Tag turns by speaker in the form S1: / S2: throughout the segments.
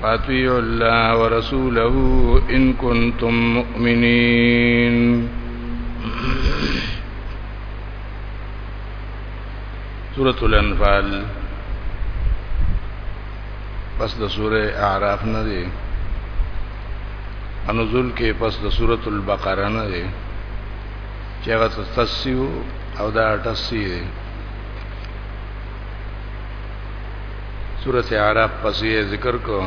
S1: فاتیو الله ورسوله ان کنتم مؤمنین سورۃ الانفال پس د سورې اعراف نه دی انزل کې پس د سورۃ البقره نه دی چې هغه تسیو او دا تسیه سورته عرب پسې ذکر کو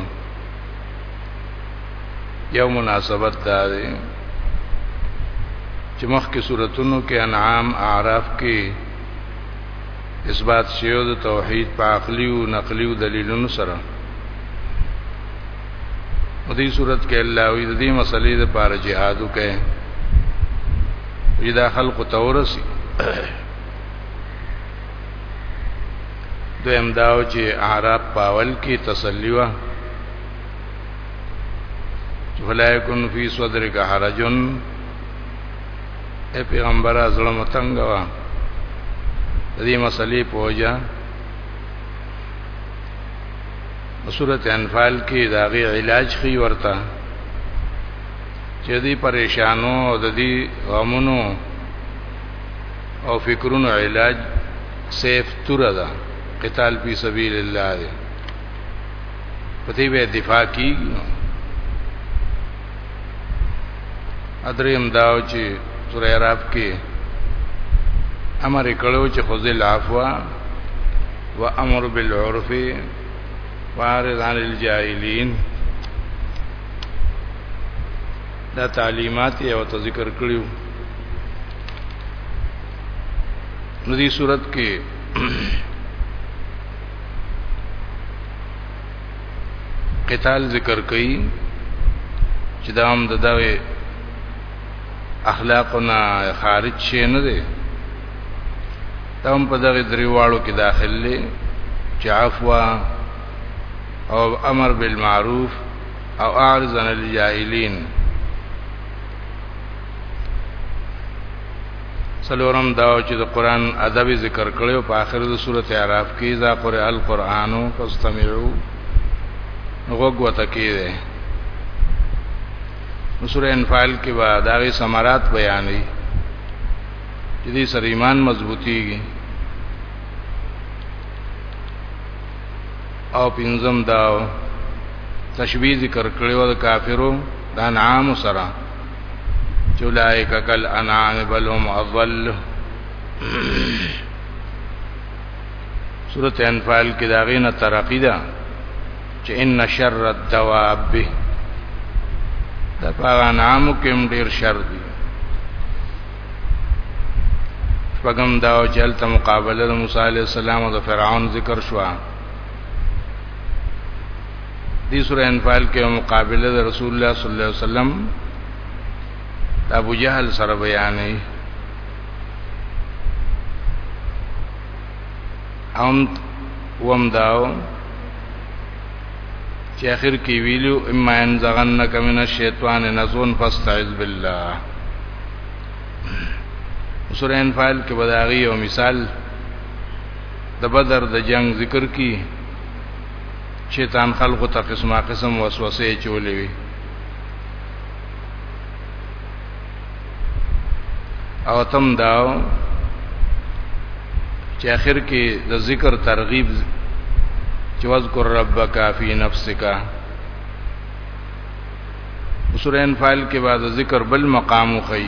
S1: یو مناسبت دا دی چې مخکې سوراتونو کې انعام اعراف کې اثبات شیو د توحید په عقلی او نقلی او دلیلونو سره په دې صورت کې الله وی د دې مسلې د پاره jihad وکړي چې دا خلق تورسی دویم داو چې اعراب پاول کې تسلی و فلایکن فی صدرک حرجن اے پیغمبر ازل متنګ وا دې مسلې پوجا سورۃ انفال کې داغه علاج خي ورته چې دې پریشانو د دې غمونو او فکرونو علاج سیف تور ده قتال فی سبیل الله ده پتی به دفاع کیږي ادریم داو چې سورہ عرب کې امر کړو چې خذ العفو وامر بالعرف وعارض عن الجاهلین دا تعلیمات یو ته ذکر کړیو نو دې صورت کې قتال ذکر کړي چې دا هم د داوی اخلاقنا خارج شي نه دي دا هم په دغه دریوالو کې داخل دي چې عفو او امر بالمعروف او اعرض عن الجاهلین سلورم دا چې د قران ادب ذکر کړو په اخر د سورته اعراف کې ذا قرئ القرآن فاستمعوا غوږ وته کې ده نو سورې انفال کې با داغي ثمرات بیانې چې دې سر ایمان مضبوطيږي او پنځم دا تشبیه ذکر کړو د کافرو د انعام سره چولائک کل انعام بل هم اضل سورت انفال کې دا غینه ترقی ده چې ان شر الدواب د پاغه انعام کې ډیر شر دي شپږم دا چې هلته مقابله د موسی عليه السلام او د فرعون ذکر شوه دې سورې انفال کې مقابله د رسول الله صلی الله علیه وسلم د ابو جهل سره بیانې هم وم داو چې اخر کې ویلو اما ان زغنک من الشیطان نزون فاستعذ بالله سورہ انفال کې بداغي او مثال د بدر د جنگ ذکر کی شیطان خلقو ته قسمه قسم وسوسه چولې وي او تم داو چې اخر کې د ذکر ترغیب چې واذکر ربک فی نفسک سورہ انفال کې بعد ذکر بل مقام خي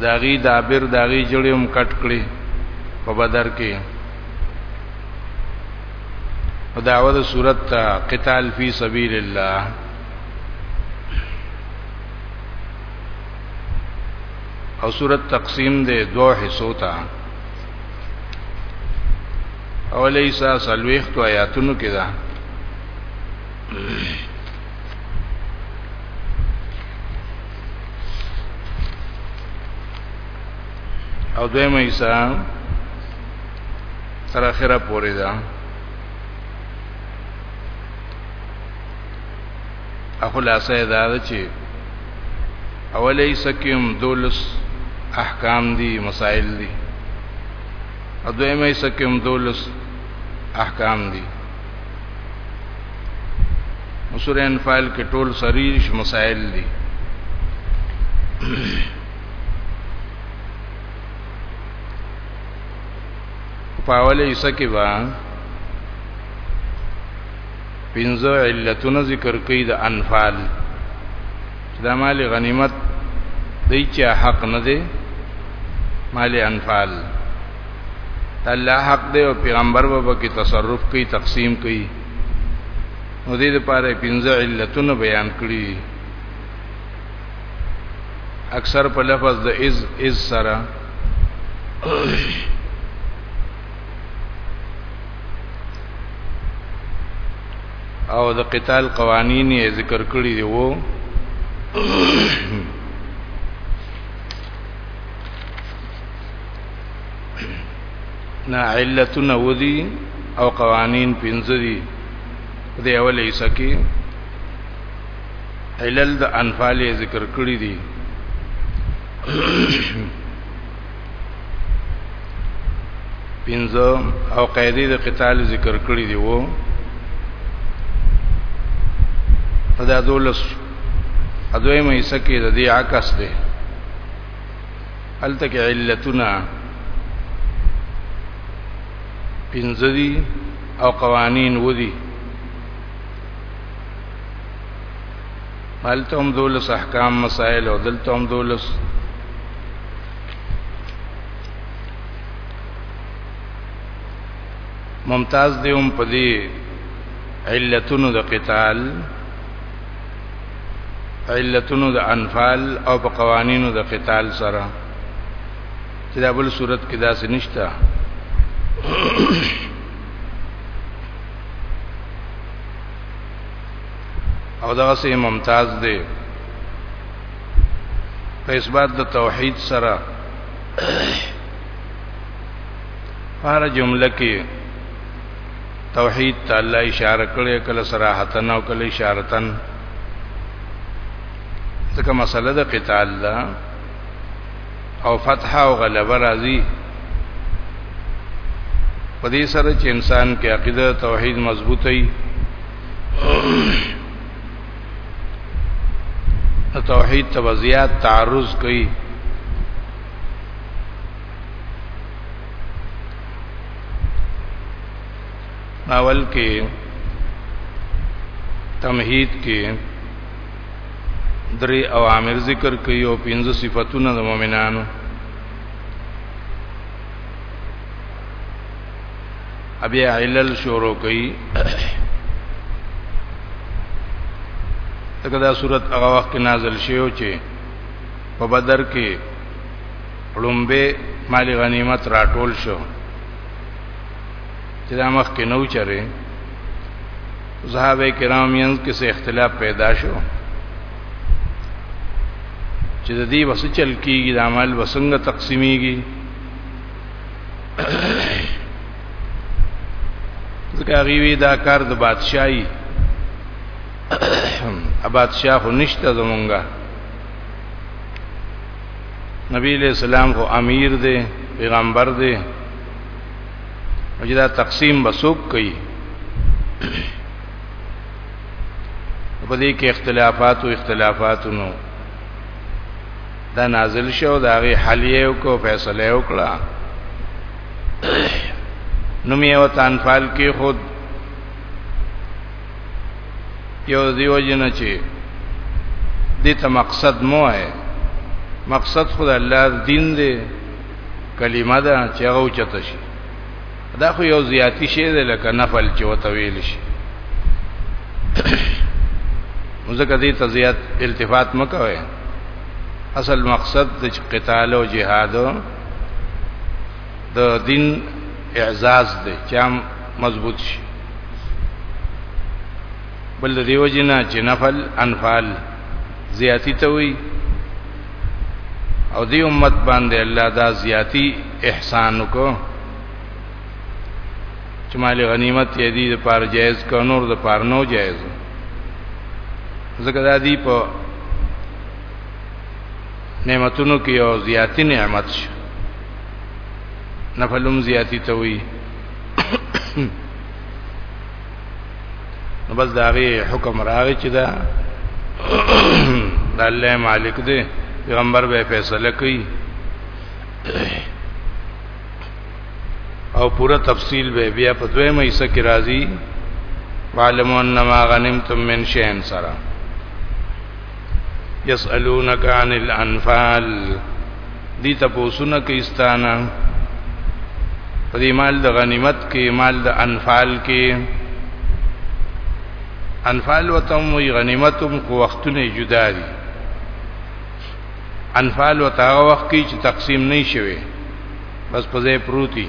S1: داغي دابر داغي جوړې هم کټ کړې په بدر کې او داوه د صورت ته قتال فی سبیل الله او صورت تقسیم دے دو حصو تا اولیسا سلویخت و آیاتونو کې ده او دویمه حصہ تر اخره پورې ده خلاصه دا ده چې اولې سکیم دولس احکام دي مسائل دي او دویمه سکیم دولس احکام دي سورہ انفال کې ټول سریش مسائل دي پاولې سکه با پنځه علتونه ذکر کړي د انفال چې د مال غنیمت دی چې حق نه دی مال انفال الله حق دی او پیغمبر به کې تصرف کوي تقسیم کوي نو دې لپاره پنځه علتونه بیان کړی اکثر په لفظ د از از سره او د قتال قوانین یې ذکر کړی دی وو نا علتونه ودی او قوانین پنځه دي دې اول حصہ کې علل د انفال ذکر کړی دي پنځه او قاعده د قتال ذکر کړی دی وو دا دولس ادوی مې سکه د دې عکس دی هلته کې علتونه پنځه دي او قوانین ودی هلته هم دولس احکام مسائل او دلته هم دولس ممتاز دی هم په دې علتونو د قتال علتونو د انفال او په قوانینو د قتال سره چې دا بل صورت کې داسې نشته او دغه سي ممتاز دی په اثبات د توحید سره هر جمله کې توحید ته الله اشاره کړې کله صراحتن او کله اشارتن ځکه مسله د قتال ده او فتح او غلبه راځي په دې سره چې انسان کې عقیده توحید مضبوطه وي توحید ته زیات تعرض کوي اول کې تمهید کې درې اوامر ذکر کوي او پنځه صفاتونه د مؤمنانو ابي علل شروع کوي دغه دا صورت هغه وخت نازل شیو چې په بدر کې پړمبه مال غنیمت راټول شو چې دا مخ کې نو چره صحابه کرام یې کې څه اختلاف پیدا شو چې د دې وسه چل کیږي د عمل وسنګ تقسیمیږي ځکه غوی دا کار د بادشاہي ا بادشاہ خو نشته زمونږه نبی علیہ السلام خو امیر دی پیغمبر دی وجدا تقسیم بسوک کوي په دې کې اختلافات او اختلافات نو دا نازل شو دا غي حل یو کو فیصله یو کړه نو میو تنفال کې خود یو دیو جن چې دې ته مقصد مو ہے مقصد خدای الله دین دی کلمه ده چې هغه چته شي دا خو یو زیاتی شی دی لکه نفل چې وتویل شي ځکه دې ته زیات التفات مکوئ اصل مقصد د قتال او جهاد د دین اعزاز دی چې مضبوط شي بل د دیو جنا چې نفل انفال زیاتی ته وي او دی امت باندې الله دا زیاتی احسان کو چې مال غنیمت یې دی د پار جایز کو نور د پار نو جایز زګر د دې په نعمتونو کې او زیاتی نعمت شو نفلم زیاتی ته وي نو بس دا غي حکم راغی چې دا د الله مالک دی پیغمبر به فیصله کوي او پورا تفصیل به بیا په دویمه حصہ کې راځي وعلموا انما غنمتم من شيء سرا یسالونک عن الانفال دی تپوسونه کیستانه په دې مال د غنیمت کې مال د انفال کې انفال وتم وی غنیمتم کو وختونه جدا دي انفال وتا وخت کې چې تقسیم نه شوي بس په ځای پروتي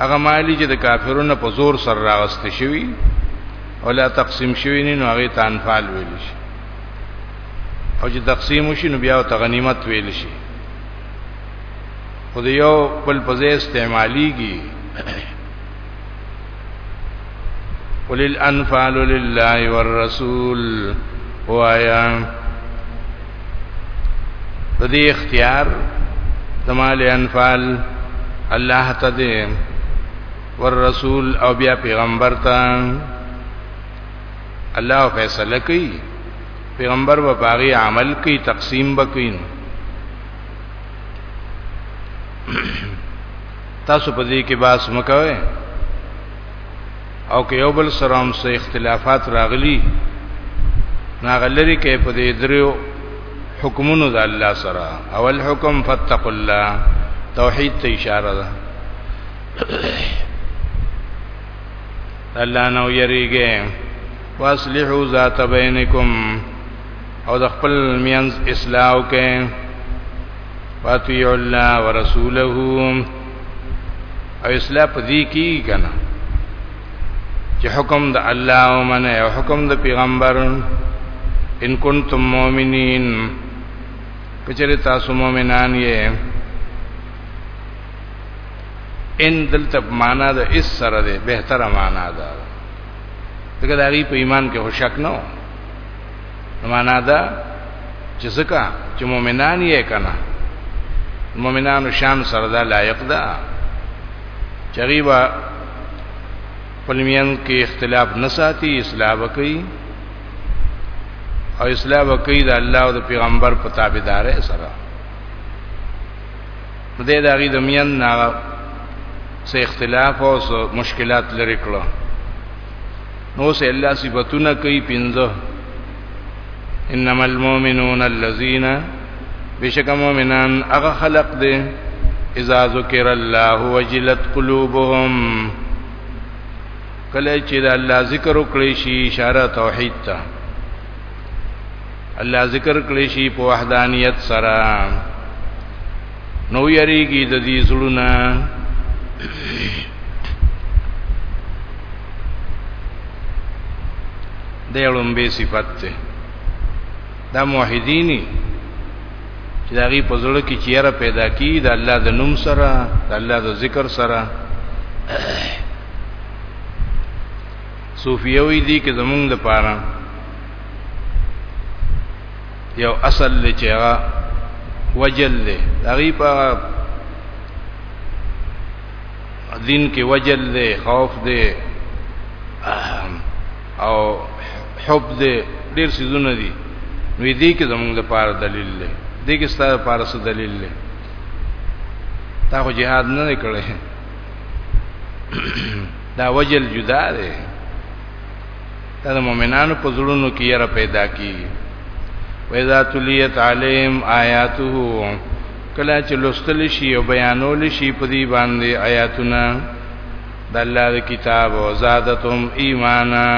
S1: هغه مالی چې د کافرونو په زور سر راغست شوی او لا تقسیم شوی نه نو هغه ته انفال ویل شي او چې تقسیم وشي نو بیا ته غنیمت ویل شي خو د یو بل په ځای استعمالیږي قل الانفال لله والرسول وایا د دې اختیار تمال انفال الله ته دې والرسول او بیا پیغمبر ته الله فیصله کوي پیغمبر و باغی عمل کوي تقسیم بکین تاسو په دې کې باس مکوئ او که یو بل سره هم څه اختلافات راغلي ناغلری کې په دې درو حکمونو د الله سره اول حکم فتق الله توحید ته اشاره ده الله نو یریږي واصلحوا ذات بینکم او د خپل میانس اصلاح وکړئ واطیعوا الله ورسوله او اصلاح په دې کې کنه چې حکم د الله او من او حکم د پیغمبر ان کنتم مؤمنین کچره تاسو مؤمنان یې ان دلته معنا د اس سره ده بهتره معنا ده دغه دغه په ایمان کې هو شک نه معنا دا چې زکه چې مؤمنان یې کنا مؤمنانو شان سره دا لایق ده چریبا پلمین کې اختلاف نه ساتي اصلاح وکړي او اصلاح وکړي د الله او د پیغمبر په تابعدار سره دې دا غي د مین نه سه اختلاف او مشکلات لري کړو نو سه الله صفاتونه کوي پنځه انما المؤمنون الذين بشک مؤمنان هغه خلق دي اذا ذکر الله وجلت قلوبهم کله چې د الله ذکر وکړي شي اشاره توحید ته الله ذکر کړی شي په وحدانیت سره نو یریږي د دې زړونه د یوم به صفت ته دا موحدینی چې داغي په زړه کې چیرې پیدا کی د الله د نوم سره د الله د ذکر سره صوفیوی دی کې زمونږ لپاره یو اصل لچې هغه وجل له هغه په دین کې وجل له خوف دی او حب دی ډیر سيزونه دي نو دې کې زموږ لپاره دلیل دی دې کې ستاسو لپاره څه دلیل دی تا خو jihad نه کړی دا وجل جدا دی دا د مؤمنانو په زړونو کې یره پیدا کیږي وإذا تليت عليهم آياته کله چې لوستل شي او بیانول شي په دې باندې آیاتونه د الله د کتاب او زادتهم ایمانا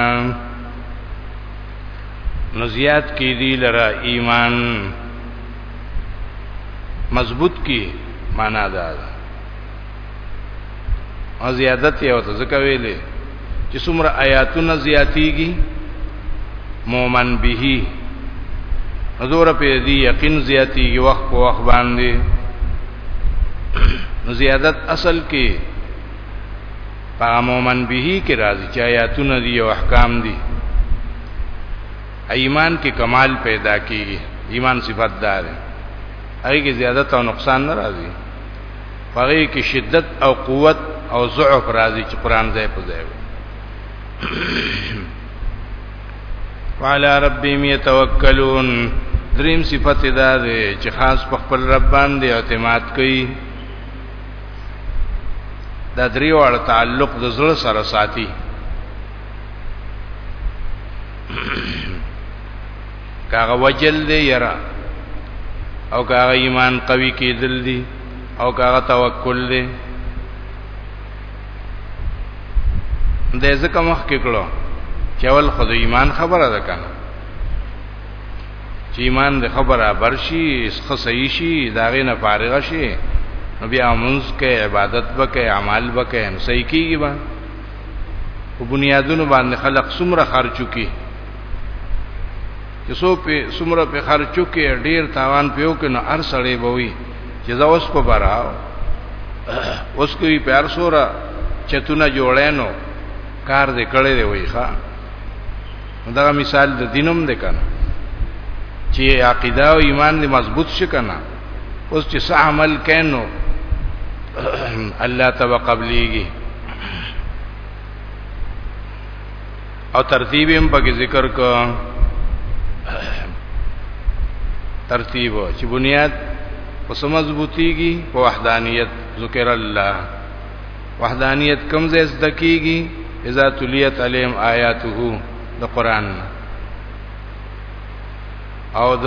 S1: نو زیات کی دی لرا ایمان مضبوط کی معنا ده او زیادت یې وته ځکه ویلې چې څومره آیاتونه زیاتیږي مومن به حضور په دې یقین زیاتیږي وخت په وخت باندې نو زیادت اصل کې په مومن به کې راځي چې آیاتونه دي او احکام دي ایمان کې کمال پیدا کیږي ایمان صفات دار هغه کې زیادت او نقصان نه راځي پغې کې شدت او قوت او ضعف راځي چې قران ځای په ځای وي وعلى ربهم يتوکلون دریم صفت دا دی چې خاص په خپل رب باندې اعتماد کوي دا دریو اړه تعلق د زړه سره ساتي کاغه وجل دی یرا او کاغه ایمان قوي کېدل دي او کاغه توکل دی د ځکه مخ کې کړو چې اول خو د ایمان خبره ده کنه چې ایمان د خبره برشي اسخه صحیح شي داغه نه فارغ شي نو بیا منځ کې عبادت وکې اعمال وکې نو صحیح کیږي با په بنیادونو باندې خلق سمره خرچو کی چې سو په سمره په خرچو کې ډیر تاوان پیو کنه هر سړی بوي چې زه اوس په برا اوس کوي په هر سوره چتونه جوړینو کار دې کړی دی وای ښا دا مثال د دینم دی کنه چې عقیده او ایمان دې مضبوط شي کنه اوس چې څه عمل کینو الله تبارک قبليږي او ترتیب هم پکې ذکر کو ترتیب چې بنیاد اوس مضبوطیږي په وحدانیت ذکر الله وحدانیت کوم ځای زده کیږي اذا تلیت علیم آیاته د قران او د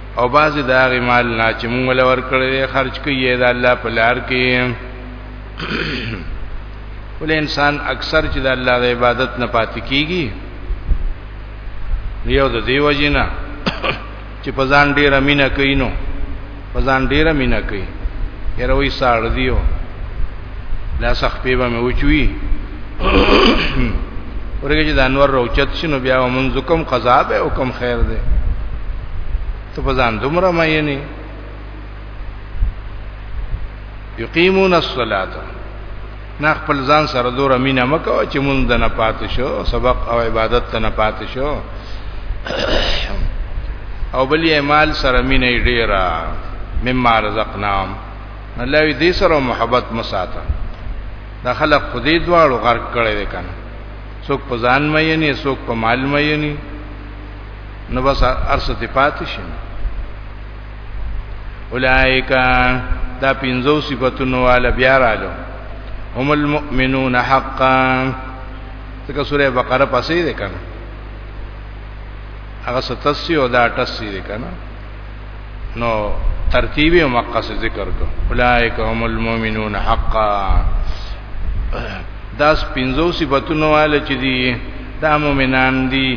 S1: او باز د هغه مال نه چې موږ له ورکړې خرج کړي دا الله په لار کې ول انسان اکثر چې د الله د عبادت نه پاتې کیږي یو د دیو جنا چې په ځان ډیر امینه کوي نو په ځان ډیر امینه کوي یره وې ساړ دیو لا سخ پیبه مې وچوي ورګه چې د انور روچت شنو بیا ومنځ کوم قضا به او کوم خیر ده ته په ځان دومره مې نه یقیمون الصلاۃ نه خپل ځان سره دور امینه مکو چې مونږ د نه پات شو سبق او عبادت ته نه پات شو او بل یې مال سره مینه ډیره مما رزقناهم الله دې سره محبت مساته دا خلق خو دې دواړو غرق کړی دی کنه څوک په ځان مینې څوک په مال مینې نو بس ارسه ته پاتې شي اولائک دا پینځو صفاتونو والا بیا رالو هم المؤمنون حقا څنګه سوره بقره پسې ده کنه هغه 87 او دا 88 ده کنه نو ترتیب او مقص ذکر کو اولائک هم المؤمنون حقا داس پنځو صفاتونو والے چې دي دا مؤمنان دي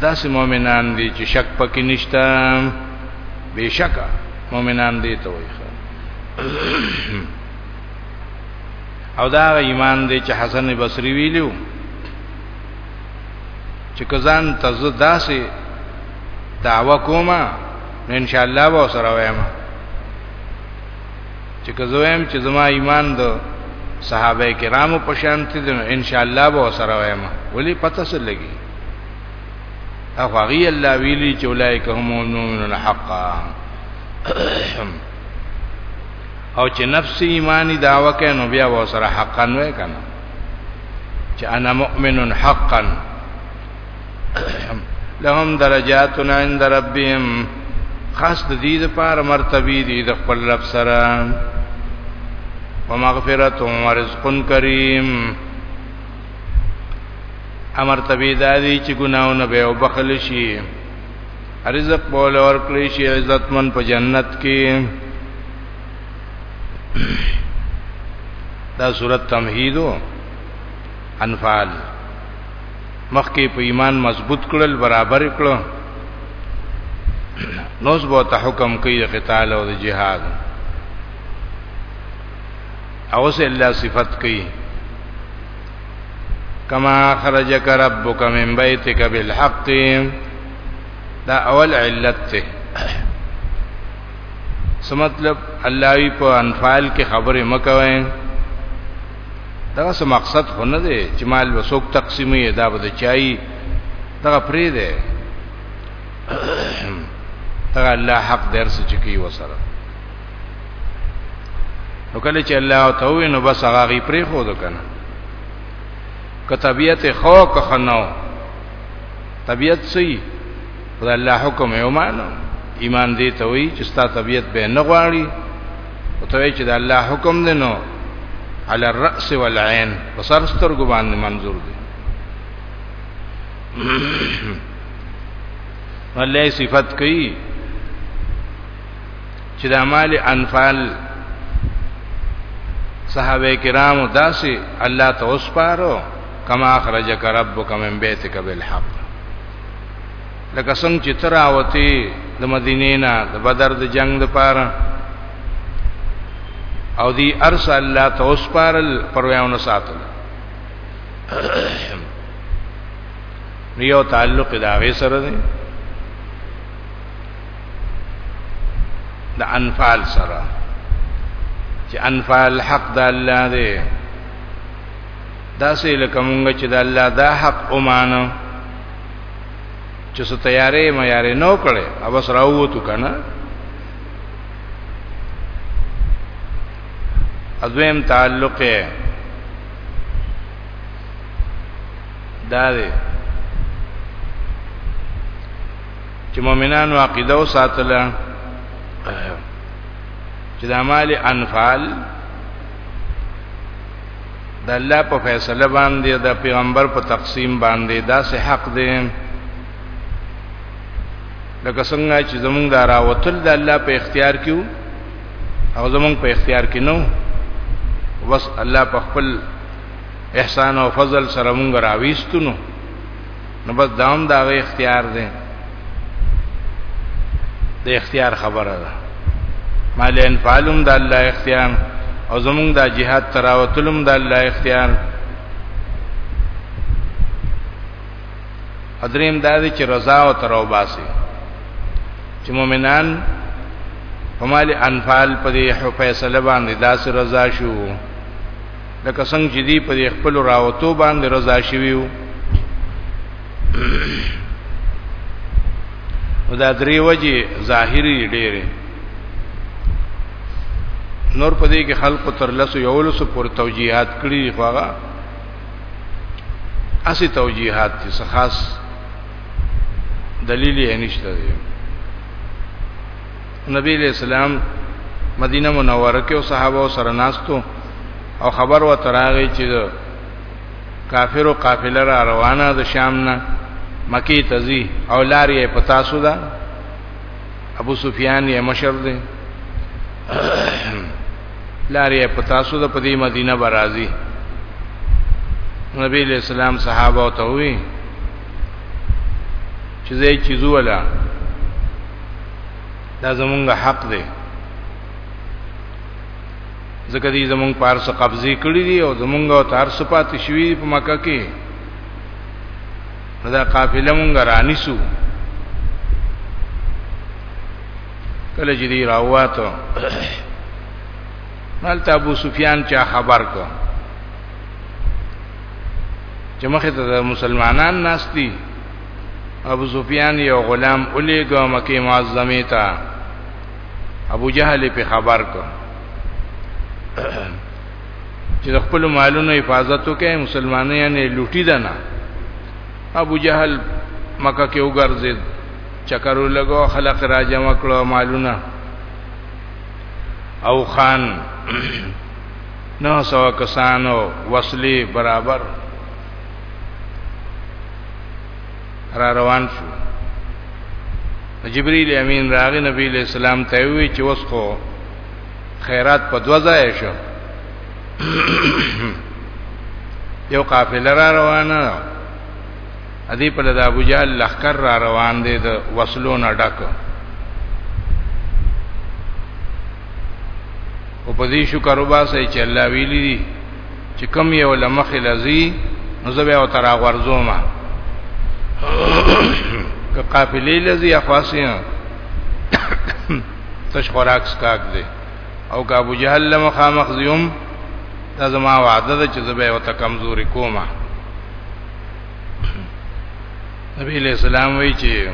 S1: داس مؤمنان دي چې شک پکې نشته بشکا مؤمنان دي ته وایي او دا ایمان دی چې حسن بصری ویلو چې کزان تزه داسې دعوه کومه نو ان شاء الله به سره وایم چې کزویم چې زما ایمان د صحابه کرامو په شان ته دي نو ان شاء الله به سره وایم ولی پته سره لګي او هغه الله ویلي چې اولایک هم مؤمنون حقا او چې نفس ایمانی داوا کوي نو بیا و سره حقا نه کنه چې انا مؤمن حقا لهم درجات عند ربهم خاص د دې لپاره مرتبه دي د خپل رب سره ومغفرت و رزق کریم امر تبی دادی چې ګناونه به وبخل شي رزق بوله ورکړي شي عزتمن په جنت کې دا سورۃ تمهید انفال مخکې په ایمان مضبوط کړل برابر کړل نوز بو ته حکم کوي قتال او جهاد او سه الله صفت کوي کما خرجک ربک من بیتک بالحق دا اول علت ته څه مطلب الله وی په انفال کې خبره مکوئ دا څه مقصد خو نه دی چې مال وسوک تقسیمي دا به چای دا پرې دی دا الله حق درس چکی وسره نو کله چې الله او ته وینو بس هغه غي پرې خو دو کنه که طبیعت خو که خنو طبیعت صحیح خدای الله حکم یې ومانه ایمان دې ته وی چې ستا طبیعت به نه غواړي او ته چې د الله حکم دی نو علی الراس والعين وسر سترګو باندې منظور دی الله صفت کوي چې د اعمال انفال صحابه کرامو داسې الله ته وسپارو کما اخرجک ربک من بیتک بالحق لکه څنګه چې تراوتی د مدینې نه د بدر د جنگ د پاره او دی ارس الله توسپارل پرویاونه ساتل یو تعلق دا غي سره دی د انفال سره چې انفال حق د الله دی دا سې لکه مونږ چې د الله دا حق اومانه چې څه تیارې ما یارې نو کړې او بس راووتو کنه اذویم تعلق دا دی چې مؤمنانو عقیده او ساتله چې د اعمال انفال د الله په فیصله باندې د پیغمبر په تقسیم باندې دا سه حق دی لکه څنګه چې زمونږ دا راوتل د الله په اختیار کې او زمونږ په اختیار کې نو بس الله په خپل احسان او فضل سره مونږ راويستونو نو بس داوم دا غي اختیار دی د اختیار خبره ده مال انفالم د الله اختیار او زمونږ د جهاد تراوتلم د الله اختیار ادریم دا دی چې رضا او تروباسي چې مؤمنان په مال انفال په دې فیصله باندې داسې رضا شو لکه څنګه چې دی په خپل راوتو باندې رضا شویو دا درې وجه ظاهری ډېرې نور په دې کې خلق تر لسو یو لسو پر توجیهات کړی خو هغه اسی توجیهات دي خاص دلیل یې نشته دی نبی علیہ السلام مدینه منوره کې او صحابه سره ناستو او خبر و تراغی چې کافرو قافله را روانه د شام نه مکی تزي او لارې په تاسو ده ابو سفیان یې مشر دی لارې په تاسو ده په دې مدینه برازي نبی علیہ السلام صحابه او ته وی چې زه چیزو ولا دا زمونږ حق دی ځکه دې زمونږ پارس قبضه کړی دی او زمونږ او تار صفات شوی په مکه کې دا قافله مونږ رانی سو کله چې دی راواته مالته ابو سفیان چا خبر کو چې مخه ته مسلمانان ناشتي ابو سفیان یو غلام الیګو مکی معظمه تا ابو جهل په خبر کو چې د خپل مالونو حفاظت وکړي مسلمانان یې لوټی دنا ابو جهل مکه کې وګرځید چکرو لګو خلق را جمع کړو مالونه او خان نو سو کسانو وصلی برابر را روان شو جبرئیل امین راغی نبی علیہ السلام ته وی چې اوس خو خیرات په دوه ځای شو یو قافله را روانه ادي په د ابو جهل لخر را روان دي د وصلو نه ډک او په دې شو کاروبار سي چې الله ویلي چې کم یو لمخ لذي نو زبې او ترا غورځوما که قافلې لذي افاسیا تش خوراک سکاک دی او که ابو جهل لمخا مخزیوم دا زما وعده ده چې زبې او ته کمزوري کوما نبی علیہ السلام وی چې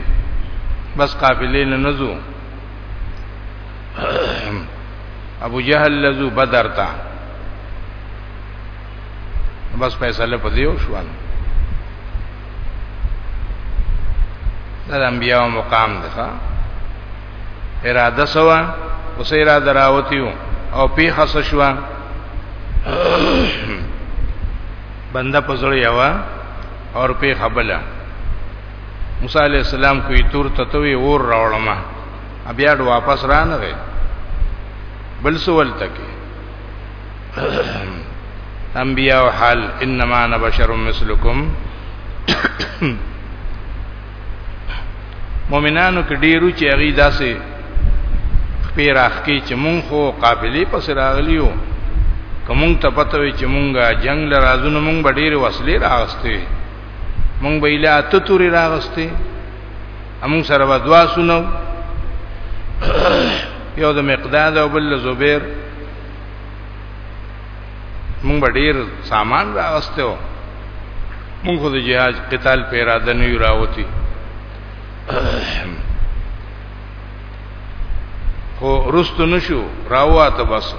S1: بس قافلې نه نزو ابو جهل لزو بدر تا بس فیصله په دیو شو دا انبیاء مقام ده اراده سوا اوس اراده راوتیو او پیخه سشوا بنده پزړی یوا اور پیخه بلا موسی علی السلام کوی تور تتوی اور راولما بیا واپس رانغه بل سوال تکي انبیاء حال انما انا بشر مثلکم مؤمنانو کې ډیرو چې هغه داسې پیراخ کې چې مونږ خو قافلې پس راغلیو کومون ته پته وي چې مونږه جنگ لرازونه مونږ ډېر وسلې راغستې مونږ به اله اتتوري راغستې امون سره به دوا سنو یو د مقداد او بل زبیر مونږ به ډیر سامان راغسته و مونږ خو د جهاد قتال په اراده نه راوتی خو رست نشو راواته بس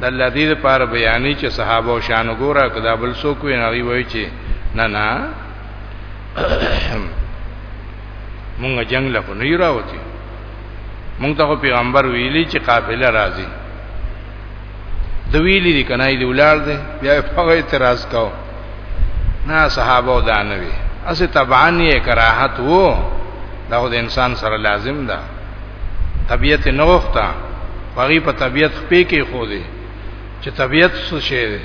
S1: د الله دې لپاره بیانې چې صحابه او شان وګوره کدا بل څوک ویني وایي چې نه نه مونږه جنگ له نه یو راوتی مونږ ته پیغمبر ویلی چې قافله راځي د ویلی دی کنه دی ولار دی بیا په اعتراض کاو نه صحابه او دانوي اسه تبعانی کراهت وو دا د انسان سره لازم ده طبیعت نوخته هغه په طبیعت خپې کې خو دی چې طبیعت څه شی دی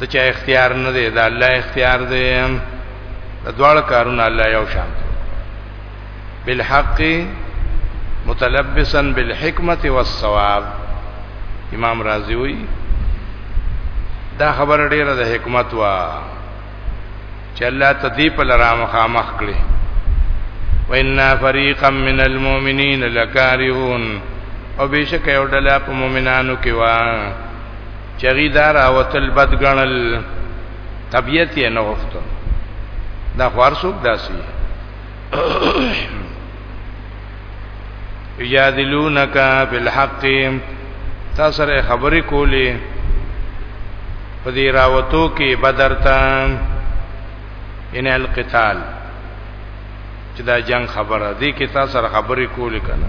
S1: د چا اختیار نه دی دا الله اختیار دی د دواړه کارونه الله یو شان بالحق متلبسا بالحکمت والثواب امام رازی وی دا خبر ډیره د حکمت وا چې الله تدیپ لرام خامخ کړي وان فريقا من المؤمنين لكارهون او بشک یو ډله په مؤمنانو کې وا چغی دار او تل بد غنل طبيعت یې نه وخته دا خوار څوک داسي یجادلونک فی الحق تا سره خبرې کولې په دې راوتو کې بدر ته ان القتال چې دا جنگ خبره دي کې تا سره خبرې کولې کنه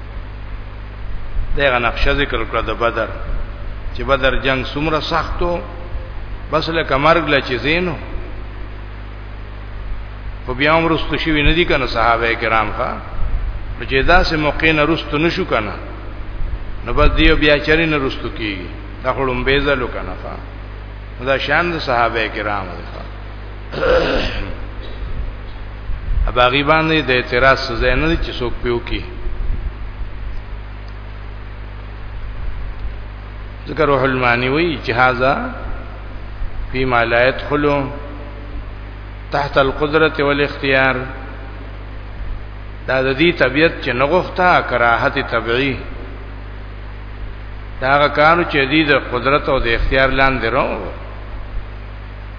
S1: دغه نقشه ذکر کړه د بدر چې بدر جنگ څومره سختو بس لکه مرګ لا چې زینو په بیا هم رستو شوی ندی کنه صحابه کرام ښا نو چې داسې موقع نه رستو نشو کنه نو بس دیو بیا چری نه رستو کیږي دا خړم بیزلو کنه ښا دا شان د صحابه کرام دی اباغي باندې د اعتراض سزا نه دي چې څوک پیو کی ذکر روح المانی وی جهازا فيما لا يدخل تحت القدرة والاختيار دا د دې طبيعت چې نغښتا کراهت طبيعي دا کارو چې د قدرت او د اختیار لاندې راو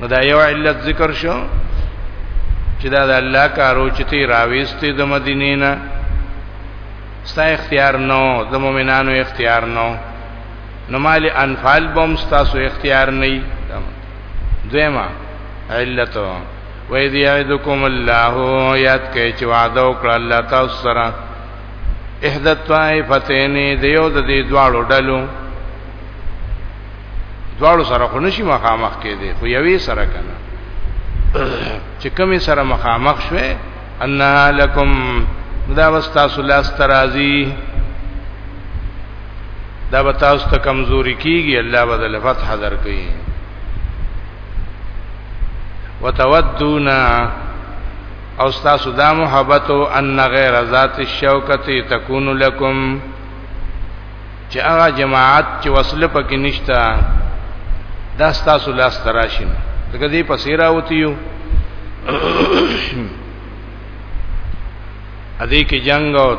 S1: نو دا یو علت ذکر شو چې دا د الله کارو چې تی راويستي د مدینې نه ستا اختیار نو د مؤمنانو اختیار نو نو مال انفال بم ستاسو اختیار نه دیمه علت و اذ یعدکم الله یاد کې چې وعده وکړه الله تاسو سره احدث طائفتین دیو د دې دواړو ډلو دواړو سره خو نشي مخامخ کېدی خو یوې سره کنه چې کومې سره مخامخ شوه ان لکم دا وستا سلاس ترازی دا به تاسو ته کمزوري کیږي الله بدل فتح درکړي وتودون او تاسو دا محبت ان غیر ذات الشوکته تکون لکم چې هغه جماعت چې وسله پکې نشته دا ستاسو لاس تراشین دغه دې پسې راوتیو ا دې کې جنگ او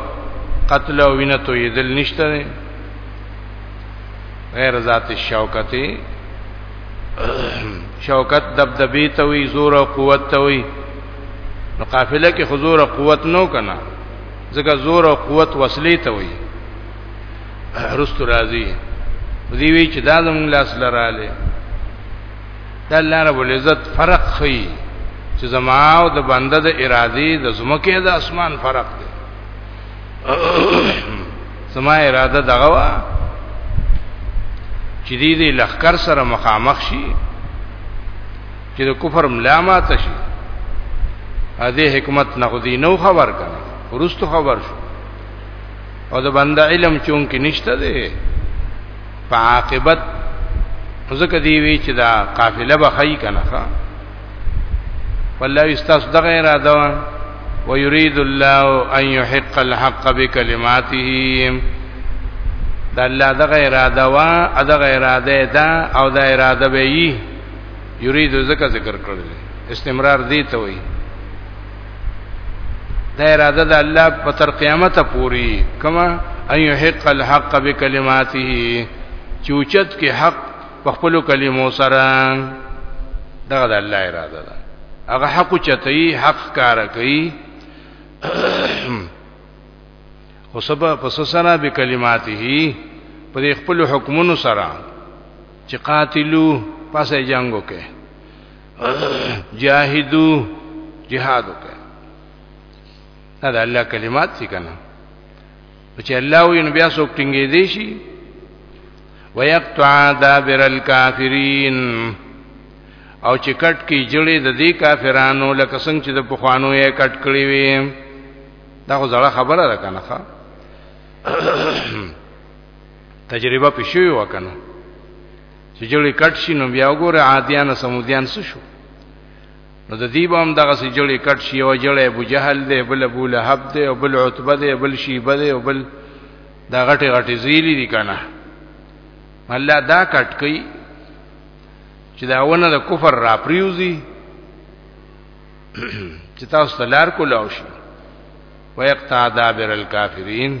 S1: قتل او وینه تو یې دل نشته غیر ذات شوکتی شوکت دبدبی ته وی زور او قوت ته وی نو قافله کې حضور او قوت نو کنا ځکه زور او قوت وسلی ته وی رست راضی دی وی چې دا زموږ لاس لراله دا الله رب العزت فرق خي چې زما او د بنده د ارادي د زمکه د اسمان فرق دی زما اراده دغه وا چې دې دې لخر سره مخامخ شي چې د کفر ملامت شي ا دې حکمت نه خو دې نو خبر کړه ورستو خبر شو او د بنده علم چون کې نشته دی په عاقبت ځکه دی وی چې دا قافله به خی کنه ښا والله استاس دغه اراده وا ويريد الله ان يحق الحق بكلماته دا الله دغه اراده وا دغه اراده دا او دا اراده به یي یرید ذکر ذکر کړل استمرار دی ته وایي دا اراده د الله په تر قیامت پوری کما ان یحق الحق بکلماته چوچت کې حق په خپل کلمو سره دا د الله اراده ده هغه حق چتای حق کار کوي او سبا پس سره بکلماته په خپل حکمونو سره چې قاتلو پاسه جنگو کې جاهدو جهاد وکړه دا د الله کلمات دي کنه چې الله وي نو بیا څوک ټینګې دی شي ويقطع دابر الكافرين او چې کټ کی جړې د دې کافرانو لکه څنګه چې د پخوانو یې کټ کړی وي دا خو زړه خبره ده کنه ښا تجربه پښوی وکنه چې جړې کټ شي نو بیا وګوره عادیان سمودیان څه شو نو د دې بام دغه سي جړې کټ شي او جړې ابو جهل دی بل ابو لهب دی او بل عتبه دی بل شیبه دی او بل دا غټي غټي زیلی دي کنه الله دا کټ کوي چې دا ونه د کفر را پریوزي چې تاسو تلار کولاو شي ويقطع دابر الكافرين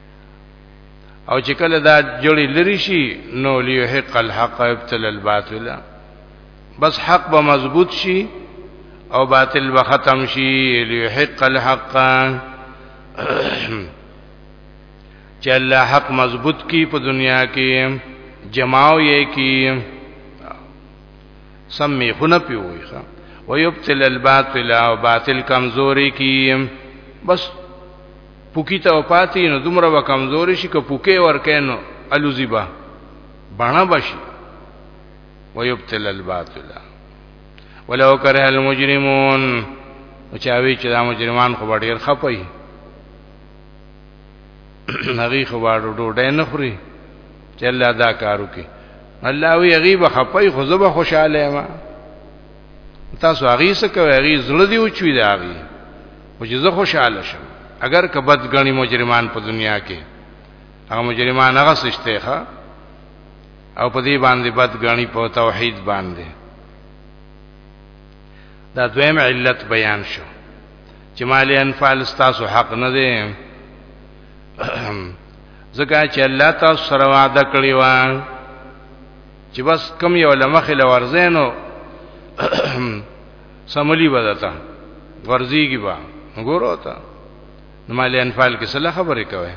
S1: او چې کله دا جوړی لري شي نو ليحق الحق ابتل الباطل بس حق به مضبوط شي او باطل به ختم شي ليحق الحق چې الله حق مضبوط کی په دنیا کې جماو یې کی سمې خونه پیوي ښا ويبتل الباطل او باطل کمزوري کی بس پوکی ته پاتې نو دومره به کمزوري شي که پوکی ورکې نو الوزي به بڼه بشي ويبتل الباطل ولو کره المجرمون چاوي چې دا مجرمان خو ډیر خپي هغه خو باندې ډوډۍ نه خوري چې الله دا کار وکي الله وی هغه به خپي خو زه به خوشاله ما تاسو هغه څه کوي هغه زړه دی او چوي دی هغه او چې زه خوشاله شم اگر که بد غني مجرمان په دنیا کې هغه مجرمان هغه سشته ښه او په دې باندې بد غني په توحید باندې دا دویم علت بیان شو چې مالی انفال ستاسو حق نه دی ځکه چې الله تاسو سره وعده کړی و چې بس کم یو لمخې لورزینو سملی بدتا ورزیږي با وګورو ته مال انفال کې سلا خبرې کوي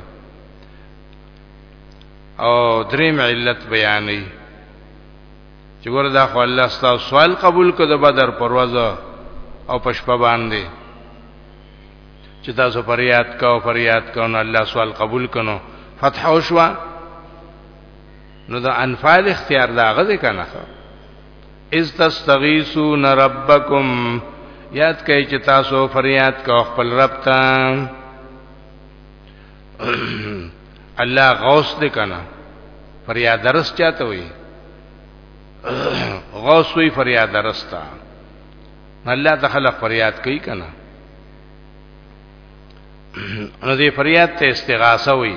S1: او دریم علت بیانې چې ګور دا خو الله ستاسو سوال قبول کړ د بدر پروازه او پشپا باندې چې تاسو فریاد کاو فریاد کاو نو الله سوال قبول کړو فتح او شوا نو د انفال اختیار دا غځ کنه استستغیثون ربکم یاد کړئ چې تاسو فریاد کوئ خپل رب ته الله غوث دې کنه فریاد درس چاته وي غوث وی فریاد درس تا الله ته خلق فریاد کوي کنه نو دې فریاد ته استغاثه وي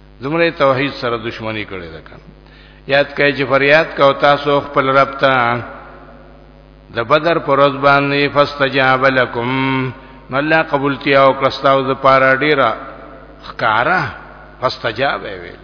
S1: زمره توحید سره دښمنی کړی ده کنه یاد کای چې فریاد کا او تاسو خپل رب ته د بدر پر ورځ باندې فاستجاب لكم الله قبول تیا او کړستاو د پاره ډیره خکارا فاستجاب ویل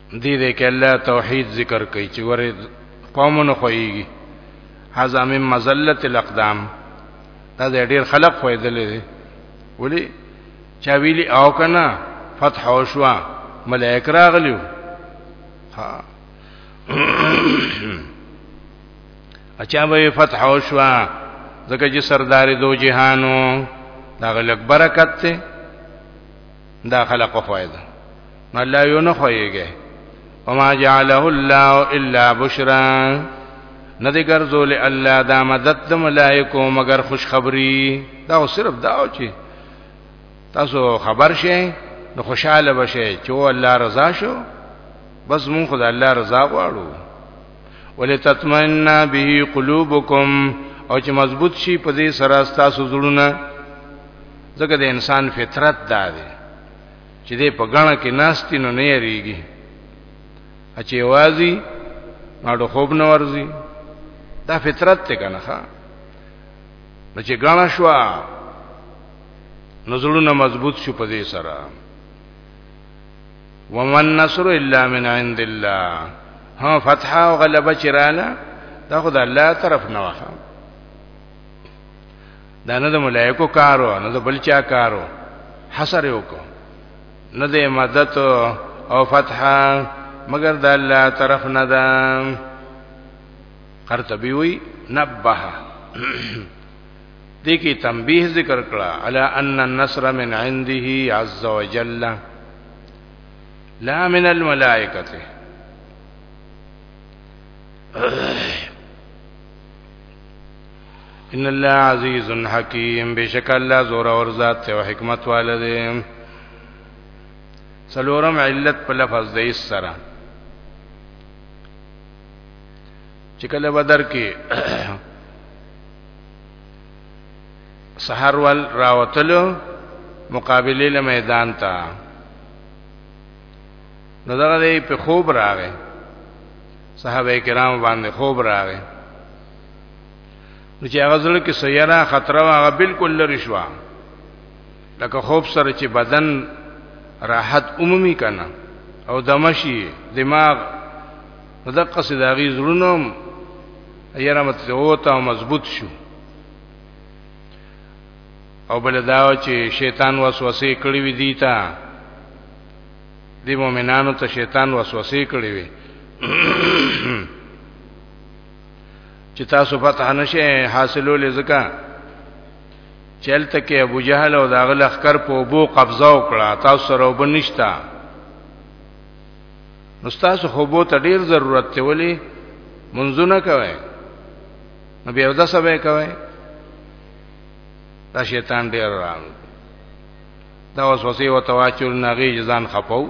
S1: دې دې کې الله توحید ذکر کوي چې ورې قومونه خوېږي هاذا من مزله الاقدام دا ډېر خلق خوېدلې دي ولي چا ویلي او کنه فتح او شوا ملائک راغلیو ها اچھا به فتح او شوا ځکه چې سردار دو جهانو دا غلک برکت ته دا خلق خوایده الله یو نه خوایږي وما جعله الله الا بشرا ندی ګرځول الله دا مدد د ملائکو مگر خوشخبری دا صرف دا او چې تاسو خبر شئ نو خوشاله بشئ چې الله رضا شو بس مون خدای الله رضا غواړو ولتطمئن به قلوبکم او چې مضبوط شي په دې سره تاسو زړونه ځکه د انسان فطرت دا دی چې دې په غاڼه کې ناشتي نو نه یریږي اچي وازي ناړو خوب نه ورزي دا فطرت ته کنه ښا نو چې غاڼه شو نو زړونه مضبوط شو په دې سره ومن نصر الا من عند الله ها فتح او غلبه چراله دا خدای الله طرف نه وه دا نه د ملائکو کارو نه د بلچا کارو حسر یو کو نه د مدد او فتح مگر د الله طرف نه ده قرطبي وی نبه دې کې تنبیه ذکر کړه الا ان النصر من عنده عز وجل لا من الملائکه ان الله عزیز حکیم بشک الله زور اور ذات ته حکمت والده سلورم علت په لفظ دې سره چې کله بدر کې سحر ول راوتلو مقابله له میدان ته نو دغه دی په خوب راغی صحابه کرام باندې خوب راغی نو چې هغه ځل کې سیاره خطر هغه بالکل لری شو لکه خوب سره چې بدن راحت عمومي کنا او دمشي دماغ دقه سداغي زړونو ایره متزوته او مضبوط شو او بل دا چې شیطان وسوسه کړی وی دی تا دی مؤمنانو ته شیطان وسوسه کړی وی چې تاسو فتح نشه حاصلول زکه چلته کې ابو جهل او داغه لخر په بو قبضه وکړه تاسو سره وبنښتا نو تاسو خو بو ته ډیر ضرورت ته ولي منځونه کوي نو بیا ودا سبا کوي دا شیطان ډیر رام دا وسوسه او تواچل نغی جزان خپاو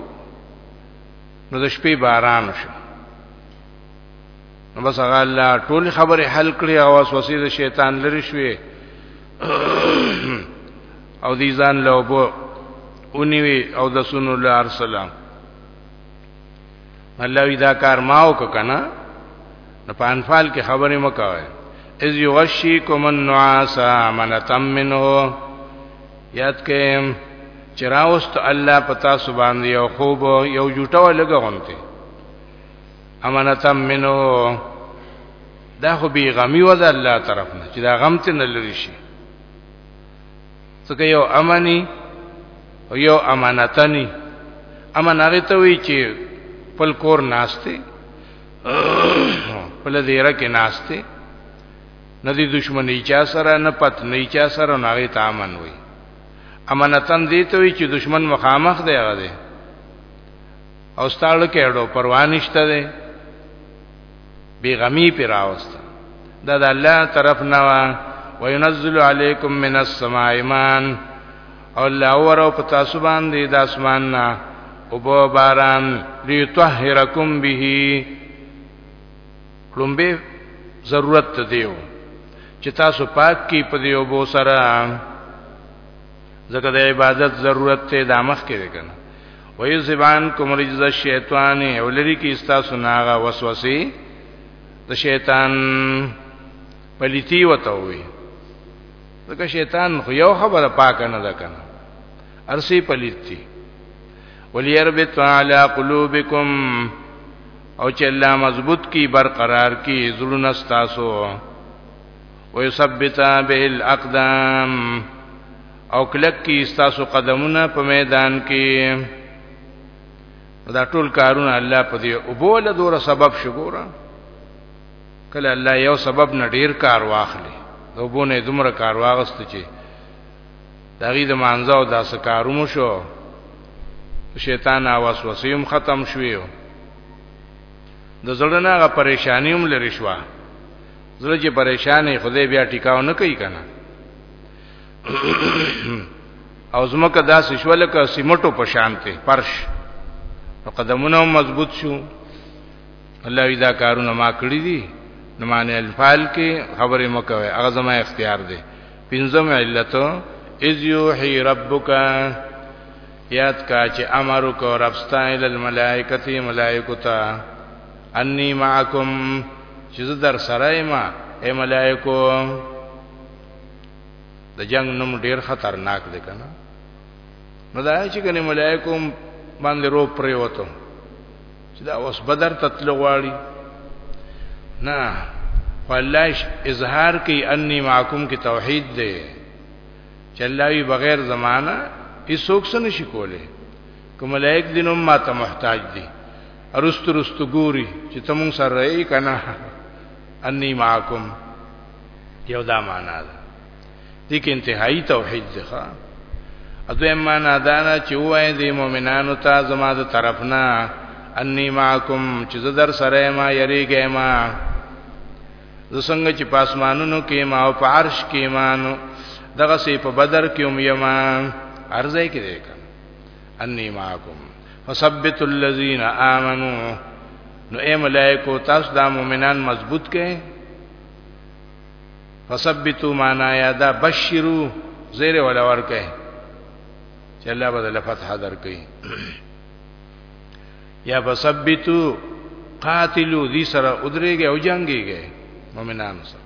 S1: نو د شپې باران شو نو بس هغه الله ټول خبره حل کړی او وسوسه د شیطان لری شوې او دې ځان له وبو اونیوي او د سونو الله ارسلام الله وی دا کار ما وک کنه نو په انفال کې خبرې مکوي اذ یغشیکم النعاس امنتا منه یاد کې چراوست الله پتا سبحان دی او خوب یو جوټه لګه غونته امانتا منو دا خو بی غمی و دا الله طرف نه چې دا غم ته نه لری شي څکه یو امنی او یو امانتنی امن هغه ته وی چې پل کور ناشته پل دیره کې ناشته نه دی دشمنی چا سره نه پت نه چا سره نه غي تامن وي امانتن دی ته وی چې دشمن مخامخ دی هغه دی او ستاړه کېړو پروانشته دی بیغمی پر راوسته دا د الله طرف نه وا وینزل علیکم من السماء ایمان او الله اورو په تاسو باندې د اسمان نه او بو باران لیطهرکم به لومبه ضرورت دیو چې تاسو پاک کی په دیو بو سره ځکه د عبادت ضرورت ته د مخ کې دی کنه وای زبان کوم رجز شیطان او لري کې استاسو ناغه وسوسه د شیطان پلیتی وته وي ځکه شیطان خو یو خبره پاک نه ده کنه ارسی پلیتی وليربط على قلوبكم او چې الله مضبوط کی برقرار کی زړونه تاسو ويثبت به الاقدام او کلک کی استاسو قدمونه په میدان کې دا ټول کارونه الله په دې او بوله دور سبب شګورا کله الله یو سبب نه ډیر کار واخلي او بونه دومره کار واغست چې دا غي د مانزه او داس کارونو شو شیطان اواز وسیم ختم شویو د زړه نه غ پریشانی هم لري شوه زړه چې پریشان وي خدای بیا ټیکاو نه کوي کنه او زمکه داسې شو لکه سیمټو په شان ته پرش نو قدمونه مضبوط شو الله وی دا کارونه ما کړی دي نو معنی الفال کې خبره مکوي هغه زما اختیار دی پنځم علت اذ یوحی ربک یاد کا چې امر کو ربستا ال الملائکه ملائکتا انی معکم چې زه در سره یم اے ملائکو د جنگ نوم ډیر خطرناک دی کنه نو دا چې کنه ملائکو باندې رو پرې وته چې دا اوس بدر تتل غواړي نه فلاش اظهار کوي انی معکم کې توحید دی چې الله وی بغیر زمانہ هیڅوک څه نشي کوله کوم ملائک دینم ما ته محتاج دي رست رست ګوري چې ته مونږ سره یې کنه انی معکم یو دا معنا ده دې کې انتهایی توحید ده اته معنا دا نه چې وای دې مؤمنانو ته زما د طرف نه انی معکم چې زه در سره ما یریږم ما زه څنګه چې پاسمانونو کې ما او په عرش کې ما نو دغه سي په بدر کې هم یما ارزه کې ده انی معکم فثبت الذین آمنو نو اے ملائکو تاسو دا مؤمنان مضبوط کئ فثبتوا معنا یا دا بشرو زیر ولا ورکه چې الله بدل فتح درکې یا فثبتوا قاتلو ذی سره ادریږي او جنگيږي مؤمنانو سره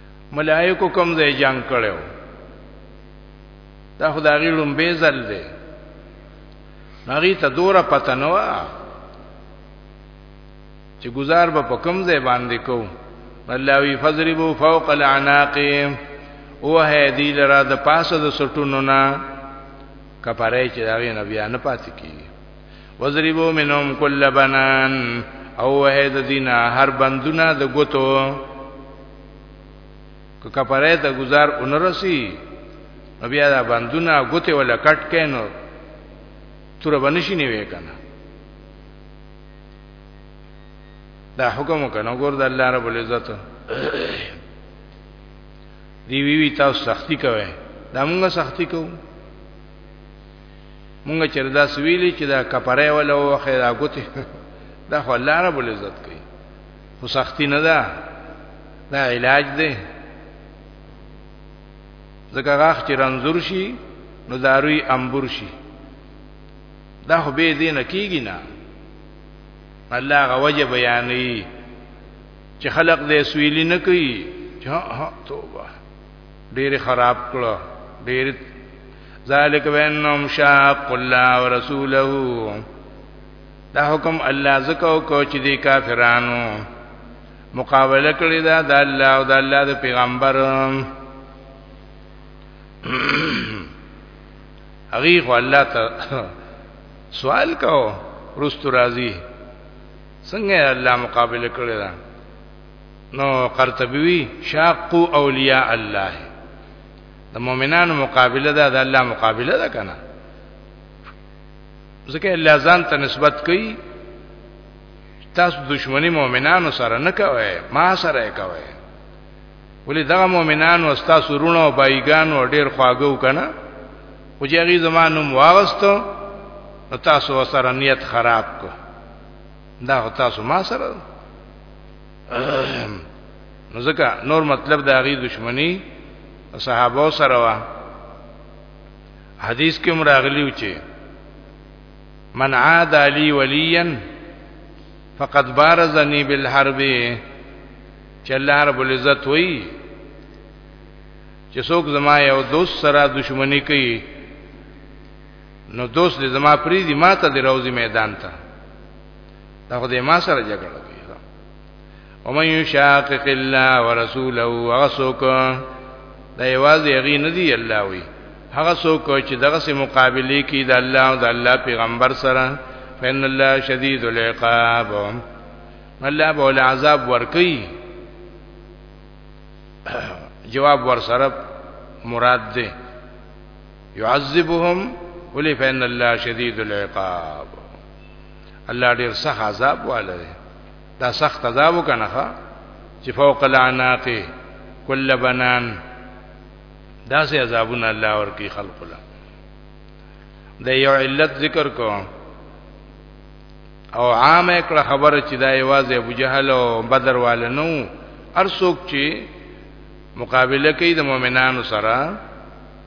S1: ملائکو کوم ځای جنگ کړو دا خدای غیلم به زل دی نغی ته دوره پته نه و چې گزار به په کوم ځای باندې کو الله وی فضربو فوق العناق او هدی لرا د پاسه د سټونو نه کپاره چې دا وی نبی نه پات کی وضربو منهم کل بنان او وه د دینا هر بندونه د ګوتو که کپره ته گزار اونرسی نو بیا دا بندونه ګوتې ولا کټ کینو تور بنشي نیوي کنه دا حکم کنه ګور د الله رب العزت دی وی وی تاسو سختی کوي دا موږ سختی کوو مونږ چې دا سویلی چې دا کپره ولا وخه دا ګوته دا خو الله رب العزت کوي خو سختی نه ده دا علاج دی ځکه غاخ چې رنځور شي نو داروي امبور شي دا خو به دې نه کیږي نه الله غوجه بیانې چې خلق دې سویلی نه کوي چې ها توبه ډیر خراب کړو ډیر ذالک وینهم شاق الله ورسوله دا حکم الله زکو کو چې دی کافرانو مقابله کړی دا د الله او د الله د پیغمبر هغه خو الله ته سوال کو رست راضی څنګه الله مقابله کړی دا نو قرطبي شاقو اولیاء الله د مؤمنانو مقابله ده د الله مقابله ده کنه ځکه الله ځان ته نسبت کوي تاسو دشمنی مؤمنانو سره نه کوي ما سره کوي ولې دا مؤمنانو استا سرونه او بایګانو ډیر خواګو کنه او چې هغه زمانو واغستو نو تاسو سره نیت خراب کو دا تاسو ما سره نو ځکه نور مطلب د هغه دشمنی صحابه سره وا حدیث کې مراغلی و چې من عاد علی ولیا فقد بارزنی بالحرب چې الله رب العزت وی چې څوک زما یو دوست سره دشمنی کوي نو دوست دې زما پری دی ما ته د روزي میدان ته دا خو دې ما سره جګړه کوي ومن یشاقق الله ورسوله وغسوک دا یوازې هغه نه دی الله وی هغه څوک چې دغه سي مقابله کوي د الله او د الله پیغمبر سره فین الله شدید العقاب الله به ول عذاب ورکي جواب ور سره مراد ده يعذبهم ولي فإن الله شديد العقاب الله ډیر سخت عذاب واله دا سخت عذاب وکنه چې فوق العناق کل بنان دا سه عذابونه الله ورکی خلق له د یو علت ذکر کو او عام کړه خبره چې دا یوازې ابو جهل او بدر والے نو ارسوک چې مقابله کوي د مؤمنانو سره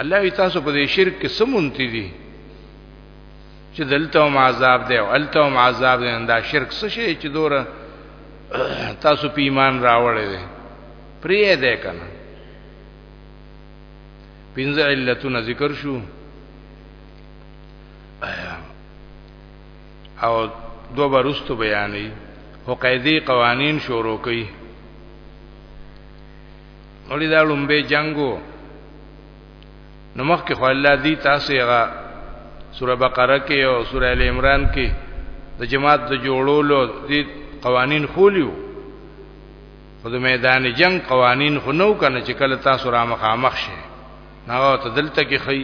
S1: الله وی تاسو په دې شرک کې سمونتی دي چې دلته هم عذاب دی او الته هم عذاب دی دا شرک څه شي چې دور تاسو په ایمان راوړی دی پرې ده کنه پنځه علتونه ذکر شو او دو برستو بیانې هو قاعده قوانین شروع کړي ولې دا لومبه جنگو نو مخکې خو الله دې تاسو هغه سوره بقره کې او سوره ال عمران کې د جماعت د جوړولو د قوانین خولیو خو د میدان جنگ قوانین خو نو کنه چې کله تاسو را مخامخ شئ نو ته دلته کې خي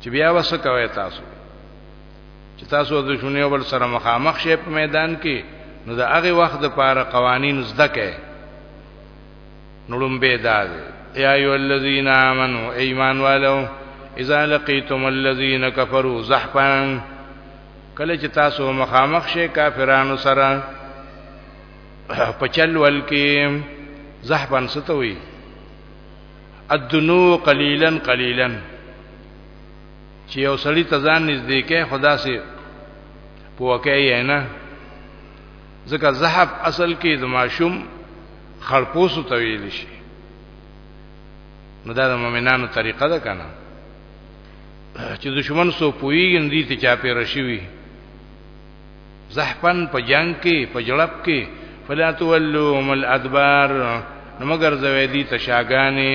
S1: چې بیا وسه کوي تاسو چې تاسو د شونیو بل سره مخامخ شئ په میدان کې نو د هغه وخت د پاره قوانین زده کړئ نړم به داد یا ایو الذین آمنو ایمان والو اذا لقیتم الذین کفروا زحفا کله چې تاسو مخامخ شئ کافرانو سره پچل ول کې زحفا ستوي الدنو قليلا قليلا چې یو سړی ته ځان نږدې کې خدا سي پوکه یې نه ځکه زحف اصل کې د ماشوم خړپوس ته ویل شي نو دا د مؤمنانو طریقه ده کنه چې دشمن سو پویږي ندی ته چا پیر شي زحفن په جنگ کې په جړب کې فلا تولوا مل ادبار نو مگر زویدی تشاګانی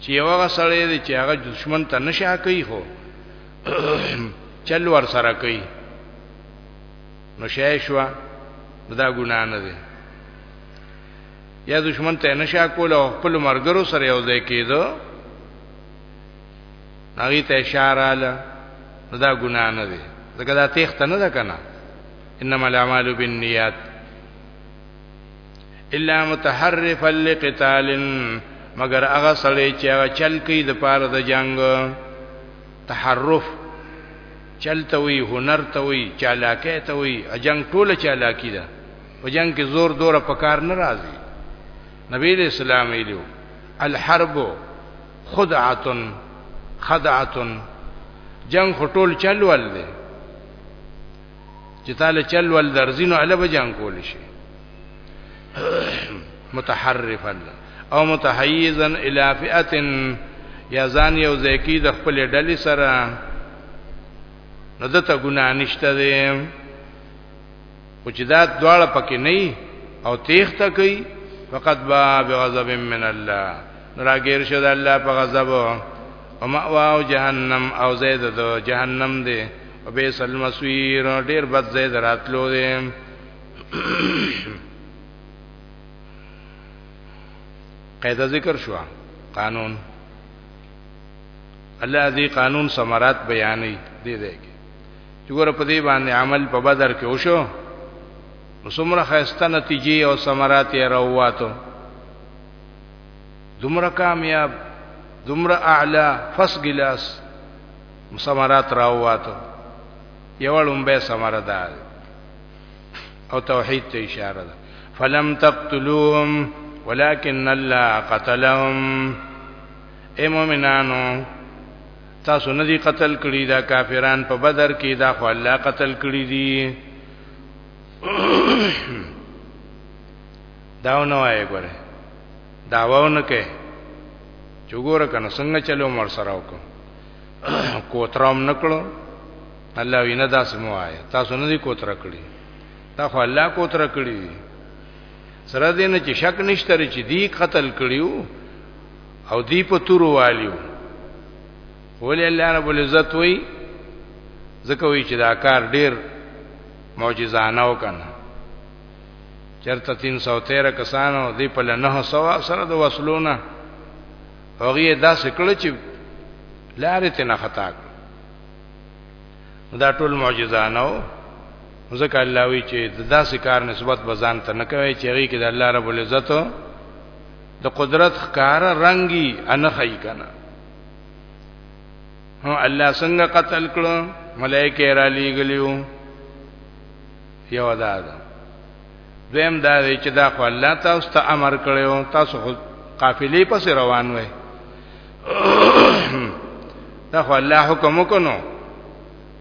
S1: چې یو هغه سړی دی چې هغه دشمن ته نشه کوي خو چل ور سره کوي نو شای شو دا ګناه نه دی یا دشمن ته نشه کول او خپل مرګرو سره یو ځای کېدو هغه ته اشاره اله دا ګناه نه دی ځکه دا تیخت نه ده کنه انما الاعمال بالنیات الا متحرفا لقتال مگر هغه سړی چې هغه چل کوي د پاره د جنگ تحرف چل ته وي هنر ته وي چالاکه ته وي جنگ ټوله چالاکی ده په جنگ کې زور دوره پکار نه راځي نبی دې اسلام ویلو الحرب خدعه خدعه جنگ خټول چل ول دي چې تعالی چل ول درزینو علی بجان کول شي متحرفا او متحیزا الی فئه یا ځان یو ځکی د خپل ډلې سره نو دته ګنا نشته دی او چې دا دواړه پکې نه او تیخ ته کوي فقط با بغضب من الله راګیر شه د الله په غضب او مأوا جهنم او زید د جهنم دی وبئس المصير ډیر بد ځای دراتلو دی قاعده ذکر شو قانون الله دې قانون ثمرات بیانې دې دې کې چې ګور په دې باندې عمل په بدر کې وشو نو څومره خسته نتیجې او ثمرات یې راوواتو دومره کامیاب دومره اعلی فص ګلاس ثمرات راواتو یو لومبه ثمره ده او توحید ته اشاره ده فلم تقتلوهم ولكن الله قتلهم اے مومنانو تاسو نه دي قتل کړی دا کافران په بدر کې دا خو الله قتل کړی دي داو نه وای ګوره داوونه کې چوغور کنه څنګه چلو مر سره وکړو کوترام نکړو الله وینا داس مو آئے تاسو نه دی کوتر کړی تا خو الله کوتر کړی سره دې نه چې شک نشته چې دی قتل کړیو او دی په تور والیو ولی الله رب العزت وی ځکه وی چې دا کار ډیر معجزانه وکنه چرته 313 کسانو دی په لنه سوا سره د وصلونه هغه داسې کړ چې لارې ته نه خطا کړ دا ټول معجزانه و ځکه الله وی چې داسې کار نسبت بزان ته نه کوي چې هغه کې د الله رب العزت د قدرت ښکار رنگي انخی کنه هو الله څنګه قتل کړو ملائکه را لېګلیو یو دا ده دویم دا دی چې دا خو الله تاسو ته امر کړو تاسو خو قافلې پس روان وای دا خو الله حکم وکړو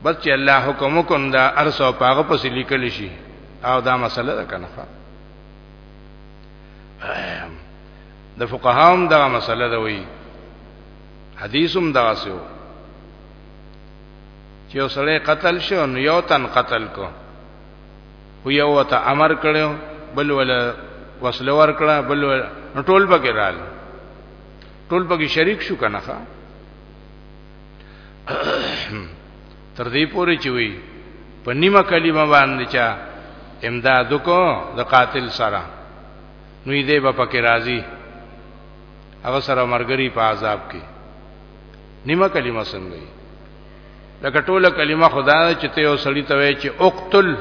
S1: بس چې الله حکم وکړو دا ارسو پاغه پس لیکل شي او دا مسله ده کنه د فقهاوم دا مسله ده وی حدیثم دا سیو چې وسړی قتل شو نو یو تن قتل کو خو یو ته امر کړو بل ول وسله ور کړه بل ول نو ټول پکې رال ټول پکې شریک شو کنه ښا تر دې پورې چې وی په نیمه کلمه باندې چا امداد کو د قاتل سره نو دې به پکې راضي هغه سره مرګري په عذاب کې نیمه کلمه څنګه لکه ټوله کلمه خدا چې ته یو سړی ته وای چې اقتل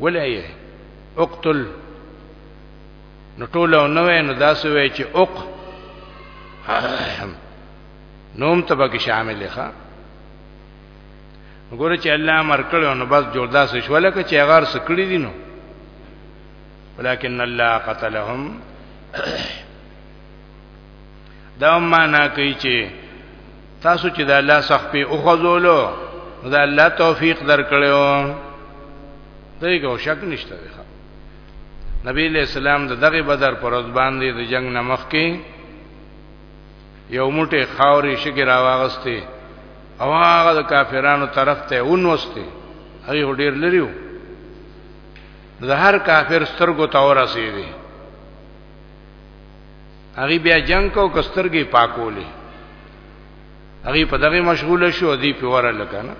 S1: ولایې اقتل نو ټوله نو نو داسې وای چې اق نوم تبا کې شامل ښه وګوره چې الله امر کړو نو بس جوړ داسې شو لکه چې هغه سکړی دي نو ولكن الله قتلهم دا معنا کوي چې تاسو چې د الله څخه په اوخذولو د الله توفیق درکړو دغه شک نشته دی نبی علیہ السلام د دغه بدر پر ورځ باندې د جنگ نمخ کې یو موټه خاورې شګر راوغسته او هغه د کافرانو طرف ته ونوسته هغه ډیر لریو د هر کافر سترګو ته ورسېږي هغه بیا جنگ کو کسترګې پاکولې هغه په دغه مشغوله شو دی په وره لکنه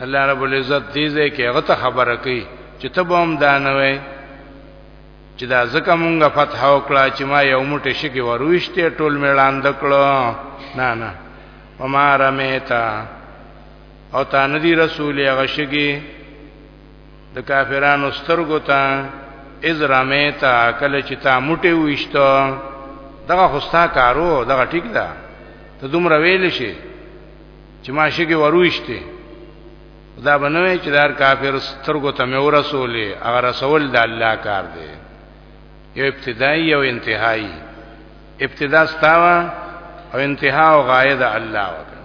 S1: الله رب العزت دې ځای کې هغه ته خبره کوي چې ته به هم دا نه وای چې دا ځکه مونږه فتح وکړه چې ما یو موټی شګي ورويشته ټول میلان دکړو نه نه وما رمیتا او تا ندی رسول هغه شګي د کافرانو سترګو ته از رامیتا کله چې تا موټي وښته دغه خوستا کارو دغه ټیک ده ته دومره ویل شي چې ما شګه وروښته دا بنوي چې دار کافر سترګو ته مې ورسولې هغه رسول د الله کار دی یو ابتدایي او انتهایی ابتدا ستاوا او انتها او غایه د الله وکړه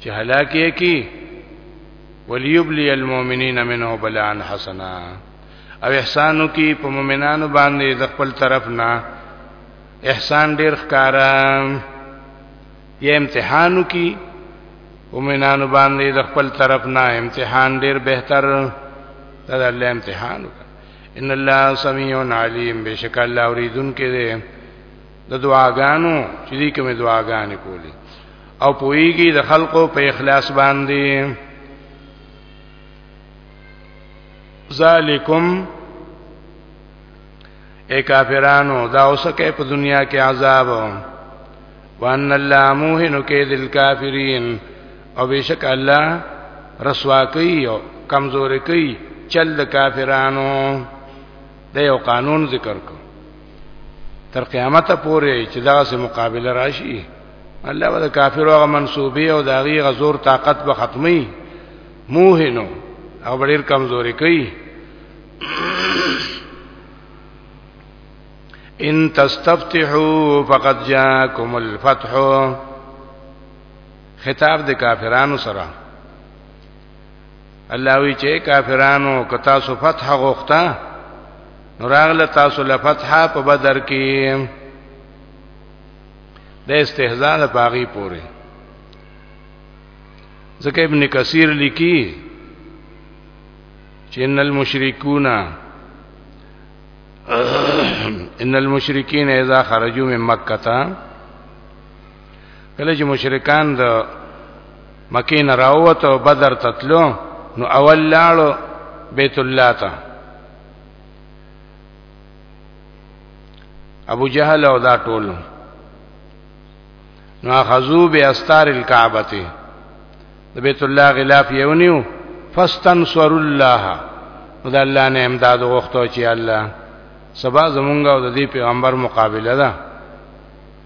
S1: چې هلاک یې کی وليبلي المؤمنين منه بلاء حسنا او احسانو کی په مؤمنانو باندې د خپل طرف نه احسان ډیر ښکارا یا امتحانو کی مؤمنانو باندې د خپل طرف نه امتحان ډیر بهتر دا د الله امتحان ان الله سميع عليم بشک الله اوریدون کې دی د دعاګانو چې دې کومې دعاګانې کولې او پويږي د خلقو په اخلاص باندې ذالکم اے کافرانو دا اوسکه په دنیا کې عذاب وان الله موهن کې دل کافرین او بشک الله رسوا کوي او کمزور کوي چل د کافرانو د یو قانون ذکر کو تر قیامت پورې چې دا سه مقابله راشي الله به کافر او منسوبي او داغي غزور طاقت به ختمي موهنو او ډیر کمزوري کوي ان تستفتحوا فقد جاءكم الفتح خطاب د کافرانو سره الله وی چې کافرانو کتا سو فتح غوښتا نو راغله تاسو له فتح په بدر کې د استهزاء د پاغي پوره ځکه ابن کثیر لیکي چې ان المشرکون ان المشرکین اذا خرجوا من مکه کله چې مشرکان د مکه نه راوته او بدر تتلو نو اول لاړو بیت الله ته ابو جهل او دا ټول نو اخذو به استار الكعبه ته د بیت الله غلاف یونیو فاستنصر الله نو د الله نه امداد وغوښتو چې الله سبا زمونږ او د دې پیغمبر مقابله ده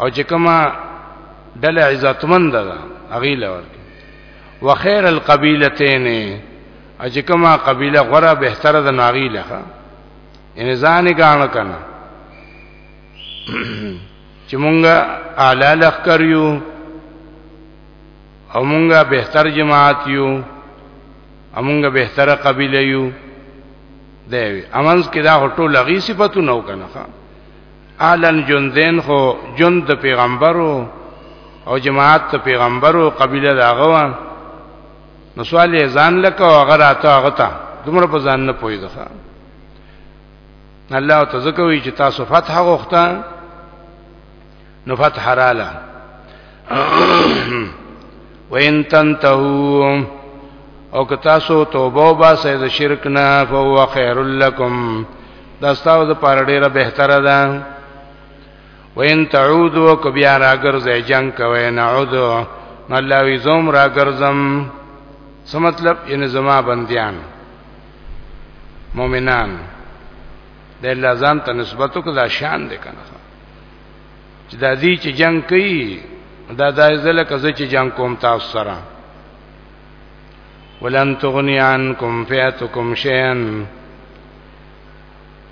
S1: او چې کومه ډله عزتمند ده هغه لور وخير القبيلتين اجه کومه قبيله غره بهتره ده ناغي لخه ان ځان غاڼه کنه چې مونږه اعلی لخ کریو او مونږه بهتر جماعت یو امونږه بهتره قبيله یو دی امنز کې دا هټو لغي صفاتونه وکنه اهلن جندین خو جند پیغمبرو او جماعت پیغمبرو قبیله داغوا نو سوال یې ځان لکه او هغه راته هغه ته دومره په ځان نه پوي ده الله تزکوي چې تاسو فتح غوښته نو فتح رااله وین تنتهو او که تاسو توبه وباسئ د شرک نه فهو خیر لکم دا ستاسو د پاره ډیره بهتره ده وین تعودو که بیا راګرځئ جنگ کوئ نعودو الله وی زوم راګرځم څه مطلب ان زما بندیان مؤمنان د الله ځان ته نسبت وکړه شان دې کنه چې دا دې چې جنگ کوي دا دای زله کزه چې جنگ کوم تاسو سره ولن تغنی عنکم فیاتکم شیئا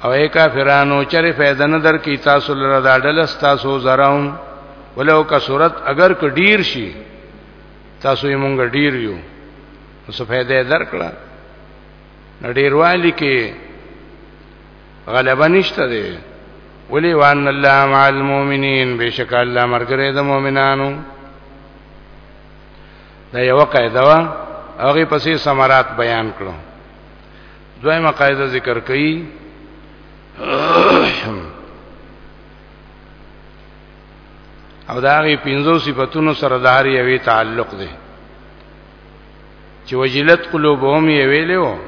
S1: او اے کافرانو چرې فائدہ نه در کی تاسو لره دا ډل تاسو زراون ولو کا صورت اگر ک ډیر شي تاسو یې مونږ ډیر یو څه فائدہ درکړه نډیروالی کې غلبه نشته دی ولی وان الله مع المؤمنین بشک الله مرګره د مؤمنانو دا یو قاعده وا هغه پسې سمرات بیان کړو دویمه قاعده ذکر کړي او دا غي پنځو صفاتونو سره د هر یوې تعلق دی چې وجلت قلوبهم یې ویلو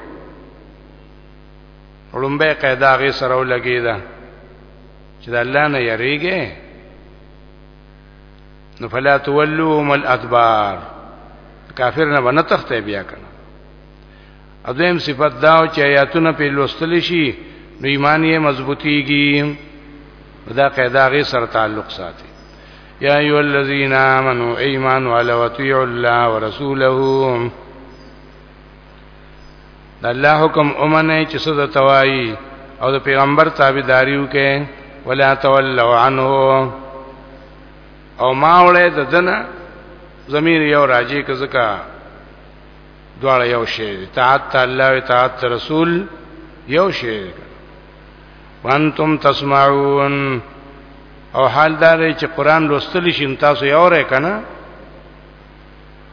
S1: ړومبه قاعده هغه سره ولګی دا چې د الله نه یریږي نو فلا تولوهم الادبار کافر نه ونه تخته بیا کنه اذیم صفت دا چې آیاتونه په لوستل شي نو ایمان یې مضبوطیږي دا قاعده هغه سره تعلق ساتي یا ایو الذین آمنو ایمان ولوتیع الله ورسوله د الله حکم اومنه چې څه د توای او د پیغمبر تابعداري وکې ولا تولوا عنه او ما وړه د دنه زمير یو راځي که زکه دواړه یو شی اطاعت الله او اطاعت رسول یو شی وانتم تسمعون او حال دا دی چې قران لوستل شي تاسو یو رې کنه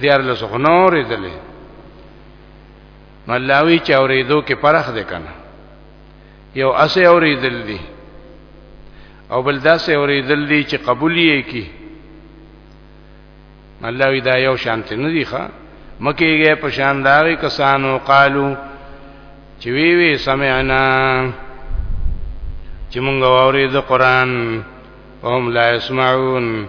S1: دیار لس غنور دلې ملاوی چې اورېدو کې پرخ دې کنه یو اسه اورېدل دي او بل داسې اورېدل دي چې قبول یې کی ملاوی دا یو شانت نه دی ښا مکیږي په شان داوي کسانو قالو چې وی وی سمعنا چې مونږ اورېد قرآن وهم لا يسمعون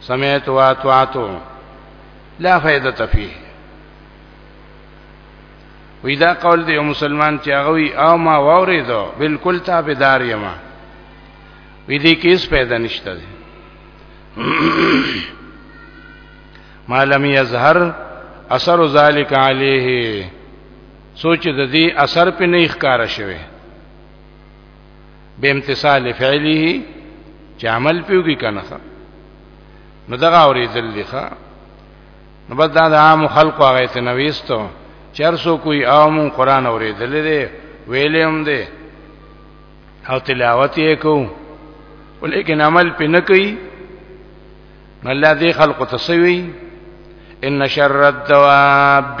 S1: سمعت واطعتو لا فائدة فيه وی دا قول دی مسلمان چې هغه وی او ما واوریدو بالکل تابعدار یم وی دې کې هیڅ پیدا نشته دی ما لم یظهر اثر ذلک علیه سوچ د دې اثر په نه ښکارا شوی به امتثال فعله چې عمل پیوږي کنه نو دغه اوریدل دي ښا نو بس دا د عام خلکو هغه ته نويستو چرسو کوئی عام قران اوریدل دي ویلې هم دي او تلاوت یې کو ولیکن عمل پې نه کوي الله دې خلق تسوي ان شر الدواب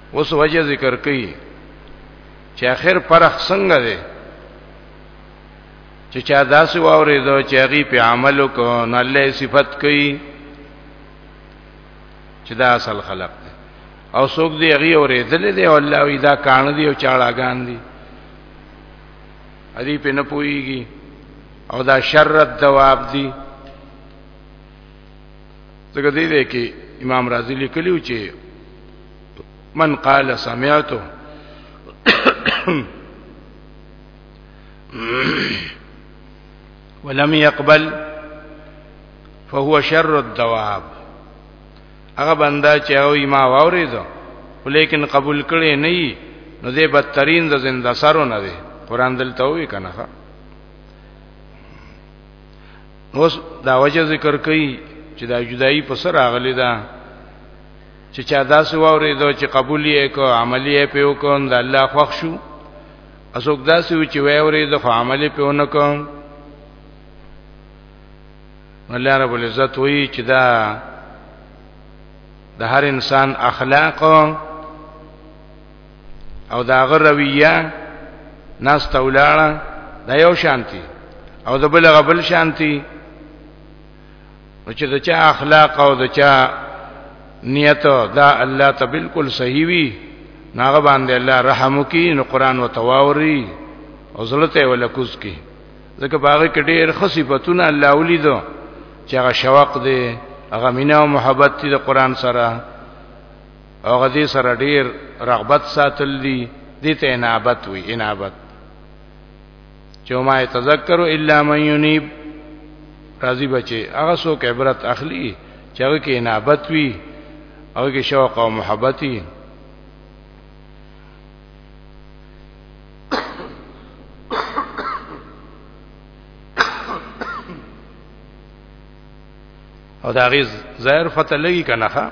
S1: اوس وجه ذکر کړي چې اخر پرخ څنګه دی چې چا داسې واورې دو چې هغه په عمل کو نه الله صفت کوي چې دا اصل خلق دی او څوک دی هغه اورې دل دی او الله وی دا کان دی او چاړاګان دی ادي په نه پويږي او دا شرط دواب دی ځکه دې دې کې امام رازی لیکلیو چې من قال سمعتو ولم يقبل فهو شر الدواب هغه بندا چې او ما واورېدو ولیکن قبول کړي نه نو دې بدترین د زنده سرو نه دی قران دلته وی کنه اوس دا وجه ذکر کړي چې دا جدائی په سر راغلی ده چې چا داسې واورې دو چې قبول یې کو عملی یې پیو کو د الله خوښ شو اسوک داسې و چې واورې د عملی پیو نه کوم الله رب العزت وی چې دا د هر انسان اخلاق او دا غر رویه ناس تولاړه دا یو شانتی او د بل غبل شانتی چې د چا اخلاق او د چا نیت دا الله ته بالکل صحیح وي ناغه باندې الله رحم وکي نو قران وتواوري او زلته ولا کوز کی ځکه باغ کې ډېر خصيبتونه الله ولیدو چې هغه شوق دی هغه مینا او محبت دی د قران سره او غدي سره ډیر رغبت ساتل دي دي ته انابت وي انابت چې ما تذکر الا من ينيب راضي بچي هغه څوک عبرت اخلي چې هغه کې انابت وي هغه کې شوق او محبت وي او دا غي زهر فتلګي کنه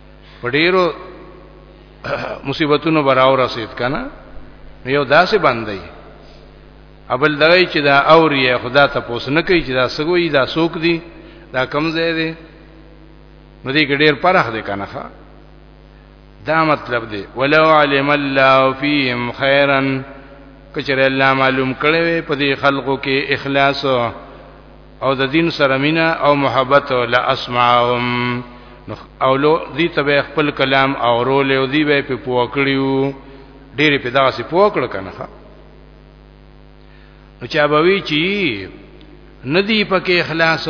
S1: په ډیرو مصیبتونو براو رسید کنه یو داسې باندې ابل دغه چې دا اوري خدا ته پوس نه کوي چې دا سګوي دا سوک دي دا کم ځای دي نو دې کې ډیر پرخ دي کنه دا مطلب دی ولو علم الله فیهم خیرا کچره الله معلوم کړي په دې خلقو کې اخلاص او د دین سره مینا او محبت لا اسمعهم او لو دی ته خپل کلام او رول او دی به په پوکړیو ډېر په داسې پوکړ کنه نو چا به وی چی ندی پکې اخلاص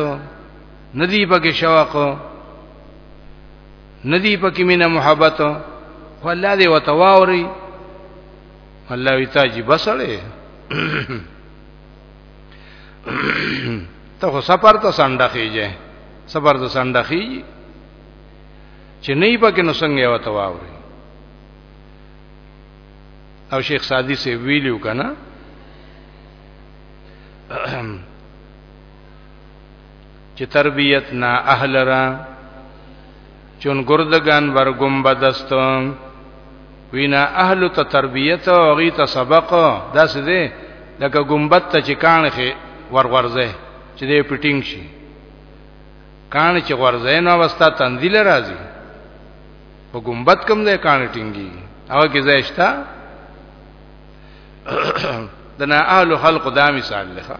S1: ندی پکې شوق ندی پکې مینا محبت خو الله دې وتواوري الله وی تاجی بسړې ته خو سفر ته سنډه خيږي سفر ته سنډه خيږي چې نه پکې نو څنګه یو ته واوري او شیخ سادی سے ویلیو کنا چې تربیت نا اهل را چون گردگان بر گنبد است وینا اهل ته تربیت او غی ته سبق داس دې لکه گنبد ته چې کان خې ورغورځه چې دې پټینګ شي کان چې غورځه نو واستا تنزیل راځي په گنبد کوم دې کان ټینګي هغه کې زیشتا دنا اهل خلق دا مثال لخوا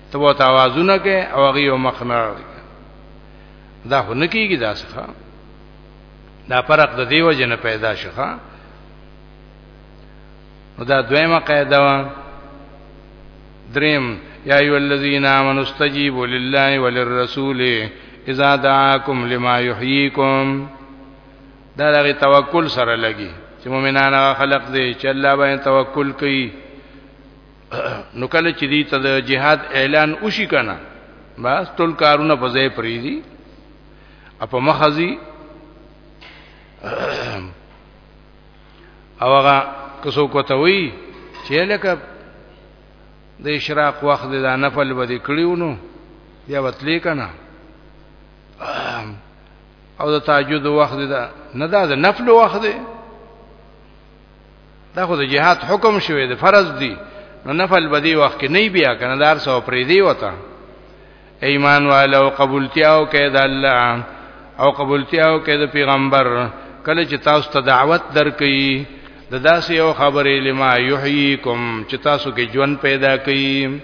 S1: ته وو توازونه کې او هغه یو مخ نه راړي دا هونه کیږي دا څه دا فرق د دیو جن پیدا شخه نو دا دویمه قاعده وا دریم یا ایو الذین آمنوا استجیبوا لله وللرسول اذا دعاکم لما یحییکم دا دغه توکل سره لګي چې مؤمنان خلق دي چې الله باندې توکل کوي نو کله چې دې ته د جهاد اعلان وشي کنه بس ټول کارونه په ځای پری دي اپ مخزي او هغه کسو کوتوي چې لکه د اشراق وخت د نفل ودی کړیونو بیا وتلی کنه او د تهجد وخت د نه دا د نفل وخت دی دا خو د جهاد حکم شوی د فرض دی نو نفل بدی وخت کې نه بیا کنه دار سو پرې دی وته ایمان والو قبولتیاو کې د الله او قبولتیاو کې د پیغمبر کله چې تاسو ته دعوت درکې د داسې یو خبرې لما یحییکم چې تاسو کې ژوند پیدا کړي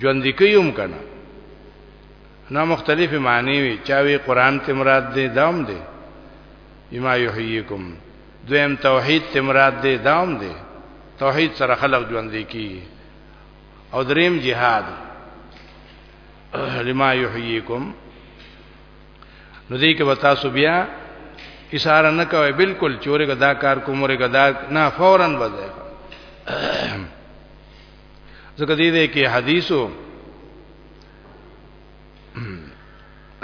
S1: ژوند دې کوم کنه نو مختلف معنی وی چاوي قران ته مراد دې دام دې بما یحییکم دویم توحید ته مراد دی داوم دی توحید سره خلق ژوند کی او دریم جهاد لما یحییکم نو دې کې وتا سو بیا اشاره نه کوي بالکل چورې غدا کار کومره غدا نه فورن وځي ځکه دې کې حدیثو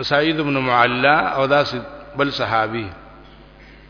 S1: سعید بن معلا او داس بل صحابي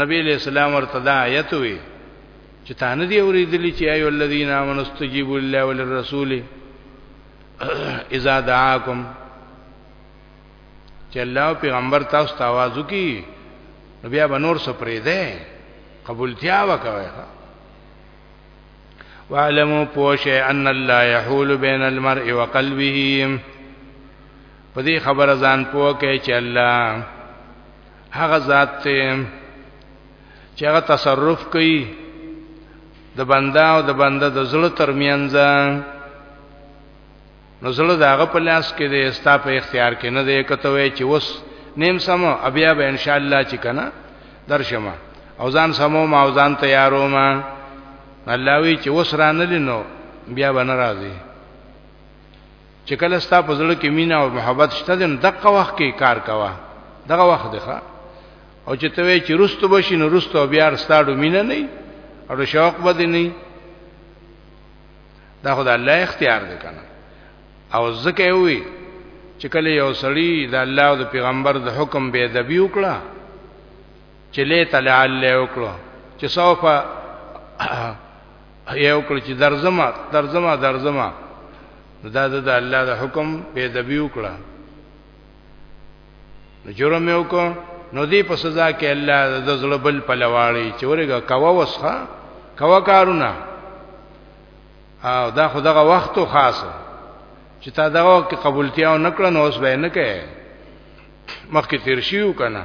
S1: نبی علیہ السلام ورته دا آیت وی چې تا نه دی اوریدلی چې ایو الذین آمنوا استجیبوا لله وللرسول اذا دعاکم چې الله پیغمبر تاسو ته आवाज وکي نو بیا بنور سپری ده قبولتیا وکوي وعلموا پوشه ان الله يحول بين المرء وقلبه په دې خبره ځان پوه کې چې الله هغه ذات ته چې هغه تصرف کوي د بنده او د بنده د زړه ترمنځ نو زړه د هغه په لاس کې دی ستا په اختیار کې نه دی کته وی چې وس نیم سمو بیا به ان شاء الله چې کنه درشمه او ځان سمو ما او ځان تیارو ما الله وی چې وس رانه لینو بیا به ناراضي چې کله ستا په زړه کې مینا او محبت شته نو دغه وخت کې کار کوا دغه وخت دی او چې ته وی چې رستو بشي نو رستو بیا ستاړو مینا نه او شوق بد نه دا خدای الله اختیار دی کنه او زکه وی چې کله یو سړی د الله او د پیغمبر د حکم به ادبی وکړه چې له تعالی له وکړه چې سوف یو کړ چې درځما درځما درځما دا د الله د حکم په دبی وکړه نو جرم یو کو نو دی په سزا کې الله د زړه بل پلواړي چې ورګه کوا وسخه کوا کارونه او دا خو دغه وخت خاصه چې تا دغه کې قبولتیا نکړه نو اوس به نه کې مخکې تیر شیو کنه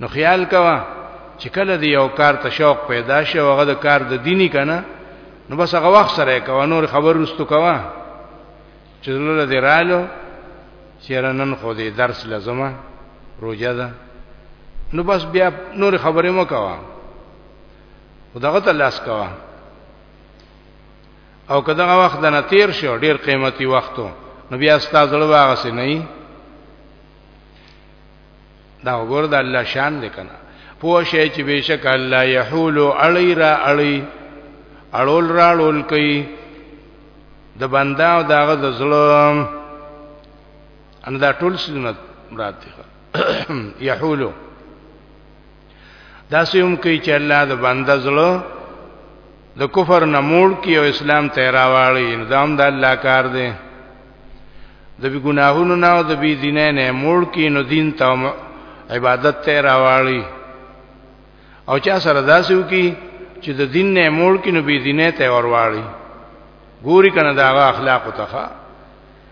S1: نو خیال کوا چې کله دی یو کار ته شوق پیدا شي او هغه د کار د دینی کنه نو بس هغه وخت سره کوا نور خبر رستو کوا چې زړه دې رالو چیرې نن خو دې درس لازمه روزه ده نو بس بیا نور خبرې مو کوا خدغه ته لاس کوا او کداغه وخت د نتیر شو ډیر قیمتي وختو نو بیا استاد زړه واغسه نه دا وګور د الله شان دی کنه پوه شي چې بشک الله يحول اړي را اړي اړول را اړول کوي د بندا او داغه د ظلم ان دا ټول سنت مراد دی يحولو دا سيوم کوي چې الله د بنده زړه د کفر نه موړ کی او اسلام ته راواړي نو دا هم د الله کار دی د بی ګناهونو نه او د بی دینه نه موړ کی نو دین ته عبادت ته راواړي او چا سره داسې وکي چې د دین نه موړ کی نو بی دینه ته ورواړي ګوري کنه دا اخلاق ته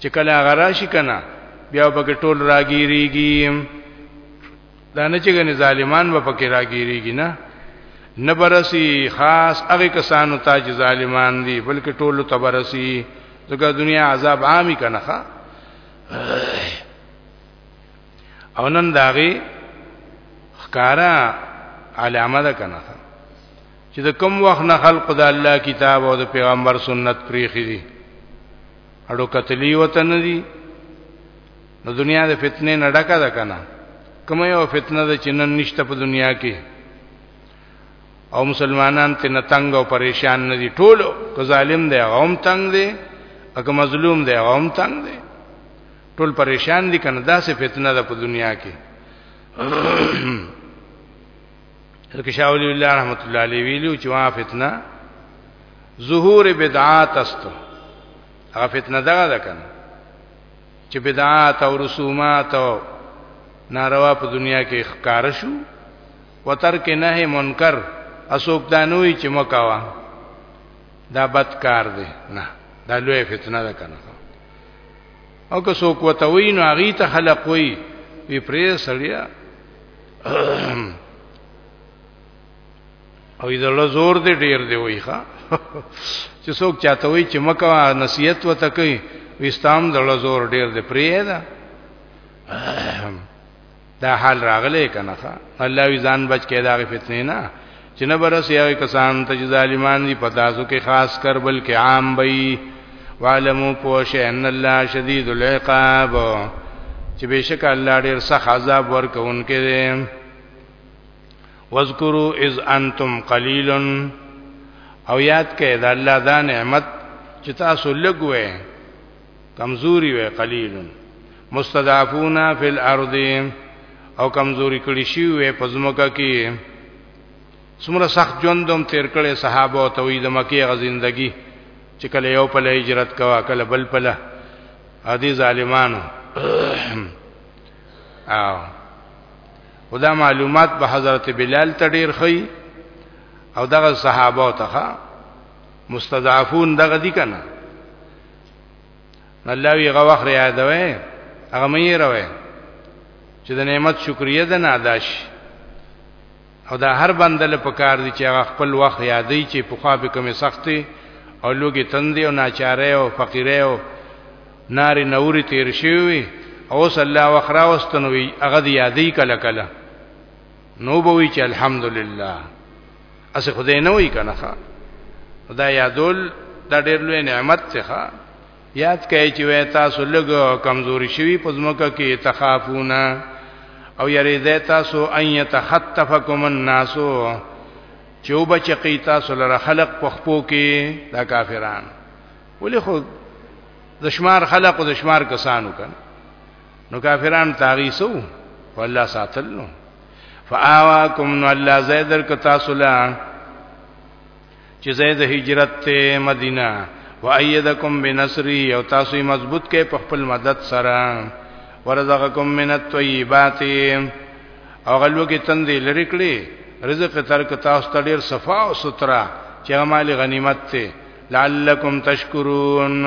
S1: چې کله هغه راشي کنه بیا به کې ټول راګیریږي دا نه چې غني ظالمان به پکې راګیریږي نه نه برسي خاص هغه کسانو ته چې ظالمان دي بلکې ټول ته برسي ځکه دنیا عذاب عامي کنه ښا او نن داغي خکارا علامه ده کنه چې د کوم وخت نه خلق د الله کتاب او د پیغمبر سنت پریخي دي اړو قتلی وته نه دي نو دنیا د فتنې نه ډکه ده کنه کوم یو فتنه ده چې نن نشته په دنیا کې او مسلمانان ته نتنګ او پریشان نه دي ټول که ظالم دی هم تنگ دی او که مظلوم دی هم تنگ دی ټول پریشان دي کنه داسې فتنه ده په دنیا کې لکه شاه ولی الله رحمت الله علیه ویلو چې وا فتنه ظهور بدعات است هغه فتنه دغه ده کنه چې بدعات او رسومات او ناروا په دنیا کې ښکار شو وترک نه منکر اسوک دانوي چې مکوا دا بد کار دی نه دا لوی فتنه ده کنه او که څوک وته وی نو هغه ته خلق وی وی پرې سړیا او دا لزور دې ډیر دی وی ښا چې څوک چاته وی چې مکه نصیحت وته کوي وستام د لزور ډیر دی پرې دا دا حال راغلی کنه الله وی ځان بچ کې دا فتنه نه چې نه برس یو کسان ته ظالمان دي پتاسو کې خاص کر بلکې عام بي وعلمو پوش ان الله شدید العقاب چې بشک الله ډیر سخت عذاب ورکوونکې دي واذکروا اذ انتم قلیل او یاد کړئ دا الله دا نعمت چې تاسو لګوي کمزوري وي قلیل مستضعفون فی الارض او کمزوري کړي شي وي پزمکه کې څومره سخت ژوندوم تیر کړي صحابه او توحید مکه غ زندگی چې کله یو په هجرت کوا کله بل په له ادي ظالمانو او خدا معلومات به حضرت بلال ته ډیر خي او دغه صحابه ته مستضعفون دغه دي کنه الله وی غوخ ریا دوی هغه مې روي چې د نعمت شکریا ده نه ادا شي او دا هر بنده له پکار دي چې هغه خپل وخت یادې چې په خوا به کومه سختي او لوګي تندې او ناچارې او فقیرې او ناری نوري تیر شوی او صلی الله وخرا واستنوي هغه یادې کله کله نو بوي چې الحمدلله اسه خدای نه وای کنه ښا دا یادول دا ډېر لوی نعمت ته ښا یاد کړئ چې وای تاسو لګ کمزوري شوي په ځمکه کې تخافونا او یری دې تاسو ان یتخطفکم الناس چې وبچقی تاسو لره خلق په خپو کې دا کافران ولې خو دشمار خلق او دشمار کسانو کنه نو کافران تاغیسو په الله ساتل نو فآواکم نو الله زیدر ک تاسو لا چې زید هجرت ته مدینه وایدکم بنصری او تاسو مضبوط کې په خپل مدد سره ورزقکم من الطیبات او غلو کې تندې لری کړې رزق ترک تاسو ته ډیر صفا او سترا چې مال غنیمت ته لعلکم تشکرون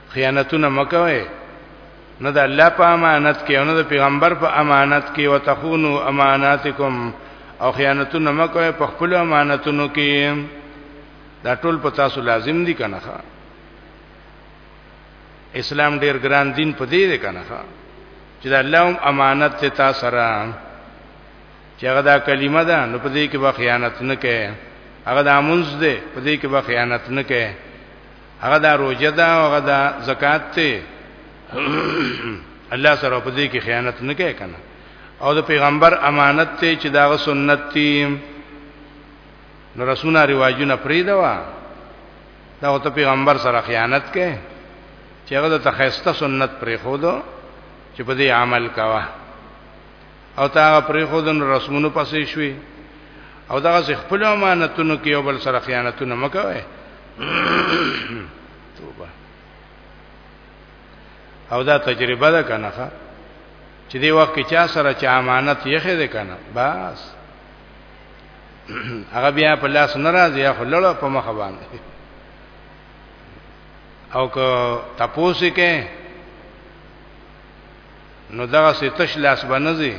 S1: خیانتونه مکوئ نه د الله په امانت کې او نه د پیغمبر په امانت کې وتخونو اماناتکم او خیانتونه مکوئ په خپل امانتونو کې دا ټول په تاسو لازم دي کنه اسلام ډیر ګران دین په دې ده کنه چې دا الله هم امانت ته تاسو سره چې هغه دا کلمه ده نو په دې کې به خیانت نه کوي هغه د امونز ده په دې کې به خیانت نه کوي هغه دا روزه ده او هغه دا زکات ته الله سره په دې کې خیانت نه کوي کنه او د پیغمبر امانت ته چې دا سنت دي نو رسونه رواجونه پری دا وا دا او ته پیغمبر سره خیانت کوي چې هغه د تخیسته سنت پرې خو دو چې په دې عمل کاوه او تا هغه پرې خو دن رسمونو پسې شوي او دغه څه خپل امانتونو کې یو بل سره خیانتونه مکوي توبه او دا تجربه ده کنه ښا چې دی وخت کې چا سره چې امانت یې خې ده کنه بس هغه بیا په لاس ناراض یا خلړ په مخ باندې او که تاسو کې نو دغه ستش لاس بنځي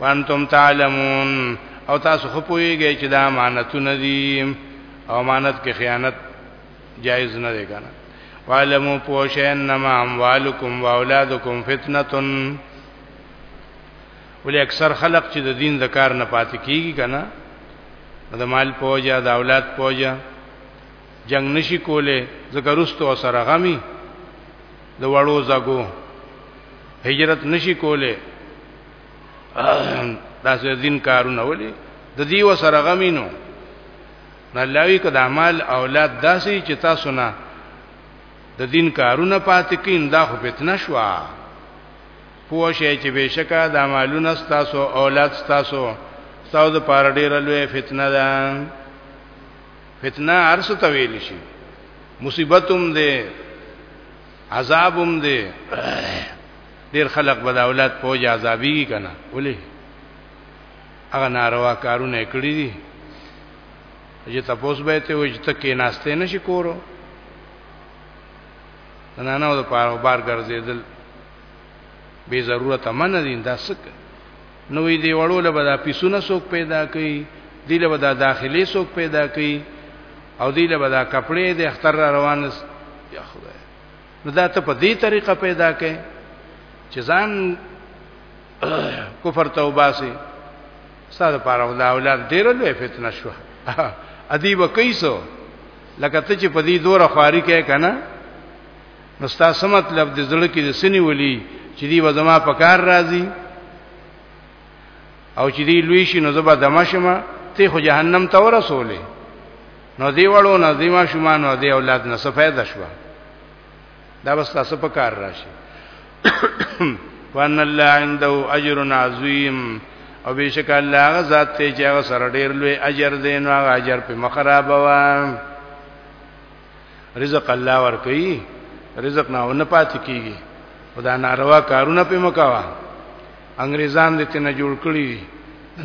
S1: وانتم تعلمون او تاسو خو پوهیږئ چې دا امانتونه دي او امانت کې خیانت جایز نه دی کنه وعلموا پوشین نما اموالکم واولادکم فتنتن ولې اکثر خلق چې د دین د کار نه پاتې کیږي کنه د مال پوجا د اولاد پوجا جنگ نشي کوله ذکر واستو سره غمي د وړو زګو هجرت نشي کوله داسې دین کارونه ولي د دې وسره غمینو نه لاوی کده مال اولاد داسې چې تاسو نه د دین کارونه پاتې کین دا خو فتنه شو پوه شئ چې بشکا د مالونه تاسو اولاد تاسو تاسو د پاره ډیر لوی فتنه ده فتنه ارس ته ویل شي مصیبتوم دی عذابوم دی ډیر خلق بد اولاد پوج عذابي کنا ولي هغه ناروا کارونه کړی دي چې تاسو به ته وځ ته کې ناشته نشي کورو نه نه د پاره بار ګرځیدل به ضرورت منه دي دا سکه نو وی دی وړو له بدا پیسونه سوک پیدا کړي دی له بدا داخلي سوک پیدا کړي او دی له بدا کپڑے د اختر را روان یا خدای نو دا ته په دې طریقه پیدا کړي چې ځان کفر توبه سي ساده پاره دا اولاد ډیر لوی فتنه شو ادیب کیسو لکه ته چې په دې دوره خواري کې کنه نو ستاسو مطلب د زړه کې د سني ولي چې دی وزما په کار راځي او چې دی لوی شي نو زبا دمشما ته خو جهنم ته ورسولې نو دی وړو نه دی ما شوما نو دی اولاد نه څه فائدہ شوه دا بس تاسو په کار راشي وان الله عنده اجر عظیم او بشک الله هغه ذات ته چې هغه سره ډیر لوی اجر دی نو هغه اجر په مخرب وام رزق الله ور کوي رزق نه ونه پات کیږي خدا ناروا کارونه په مکوا انګريزان دې تنه جوړ کړی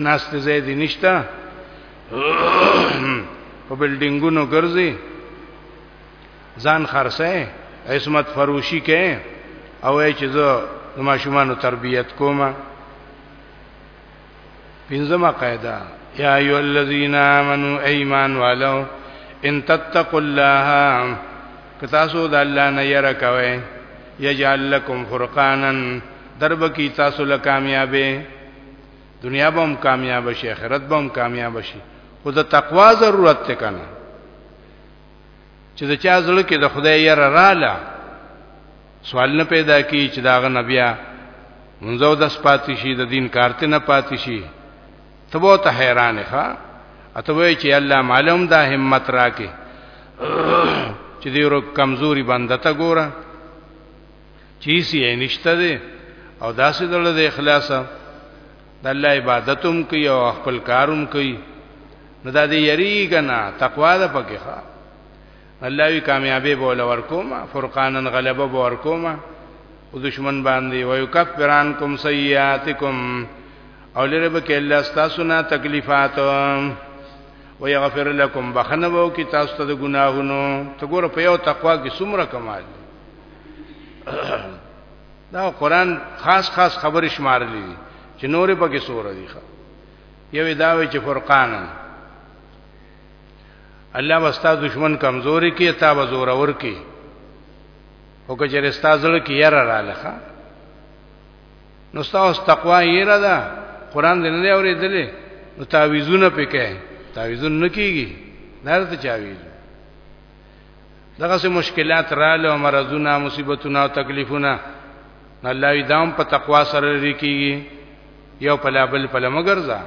S1: ناس ته زید نشتا په بلډینګونو ګرځي ځان خرڅه عصمت فروشي کې او چې زه د ماشومان تربيت کومه پنځمه قاعده یا ایو الذین آمنو ایمان والو ان تتقوا الله کتاسو د الله نه یره کوي یجعل لكم فرقانا درب کی تاسو له کامیابې دنیا به هم کامیاب شي آخرت به هم کامیاب شي خو د تقوا ضرورت ته کنه چې د چا زړه کې د خدای ير رااله سوال نه پیدا کی چې داغه نبیا منځو د سپاتې شي د دین کارته نه پاتې شي ته به ته حیران ښه اته وای چې الله معلوم دا همت راکې چې دی ورو کمزوري بنده ته ګوره چی سی نشته دی او داسې دل د اخلاص د الله عبادت هم کوي او خپل کار هم کوي نو دا دې یری کنه تقوا ده پکې ښا الله وی کامیابې بوله ورکوما فرقانن غلبه به ورکوما او دشمن باندې ويکفران کوم سیئاتکم او لره به کې الله تاسو نه تکلیفات او یغفر لكم بخنه وو کې تاسو ته ګناهونو ته ګوره په یو تقوا کې څومره کمال دا قران خاص خاص خبرې شمارلې دي چې نورې پکې سور دي ښه یوې داوي چې فرقان الله واستا دشمن کمزوري کې تا به زور اور کې او که چېرې ستا زړه کې یې را لخه نو تاسو تقوا یې را ده قران دې نه اورې دلې نو تعویذونه پکې تعویذونه کیږي نارته چاویز دغه سه مشکلات رااله مرزونه مصیبتونه او تکلیفونه الله وی دام په تقوا سره لري کیږي یو پلابل پلمګرزا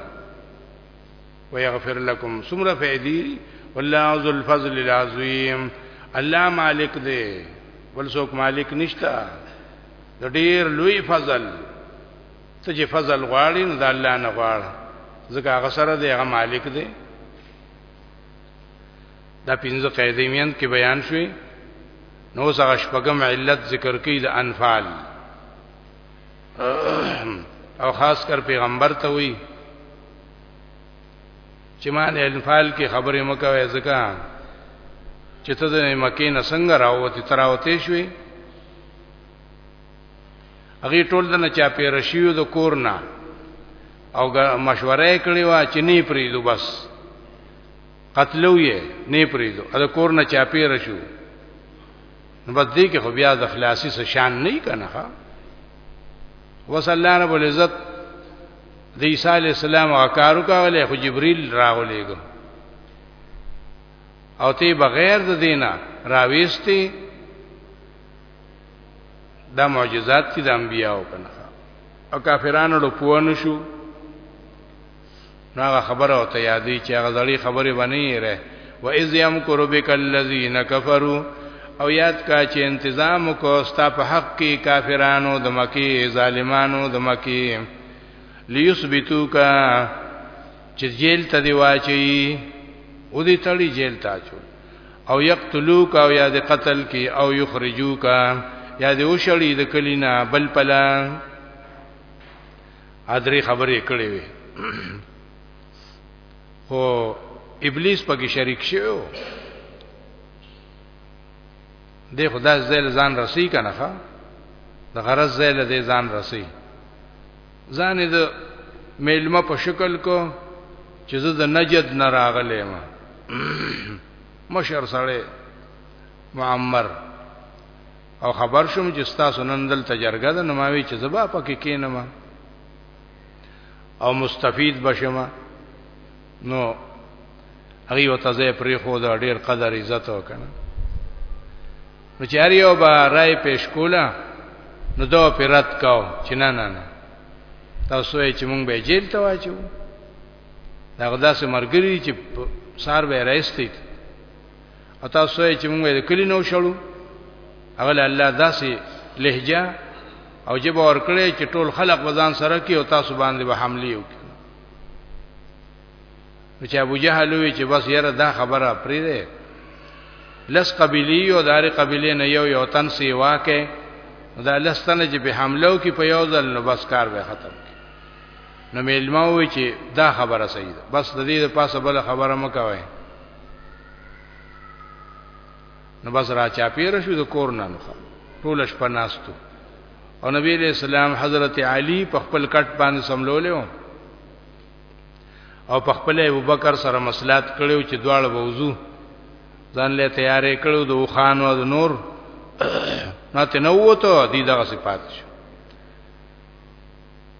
S1: ويغفر لكم سمره فیدی والله ذو الفضل العظیم الله مالک دی بل څوک مالک نشتا د ډیر لوی فضل ته چې فضل غواړي نو د الله نه غواړي ځکه هغه سره دی هغه مالک دی دا پنځه قاعده میند کې بیان شوې نو څنګه شپږم علت ذکر کړي د انفال او خاص کر پیغمبر ته وی چې ما د انفال کې خبرې مکوې ځکه چې ته د مکې نه څنګه راوتی تراوتې شوې هغه ټول د نه چا پیر شیو د کور نه او مشوره کړې و چې نه پریدو بس قتلو یې نه پریدو دا کور نه چاپیر شو نو بس دې کې خو بیا د خلاصي څه شان نه کنه وصلی الله رب العزت د عیسی علی السلام وکارو کاوله خو جبرئیل راولېګو او ته بغیر د دینه راويستي دا معجزات دي د انبیانو کنه او کافرانو له پوه نشو نو هغه خبره او ته یادې چې هغه زړې خبرې باندې یې ره و اذ یمکر بک الذین کفروا او یاد کا چې انتظام کو ستا په حق کې کافرانو د مکی ظالمانو د مکی لیثبتوک چې جیل ته دی واچي او دې تړي جیل ته اچو او یقتلوک او یا دې قتل کې او یخرجوک یا دې وشړي د کلینا بل پلا ادري خبرې کړې وي او ابلیس پکې شریک شوی دی خدا زل ځان رسی کنه ښا د غرض زل دې ځان رسی ځان دې میلمه په شکل کو چې زه د نجد نه راغلې ما مشر سره معمر او خبر شوم چې تاسو نن دلته جرګه ده نو ما وی چې زبا پکې کینم او مستفید بشم نو هغه وته زه پرې خو دا ډیر قدر عزت وکنه نو چې هر یو با رائے پیش کولا نو دا پیرت کاو چې نه نه نه تاسو یې چې مونږ به جیل ته واچو دا غدا سه مرګري چې سار به راستي او تاسو یې چې موږ یې کلی نو شړو هغه له الله داسې لهجه او جب اور کړی چې ټول خلق وزن سره کې او تاسو باندې به حمله وکړي نو چې ابو جهل وی چې بس یاره دا خبره پرې ده لس قبیلی او دار قبیله نه یو یو تن سی واکه دا لستنه چې به حمله وکړي په یو ځل نو بس کار به ختم نو میلمه وی چې دا خبره صحیح ده بس د دې په پاسه بل خبره مکوئ نو بس را چاپیر شو د کور نه نو ټول شپه ناستو او نبی علیہ السلام حضرت علی په خپل کټ باندې سملولیو او په خپل ابو بکر سره مصلحت کړو چې دواړه ووزو ځان له تیارې کړو د خان او د نور ناته نو وته دي دغه صفات شو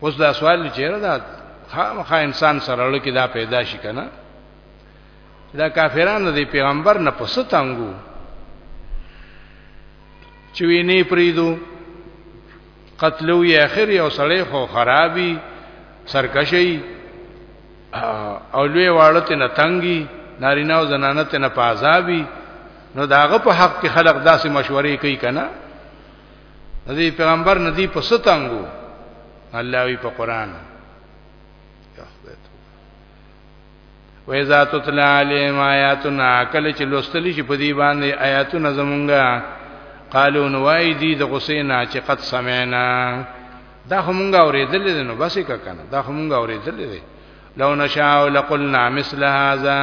S1: اوس دا سوال چیرې دا خامخا انسان سره لکه دا پیدا شي کنه دا کافرانو دی پیغمبر نه پس تنګو چې ویني پریدو قتلو یې اخر یو سړی خو خرابي سرکشي او لوی واړه ته نه تنګي نارینه او زنانه ته نه پازابي نو داغه په حق کې خلق داسې مشورې کوي کنه دې پیغمبر ندی په ستنګو الله وی په قران وَإِذَا تُتْلَى عَلَيْهِمْ آيَاتُنَا کله چې لوستل شي په دې باندې آیاتونه زمونږه قالو نوای دي د غسینا چې قد سمعنا دا همونږه اورېدل دي نو بس یک کنه دا همونږه اورېدل دي لو نشاء لقلنا مثل هذا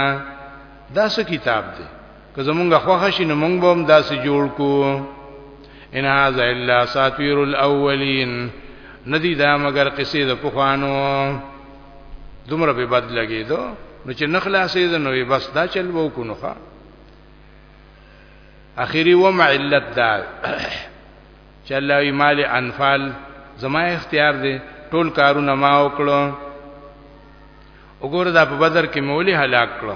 S1: دا څه کتاب دی که زمونږه خوښه شي نو مونږ به هم داسې جوړ کو ان هاذا الا ساتویر الاولین ندی دا مگر قصې د پخوانو دومره به بد لګي دو نو چې نخلاصې ده نو بس دا چل وو کو نو ښا اخیری و معلت دا چې الله وی مال انفال زما اختیار دی ټول کارونه ما وکړو وګوره دا په بدر کې مولي هلاک کړو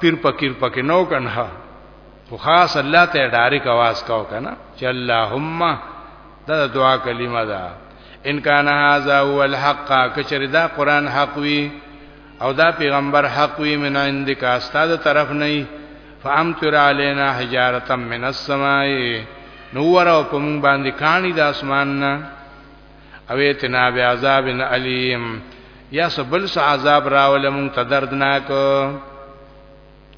S1: پیر پکیر پکې نو کنه خو خاص الله ته ډایرک आवाज کاو کنه چې اللهم دا دعا کلمه ده ان کان هاذا هو الحق کچری دا قران حق وی او دا پیغمبر حق وی من عندك استاد طرف نه فامطر علينا حجاره من السماء نور او پم باندې کانی د اسمان نه او اتنا بعذاب علیم یا سبل س عذاب راول مون ته دردناک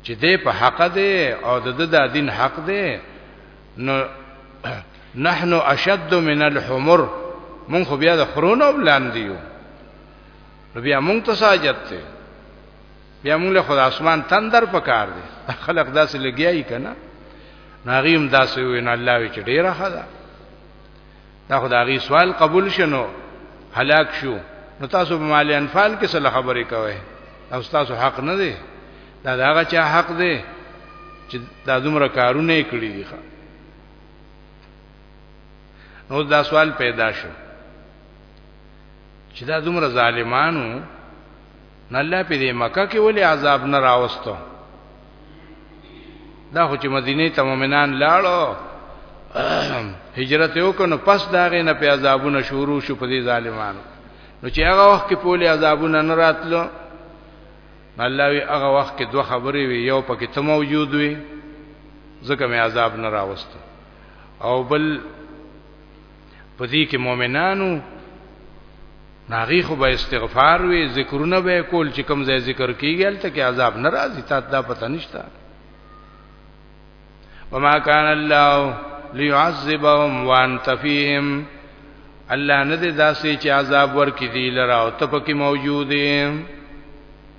S1: چې دې په حق دی او د د دین حق دی نو نحن اشد من الحمر مون خو بیا د خرونو بلاندې یو نو بیا مون ته ساجت ته بیا مون له خدای اسمان تندر پکار دی خلق داسې لګیایي کنه ناغیم داسې وین الله وی چې ډیره خدا دا خدای سوال قبول شنو هلاک شو نو تاسو په مال انفال کې سره خبرې کوئ او تاسو حق نه دی دا داغه چا حق دی چې دا دومره کارونه کړی دي نو دا سوال پیدا شو چې دا دومره ظالمانو نه الله په دې مکه کې ولې عذاب نه راوستو دا خو چې مدینه ته مؤمنان لاړو هجرت وکړو پس دا غي نه په عذابونه شروع شو په دې ظالمانو نو چې هغه وخت کې پولی عذابونه نه راتلو الله وی هغه وخت کې دوه خبرې وی یو پکې ته موجود وی ځکه مې عذاب نه راوستو او بل په دې کې مؤمنانو ناغي خو به استغفار وي ذکرونه به کول چې کوم ځای ذکر کیږي هلته کې عذاب ناراضي تا دا پته نشته وما كان الله ليعذبهم وانت فيهم الله نه دې داسې چې عذاب ورکې دی لره او ته پکې موجود یې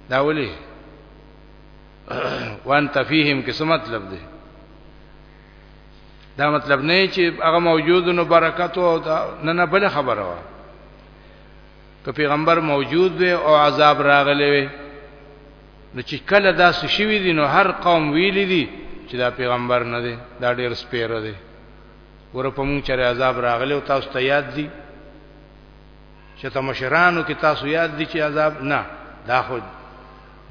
S1: دا ولي وانت فيهم کې څه مطلب دی دا مطلب نه چې هغه موجودونو برکت او نه نه بل خبره و که پیغمبر موجود وي او عذاب راغلی وي نو چې کله دا شوي دي نو هر قوم ویل دي چې دا پیغمبر نه دی دا ډیر سپیره دی ور په مونږ چر عذاب راغلی او تاسو ته یاد دي چې تاسو مشرانو کې تاسو یاد دي چې عذاب نه دا خو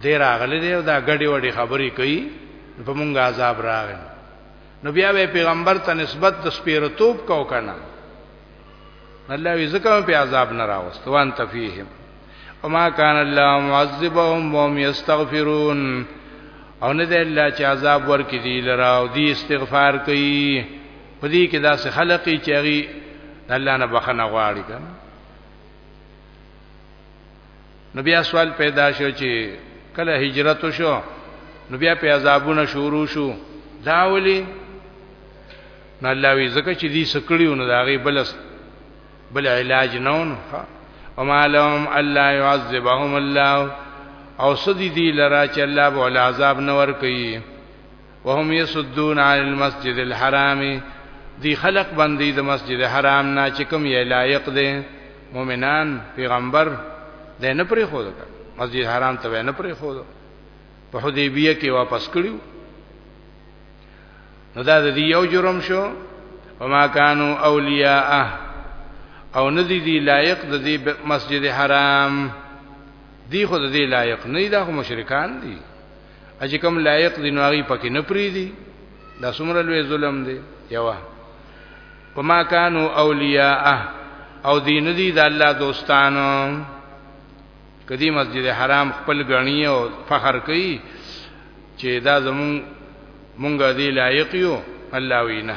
S1: دی راغلی دی او دا ګډې وډې خبرې کوي په مونږه عذاب راغی نو بیا به پیغمبر ته نسبت د سپیرتوب کو کنه الله وی زکه په عذاب نه راوست وان تفیهم وما كان الله معذبهم وهم يستغفرون او نه دی الله چې عذاب ورکړي دی لرا او دی استغفار کوي په دې کې داسې خلقي چې هغه الله نه بخنه غواړي کنه نو بیا سوال پیدا شو چې کله هجرت شو نو بیا په عذابونه شروع شو دا ولي نو الله وی زکه چې دې سکړیو نو دا غي بلس بل علاج نه ونه وما لهم الا يعذبهم الله او سدي دي لرا چې الله به عذاب نه ور کوي وهم يسدون عن المسجد الحرام دی خلق باندې د مسجد حرام نه چې کوم یې لایق دی مؤمنان پیغمبر د نه پرې خو ده مسجد حرام ته نه پرې خو ده په حدیبیه کې واپس کړیو نو دا د یو جرم شو وما كانوا اولیاء او ندی دی لایق د دې مسجد حرام دی خو د دې لایق نه دی دا خو مشرکان دي اجي کوم لایق دي نوغي پکې نه پری دي دا څومره لوی ظلم دی یوا وما كانوا اولیاء او دین دي د الله دوستانو کدی مسجد حرام خپل غنی او فخر کوي چې دا زمون مونږه دی لایق یو الله وینا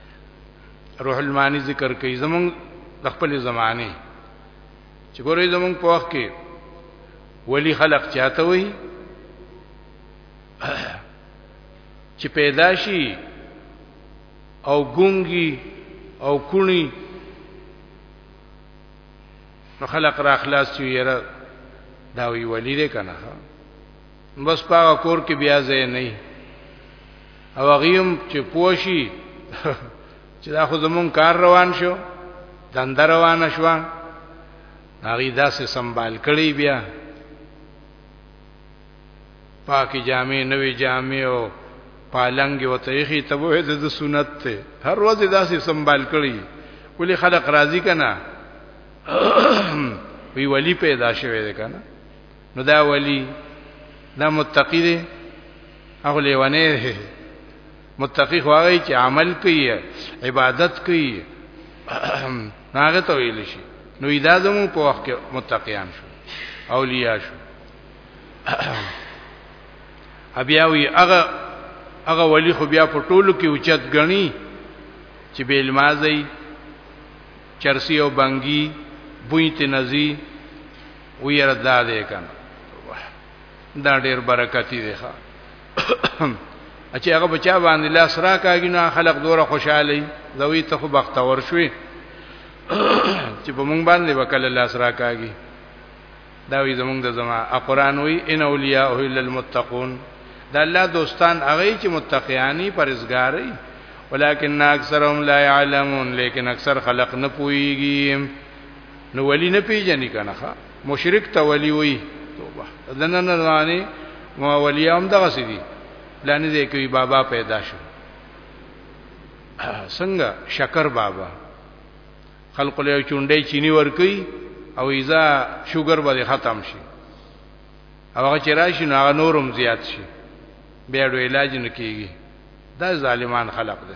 S1: روح المانی ذکر کوي زمون د خپل زمانه چې ګورې زمون په وخت کې ولی خلق چاته وي چې پیدا شي او ګونګي او کونی نو خلق را خلاص شي یره دا وی ولی دې کنه بس پاغه کور کې بیا ځای نه او غیم چې پوشي چې دا خو زمون کار روان شو دند روان شو هغه داسې سنبال کړی بیا پاکي جامې نوې جامې او پالنګ وتهخي تبوه د سنت ته هر ورځ داسې سنبال کړی ولی خلق راضی کنا وی ولی پیدا شوه ده کنه نو دا ولی دا متقی دی هغه لیوانه دی متقی خو هغه چې عمل کوي عبادت کوي هغه ته ویل شي نو دا زمو په وخت کې متقیان شو اولیاء شو بیا وی هغه هغه ولی خو بیا په ټولو کې اوچت غني چې به المازي چرسی او بنګي بوینت نزی ویره دا دی کنه دا ډیر برکتی دی ښا چې هغه بچا باندې لاس را کاږي نو خلک دوره خوشاله زوی ته خو بختور شوي چې په مونږ باندې وکړه لاس را کاږي دا وی زمونږ د زما قرآن وی ان اولیاء الا المتقون دا الله دوستان هغه چې متقیانی پرزګاری ولکن اکثرهم لا يعلمون لیکن اکثر خلق نه پويږي نو ولی نه پیژنی کنه ښا مشرک ته ولی وی توبه دنه نه ځاني ما ولی هم دغه سدي لانی دې کوي بابا پیدا شو څنګه شکر بابا خلق له چونډې چيني ور کوي او ایزا شوګر به ختم شي او هغه چې راشي نو هغه نورم زیات شي بیا ډو علاج نه کیږي دا ظالمان خلق دي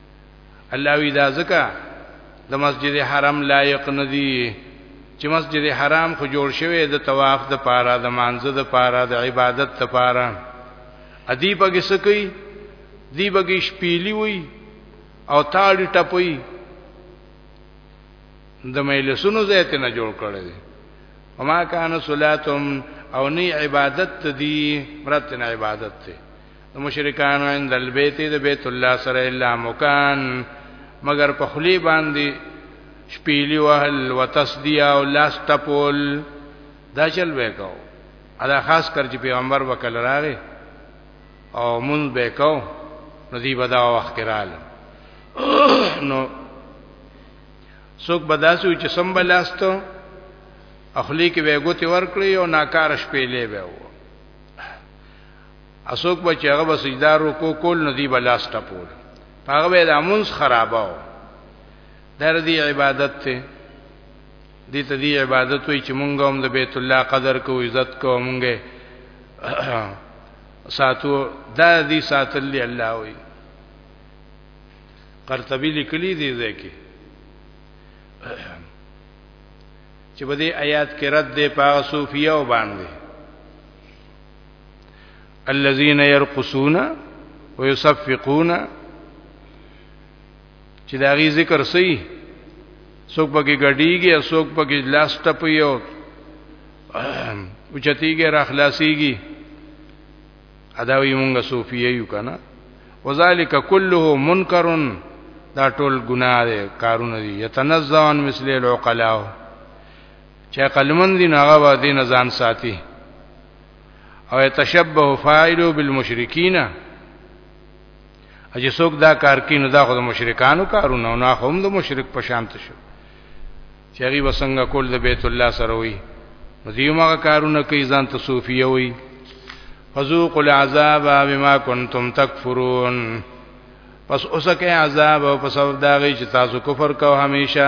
S1: الله وی دا زکه د مسجد حرام لایق ندی چې مسجد حرام خو جوړ شوی د طواف د پاره د مانزه د پاره د عبادت د پاره ادی پکې سکی دی بګی شپیلی وی او تاړي ټپوي د مجلسونو زیت نه جوړ کړی دی وما کان صلاتهم او نی عبادت دی مرتن عبادت ته د مشرکانو عند البيت د بیت الله سره الا مکان مگر په خلی باندې شپېلی وهل وتصدیا او لاس ټپول دا چل وکاو ادا خاص کر چې پیغمبر وکړ راغی او مون به کو نو دی بدا وخت رااله نو څوک بداسو چې سمبلاستو اخلی کې وګوتی ورکړي او ناکار شپېلې به و اسوک به چې هغه به سجده رکو کول نو دی به لاس ټپول په هغه به د امونځ خرابه و دا د عبادت ته دې ته دی عبادت وي چې مونږ هم د بیت الله قدر کوو عزت کوو مونږه ساتو دا دې ساتل دی الله وي قرطبي لیکلي دی ځکه چې په دې آیات کې رد دی په صوفیا باندې الذين يرقصون ويصفقون چې دا غي ذکر سي څوک پکې غډيږي او څوک پکې لاس ټپي او اوچتيږي را خلاصيږي اداوي مونږه صوفيه یو کنه وذالک كله منکر دا ټول ګناه دي کارونه دي يتنزعون مثل العقلاء چې قلمن دي ناغه و دي نه ځان ساتي او يتشبه فاعل بالمشرکین اجه څوک دا کار کوي نو دا خو د مشرکانو کارونه نه هم د مشرک په شان ته شو چې هغه وسنګ کول د بیت الله سره وي نو دیو ما کارونه کوي ځان ته صوفیه وي فذوقوا العذاب بما كنتم تكفرون پس اوسکه عذاب او پس او داغی چې تاسو کفر کو همیشه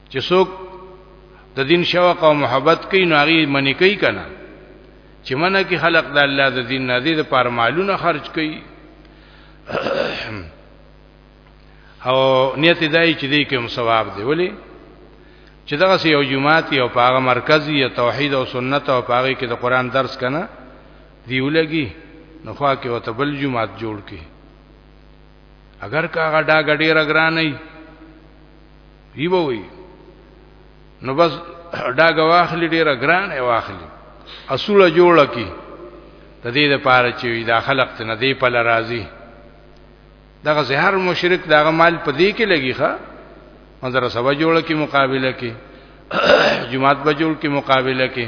S1: چې څوک د دین شوق او محبت کوي نو هغه منی کوي کنه چې منه کې خلق د الله د دین نه دي د پاره مالونه خرج کوي او نیت دای چې دې کوم ثواب دی ولی چې دغه سې یو جماعت یو پاغه مرکزی یا توحید او سنت او پاغه کې د قران درس کنه دیو لګي نو خوا کې وته بل جماعت جوړ کی اگر کاغه دا غډی رګرانې وی به وی نو بس ډاګه واخلی ډیره ګرانه واخلی اصوله جوړه کی د دې لپاره چې دا خلق ته نه دی په لرازي دغه زهر مشرک دغه مال په دې کې لګي ښا مدرسه و جوړه کی مقابله کی جماعت و جوړ کی مقابله کی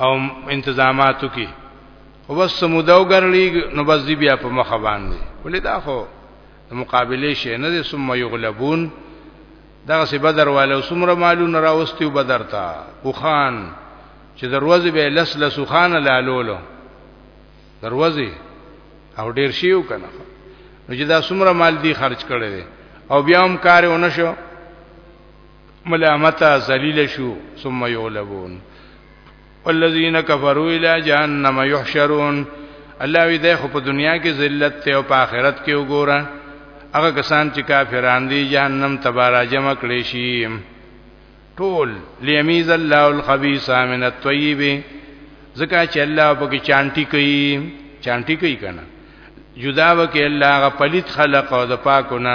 S1: او انتظاماتو کې وبس مودو ګرلی نو بس دی بیا په مخه باندې ولې دا خو د مقابله شي نه دي ثم یغلبون دغه سی بدر والو سمره مالون راوستي او بدر تا او خان چې دروازه به لس لس خان لالولو دروازه او ډیر شیو کنه نو چې دا سمره مال دی خرج کړي او بیا هم کارونه شو ملامتا ذلیل شو ثم یغلبون والذین کفروا الی جهنم یحشرون الله وی ده خو په دنیا کې ذلت ته او په آخرت کې وګوره هغه کسان چې کافران دي جهنم تبارا جمع کړي شي ټول لیمیز الله الخبیث من الطیب زکه چې الله په کې چانټي کوي چانټي کوي کنه جدا وکي الله غ پلیت خلق او د پاکونه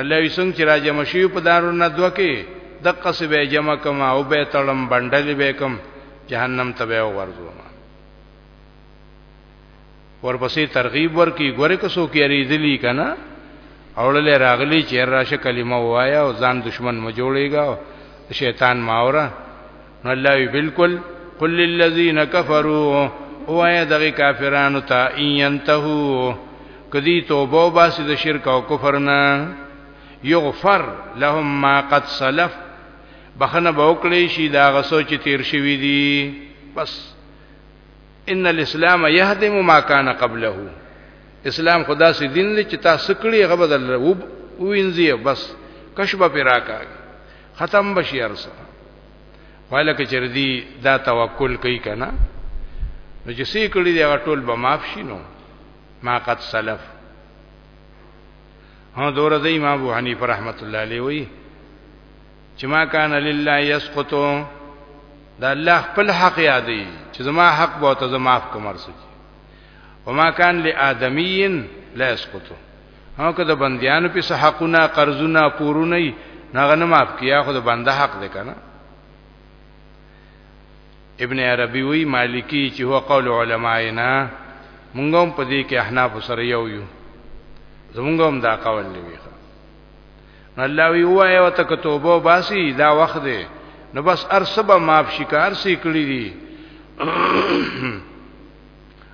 S1: الله وی څنګه چې راځم شي په دارو نه دوه کې د قصې به جمع کما او به تړم بندلې به کم جهنم ته به ورځو ورپسې ترغیب ورکی ګوره که څوک یې ریدلی کنه اورلې راغلی چې راشه کلمه وایا او ځان دشمن مو جوړیږي شیطان ماوره نو الله وی بالکل قل للذین کفروا اوه دغه کافرانو ته ان ينتهو کدی توبه وباسي د شرک او کفر نه یغفر لهم ما قد سلف بخنه بوکلی شي دا غسو چې تیر شوی دی بس ان الاسلام يهدم ما كان قبله اسلام خدا سي دین دی چې تاسو کړی هغه بدل وینځي بس کشبه پیراکا ختم بشي ارسه وایله کې چر دی دا توکل کوي کنه نو چې سې کړی دی هغه ټول به معاف شي نو ما قد سلف هو دور د امام ابو حنیفه رحمت الله علیه وی چې ما کان لله یسقطو دا الله خپل حق یادې چې زما حق به ته زما معاف کوم ارسي وما کان لآدمین لا یسقطو او که د بندیانو په حقونه قرضونه پورونه یې ناغه نه معاف کیا خو د بنده حق دی کنه ابن عربی وی مالکی چې هو قول علماءنا مونږ هم په دې کې احناف سره یو یو زمونږ هم دا قول دی الله وی وای او ته توبه باسي دا وخت دی نو بس ارسبه معاف شي کار سي کړی دي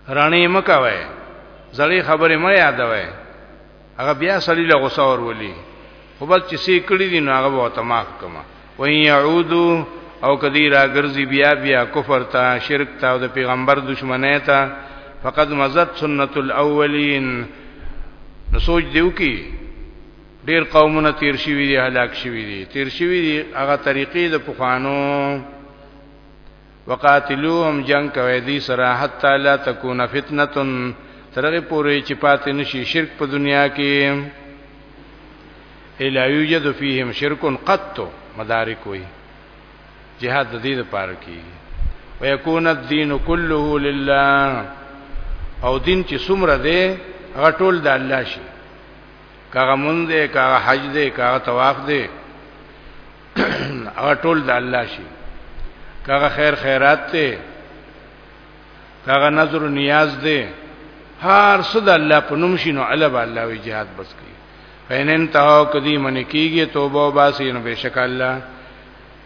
S1: رانه مکوي زړې خبرې مې یادوي هغه بیا سړی له غوسه ورولي خو بس چې سې کړی دي نو هغه به تماخ کما وان يعودو او کدی را ګرځي بیا بیا کفر ته شرک ته او د پیغمبر دشمنه ته فقد مزت سنت الاولین نو سوچ دیو کی ډیر قومونه تیر شوی دي هلاک شوی دي تیر شوی دي هغه طریقې د پخوانو وقاتلوهم جنگ کوي دي سره حتا لا تكون فتنه ترغه پوری چې پاتې نشي شرک په دنیا کې الا یوجد فیهم شرک قط مدارک وي جهاد د دې لپاره کې ويكون الدين كله لله او دین چې څومره دی هغه ټول د الله شي کاغه مونږ دی کاغه حج دی کاغه طواف دی هغه ټول د الله شي کاغه خیر خیرات ته کاغه نظر و نیاز دی هر څه د الله په نوم شي نو الله به الله وی jihad بس کوي فین انتهو کدی من کیږي توبه او باسی نو بشک الله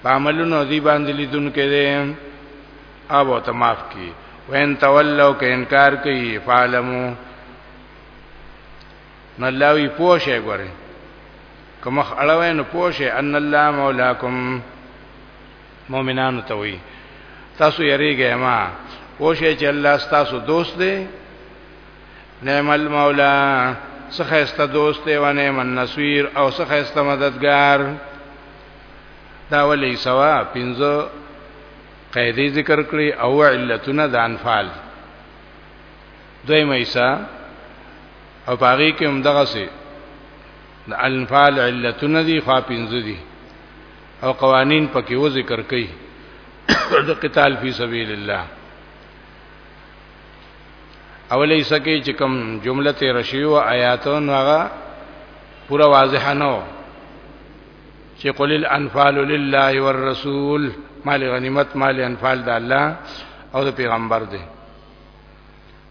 S1: عملونو دی باندې لیدون کې دي او ته معاف کی وین تولوا ک انکار کوي فعلمو نو الله وی پوه شئ ګورئ که مخ اړوي نو پوه شئ ان الله مولاکم مؤمنانو ته وی تاسو یریږئ ما پوه شئ چې الله ستاسو دوست دی نعم المولا څخه است دوست دی و نعم النصير او څخه است مددگار دا ولې سوا پنځه قاعده ذکر کړی او علتونه د انفال دوی مېسا او باغی کې هم دغه سي د انفال علتونه دي خوا پینځه دي او قوانین پکې و ذکر کړي د قتال فی سبیل الله اولې سکه چې کوم جمله ته رشیو آیاتون هغه پورا واضح نه و چې قل الانفال لله والرسول مال غنیمت مال انفال د الله او د پیغمبر دی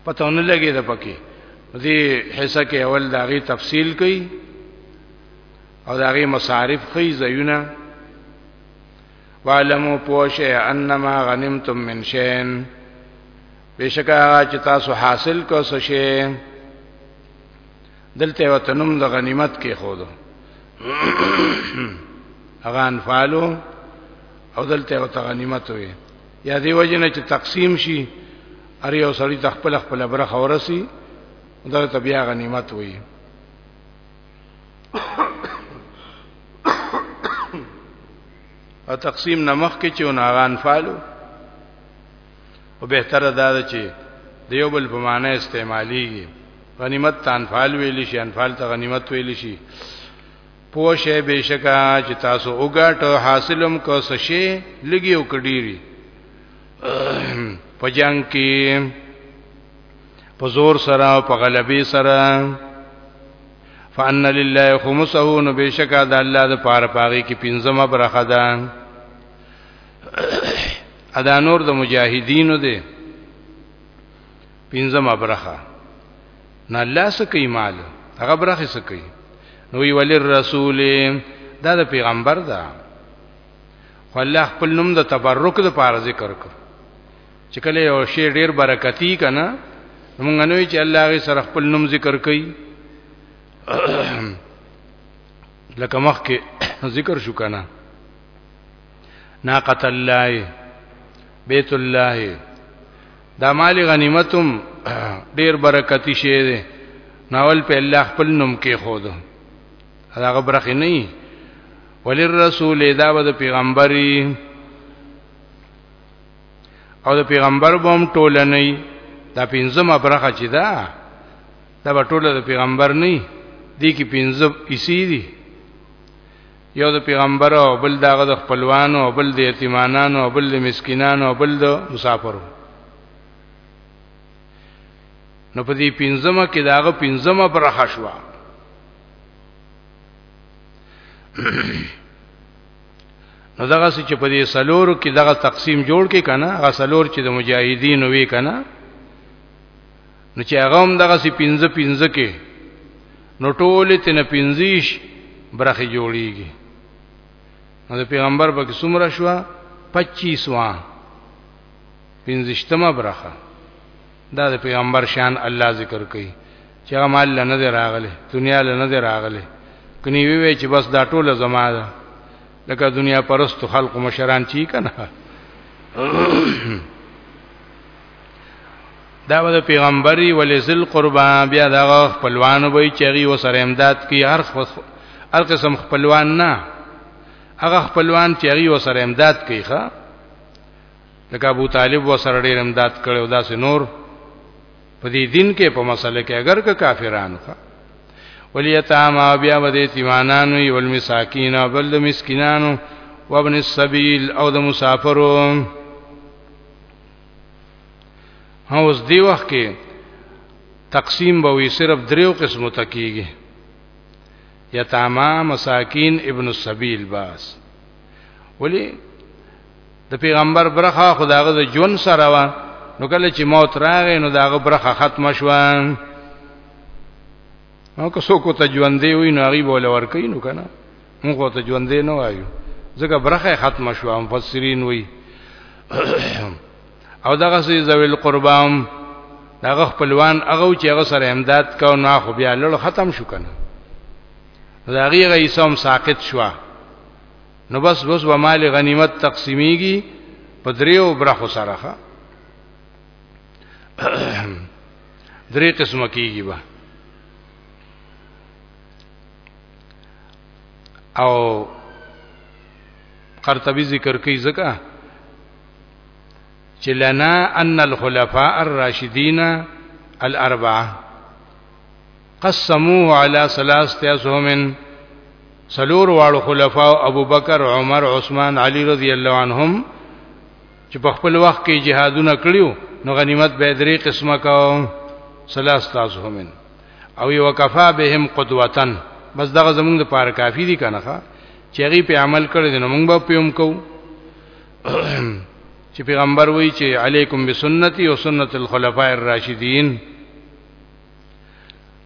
S1: پته نه لګي د پکې دې حصہ کې اول داغي تفصیل کوي او داغي مصارف خي زيونه وعلمو پوشه انما غنمتم من شين بشکا چې تاسو حاصل کو څه شي دلته وتنم د غنیمت کې خودو اغان فالو او دلته وت غنیمت وي یا دی وجنه چې تقسیم شي ار یو سړی تخپل خپل برخه ورسی دا ته بیا غنیمت وي او تقسیم نمخ کې چې ناغان فالو او به تر دا چې دیو بل په معنی استعمالي غنیمت تان فال ویل شي انفال ته غنیمت ویل شي پوشه بشکا چې تاسو وګټو حاصلم کو سشي لګي او کډيري په جنگ کې په زور سره او په غلبي سره فان لله خمسه نو بشکا د الله د پاره پاغي کې پنځمه برخه ده ادا نور د مجاهدینو ده پنځمه برخه نه الله سکی مال هغه برخه سکی نو وی ولی رسول دا د پیغمبر دا خو الله خپل نوم د تبرک د پار ذکر کړ چې کله یو شی ډیر برکتی کنه موږ نه وی چې الله غي سره خپل نوم ذکر کوي لکه مخکې ذکر شو کنه ناقت الله بیت الله دا مال غنیمتم ډیر برکتی شی دی ناول په الله خپل نوم کې خود دا غبرخ نه وللرسول دا به پیغمبري او د پیغمبر بوم ټولنې دا پنځمه برخه چې دا دا ټوله د پیغمبر نه دی کې پنځه اسی دي یو د پیغمبر او بل دغه د خپلوانو او بل د یتیمانانو او بل د مسکینانو او بل د مسافرو نو په دې پنځمه کې داغه پنځمه برخه شو نو دغه چې په دې سلور کې دغه تقسیم جوړ کې کنه هغه سلور چې د مجاهدینو وی کنه نو چې هغه هم دغه سي 15 15 کې نو ټولې تن 15 برخه جوړیږي نو د پیغمبر په څومره شو 25 وا 15مه برخه دا د پیغمبر شان الله ذکر کوي چې هغه مال نه دی راغله دنیا له نه دی راغله کني وی وی چې بس دا ټوله زما ده لکه دنیا پرست خلق مشران چی کنه دا د پیغمبري ولې ذل قربا بیا دا خپلوان وای چې غي وسره امداد کی هر هر قسم خپلوان نه هغه خپلوان چې غي وسره امداد کوي ښا لکه ابو طالب وسره ډیر امداد کړو دا سه نور په دې دین کې په مسله کې اگر که کافرانو ښا ولیتاما بیا ود یتیمانانو او المساکین او بل مسکینانو وابن السبیل او د مسافرو اوس دی وخت کې تقسیم به وي صرف دریو قسمو ته کیږي یتاما مساکین ابن السبیل باس ولی د پیغمبر برخه خداغه د جون سره وا نو کله چې موت راغی نو داغه برخه ختم شوه نو که څوک ته ژوندې وي نو هغه بوله ور کوي نو کنه موږ ورته ژوندې نه وایو ځکه برخه ختم شو مفسرین وی او دغه سي ذویل قربام دغه خپلوان هغه چې هغه سره امداد کاو نه خو بیا لړ ختم شو کنه دا غیره ایسوم ساقط شو نو بس بس و مال غنیمت تقسیمیږي په دریو برخو سره ښه درې قسمه کیږي به او قرطبي ذکر کوي ځکه چې لنا ان الخلفاء الراشدين الاربعه قسموه على ثلاثه اسهم سلور واړو خلفاء ابو بکر عمر عثمان علي رضی الله عنهم چې په خپل وخت کې جهادونه کړیو نو غنیمت به درې قسمه کاو ثلاثه اسهم او یو کفا بهم قدوتن بس دغه زمونږ لپاره کافی دي کنه چې هغه په عمل کړی نو موږ به پیوم کو چې پیغمبر وایي چې علیکم بسنتی او سنت الخلفاء الراشدین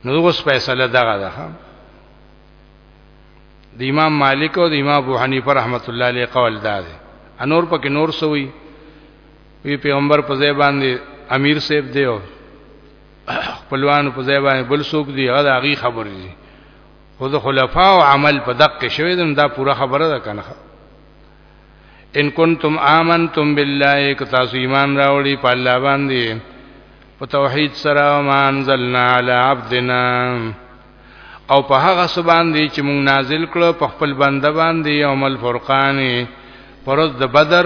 S1: نو اوس فیصله دغه ده د امام مالک او د امام ابو حنیفه رحمت الله علیه قول دا ده انور پکې نور سوی وی پیغمبر په ځای باندې امیر صاحب دیو خپلوانو په ځای باندې بل څوک دی هغه هغه خبرې دي خو د خلفاء او عمل په دقه شوی دم دا پوره خبره ده کنه ان کنتم آمنتم بالله که تاسو ایمان راوړي په الله باندې په توحید سره ما انزلنا علی عبدنا او په هغه سبان دی چې مونږ نازل کړو په خپل بنده باندې یوم الفرقان پرز د بدر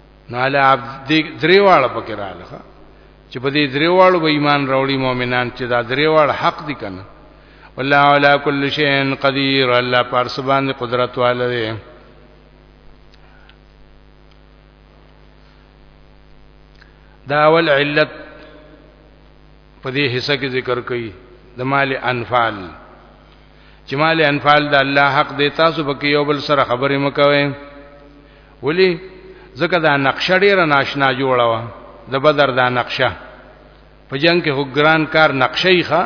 S1: نو علی عبد دریواله پکې رااله چې په دې دریواله به ایمان راوړي مؤمنان چې دا دریواله حق دي کنه والله علی کل شیء قدیر الله پر سبحان قدرت والے دی دا اول علت په دې حصہ کې ذکر کړي د مال انفال چې مال انفال د الله حق دی تاسو پکې یو بل سره خبرې مکوئ ولی ځکه دا نقشه ډیره ناشنا جوړه و د بدر دا نقشه په جنگ کې هوګران کار نقشه یې ښه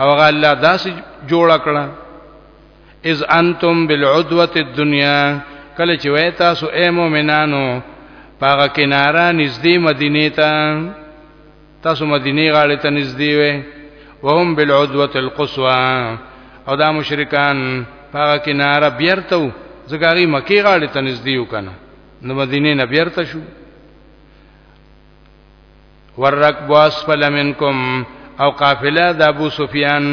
S1: او هغه الله داسې جوړ کړه اذ انتم بالعدوه الدنيا کله چې وای تاسو اے مؤمنانو پاغه کناره نږدې مدینه ته تاسو مدینه غاړې ته نږدې وې وهم بالعدوه القصوى او دا مشرکان هغه کناره بیرته ځکه هغه مکی غاړې ته نږدې وکنه نو مدینه نه بیرته شو ورک بواس فلمنکم او قافله د ابو سفیان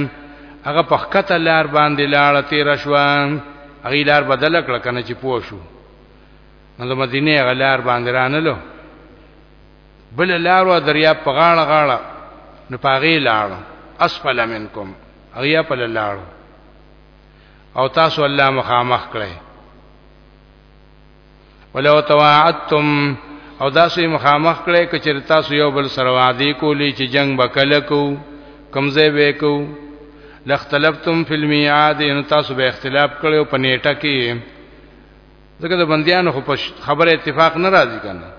S1: هغه په خکته لار باندې لاړه تیر شو هغه لار بدل کړ کنه چې پوه شو نو د مدینه غلار باندې رانلو بل لارو دریا په غاړه غاړه نو پاغي لاړ اسفل منکم اغیا په لاړ او تاسو الله مخامخ کړئ ولو تواعدتم او داسې مخامخ کړئ کچې تاسو یو بل سره وعده کولی چې جنگ وکړه کو کمزې وکړو لختلفتم فی المیعاد ان تاسو به اختلاف کړو په نیټه کې ځکه د بندیانو خو په خبره اتفاق نه راځي کنه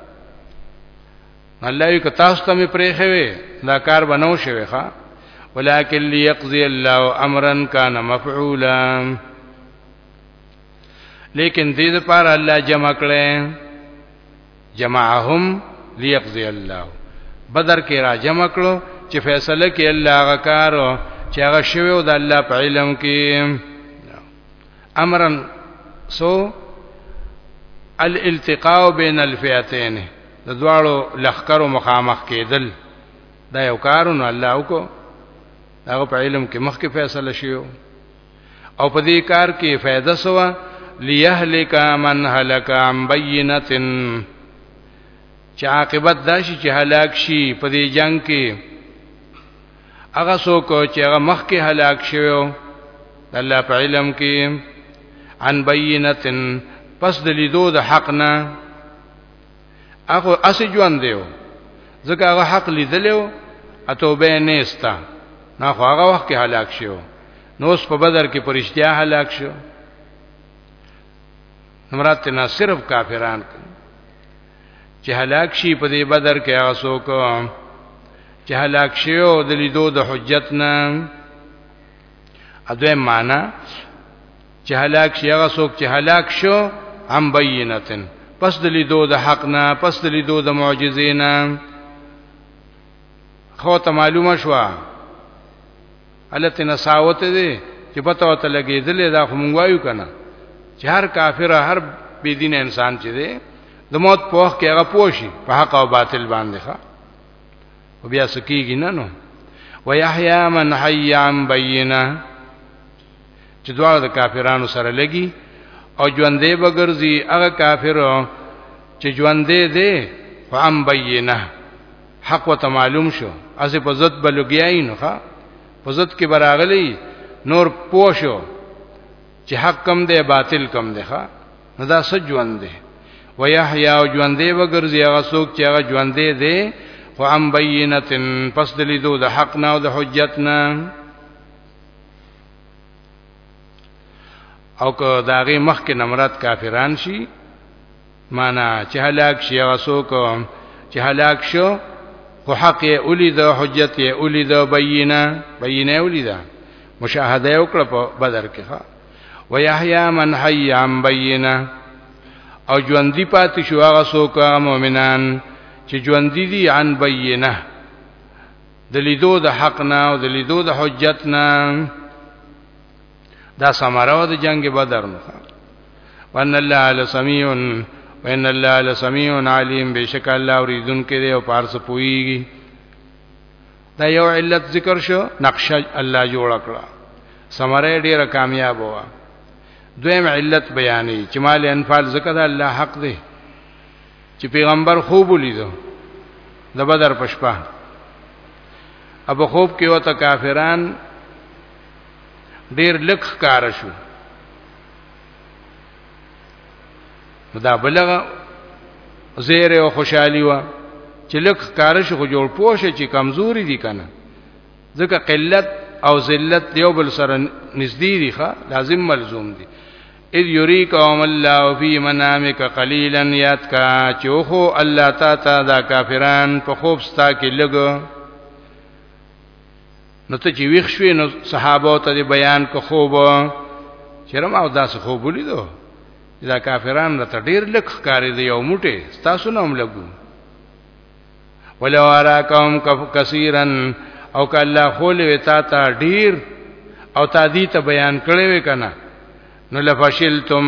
S1: الله یو که تاسو ته مې پرېخې وي دا کار بنو شوی ښا ولکن ليقضي الله امرا كان مفعولا لیکن دې لپاره الله جمع کړي جمعهم ليقضي الله بدر کې را جمع کړو چې فیصله کې الله غکارو چې هغه شوی او د الله په علم کې امرا سو الالتقاء بین الفئتین د دواړو لخرو مخامخ کېدل دا یو کارونه الله وکړو هغه په علم کې مخکې فیصله شیو او په دې کار کې فائدہ سوا ليهلك من هلك عن بينه چې عاقبت داشي چې هلاک شي په دې جنگ کې هغه څوک چې هغه مخکې هلاک شوو الله په علم کې عن بینتن پس د لیدو د حق نه هغه اس ژوند دیو ځکه هغه حق لیدلو اتوبه نهستا نه خو هغه وخت کې هلاک شو نو اوس په بدر کې پرشتیا هلاک شو مراد نه صرف کافران چې هلاک شي په دې بدر کې هغه څوک چې هلاک شي او د لیدو د حجت نه اده معنا چې هلاک شي هغه څوک چې هلاک شو هم بینتن پس د لیدو د حق نه پس د لیدو د معجزې نه خو ته معلومه شو الته نساوت دي چې پته وته لګېدلې دا خو مونږ وایو کنه چې هر کافر هر بی دین انسان چې دی د موت په وخت کې هغه پوښي په حق او باطل باندې ښه او بیا سکیږي نه نو ويحيى من حي عن بينه چې دواړه د کافرانو سره لګي او ژوندې بغرزي هغه کافر چې ژوندې دي فهم بينه حق وته معلوم شو اسې په ضد بلګیاي نه ښا په ضد کې براغلی نور پوه شو چې حق کم دی باطل کم دی ښا نو دا څه ژوند دی ويحيى او ژوند دی وګرځي هغه څوک چې هغه ژوند دی دی خو ام بینتن پس د لیدو د حق نه او د حجت نه او که داغه مخ کې نمرات کافران شي معنا چې هلاک شي هغه څوک چې هلاک شو خو حق یې ولید حجت یې ولید بینه بینه ولید مشاهده وکړه په بدر کې ها ويحيى من حي عن بینه او ژوندۍ پاتې شو هغه څوک مؤمنان چې ژوندۍ دي عن بینه د لیدو د حق نه او د لیدو د حجت نه دا سماره و د جنگ بدر نو وان الله لسمیع وان الله لسمیع علیم بشک الله اوریدون کې دی او پارس پویږي دا یو علت ذکر شو نقشه الله جوړ کړه سمره ډیره کامیاب و دویم علت بیانې چې مال انفال زکه دا الله حق دی چې پیغمبر خوب ولیدو د بدر پشپا ابو خوب کې وته کافران ډیر لک کار شو دا بلغه زیر او خوشحالي وا چې لک کار شو خو جوړ پوه شي چې کمزوري دي کنه ځکه قلت او ذلت یو بل سره نږدې دي ښا لازم ملزوم دي اذ یریکهم الله فی منامک قلیلا یاتکا چوخو الله تا تا دا کافران په خوب ستا کې لګو نو ته چې ویښ شوې نو صحابه ته دی بیان کو خوب چیرې ما داسې خوب ولیدو دا کافران راته ډیر لک ښکارې دی یو موټه تاسو نه هم لګو ولو اراکم کثیرن او کله خول وتا تا ډیر او تا دې ته بیان کړې وې کنه نو لفشلتم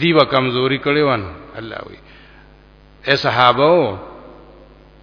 S1: دیو کمزوري کړې ونه الله وی اے صحابه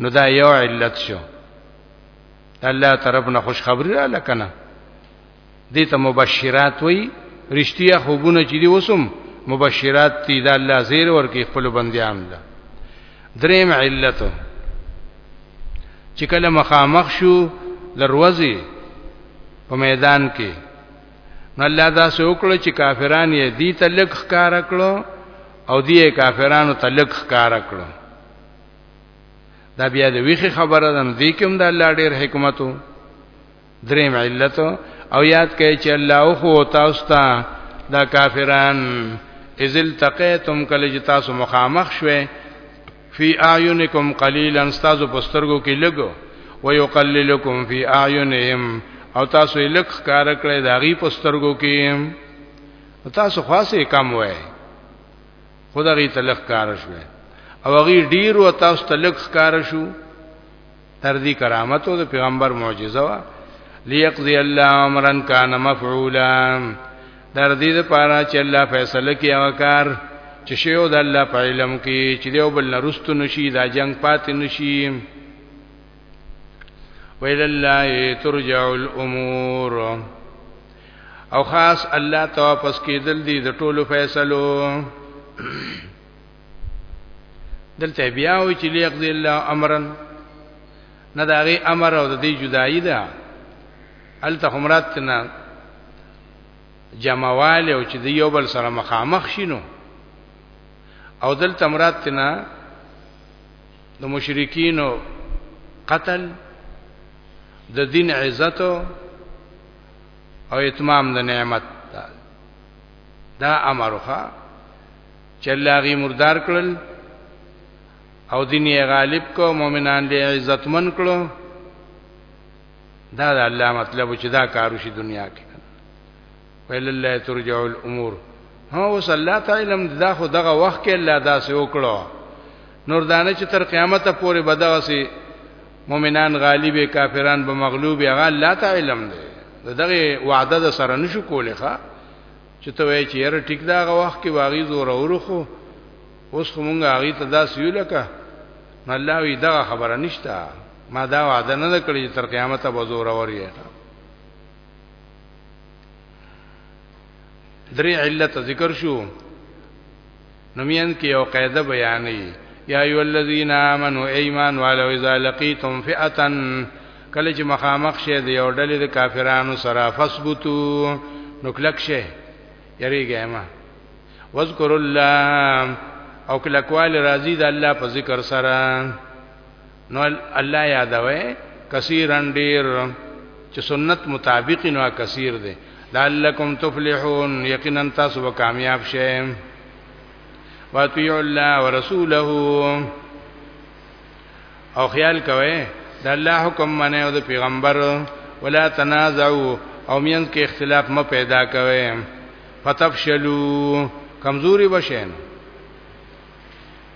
S1: نو دا یو علت شو الله طرف نه خوشخبری را لکنه دې ته مبشرات وای رښتیا خوبونه چې دی وسم مبشرات دي دا الله زیر ورکی خپل بندیان ده دریم علت چې کله مخامخ شو دروازه په میدان کې نو الله دا سه وکړو چې کافران یې دې تلک ښکار کړو او دې کافرانو تلک ښکار کړو دا بیا د ویخه خبره ده نو دې کوم د الله ډیر حکمتو دریم علت او یاد کړئ چې الله خو تاسو ته دا کافران ازل تقیتم کله چې تاسو مخامخ شوي فی اعینکم قلیلا استاذ پسترګو کې لګو ويقللکم فی اعینهم او تاسو یې لک کار کړی دا غي پسترګو کې تاسو خاصه کم وای خدای ته لخ کار شو او غي ډیر او تاسو ته لخ کار شو تر دې کرامت او د پیغمبر معجزه وا ليقضي الله امرا كان مفعولا در دې لپاره چې الله فیصله کوي او کار چې شیو د الله په علم کې چې دیو بل نرستو نشي دا جنگ پاتې نشي ویل الله ترجع الامور او خاص الله ته واپس کېدل دي د ټولو فیصلو دلته بیا و چې لیک دی الله امرن نه دا غي امر او د دې جدائی ده الته همرات نه جمعواله او چې د یو بل سره مخامخ شینو او دلته مراد تنا د مشرکینو قتل د دین عزت او اتمام د نعمت دا, دا امرخه چې الله غي مردار کړل او دین یې غالب کو مؤمنان دې عزتمن کړو دا د الله مطلب چې دا کارو شي دنیا کې ویل الله ترجع الامور هو اوس الله تعالی لم دا خو دغه وخت کې الله داسې وکړو نور دانه چې تر قیامت پورې بدغه سي مؤمنان غالب کافران به مغلوب هغه الله تعالی لم دی دغه وعده د سره نشو کولای ښا چې ته وایې چې یاره ټیک دا هغه وخت کې واغی زور اورخو اوس کومه هغه ته داسې یو لکه نو الله وی دا خبره نشته ما دا وعده نه کړی تر قیامت به زور اوري درې علت ذکر شو نمین کې یو قاعده بیانې یا ایو الذین آمنو ایمان والو اذا لقیتم فئه کله چې مخامخ شه دی یو ډلې د کافرانو سره فثبتو نو کلک شه یریږه ما واذکر الله او کلکوال راضی د الله په ذکر سره نو الله یادوي کثیرن ډیر چې سنت مطابق نو کثیر دی لعلکم تفلحون یقینا تاسو به کامیاب شئ واطیعوا الله ورسوله او خیال کوئ د الله حکم منه او د پیغمبر ولا تنازعوا او مینځ کې اختلاف م پیدا کوئ فتفشلوا کمزوري بشئ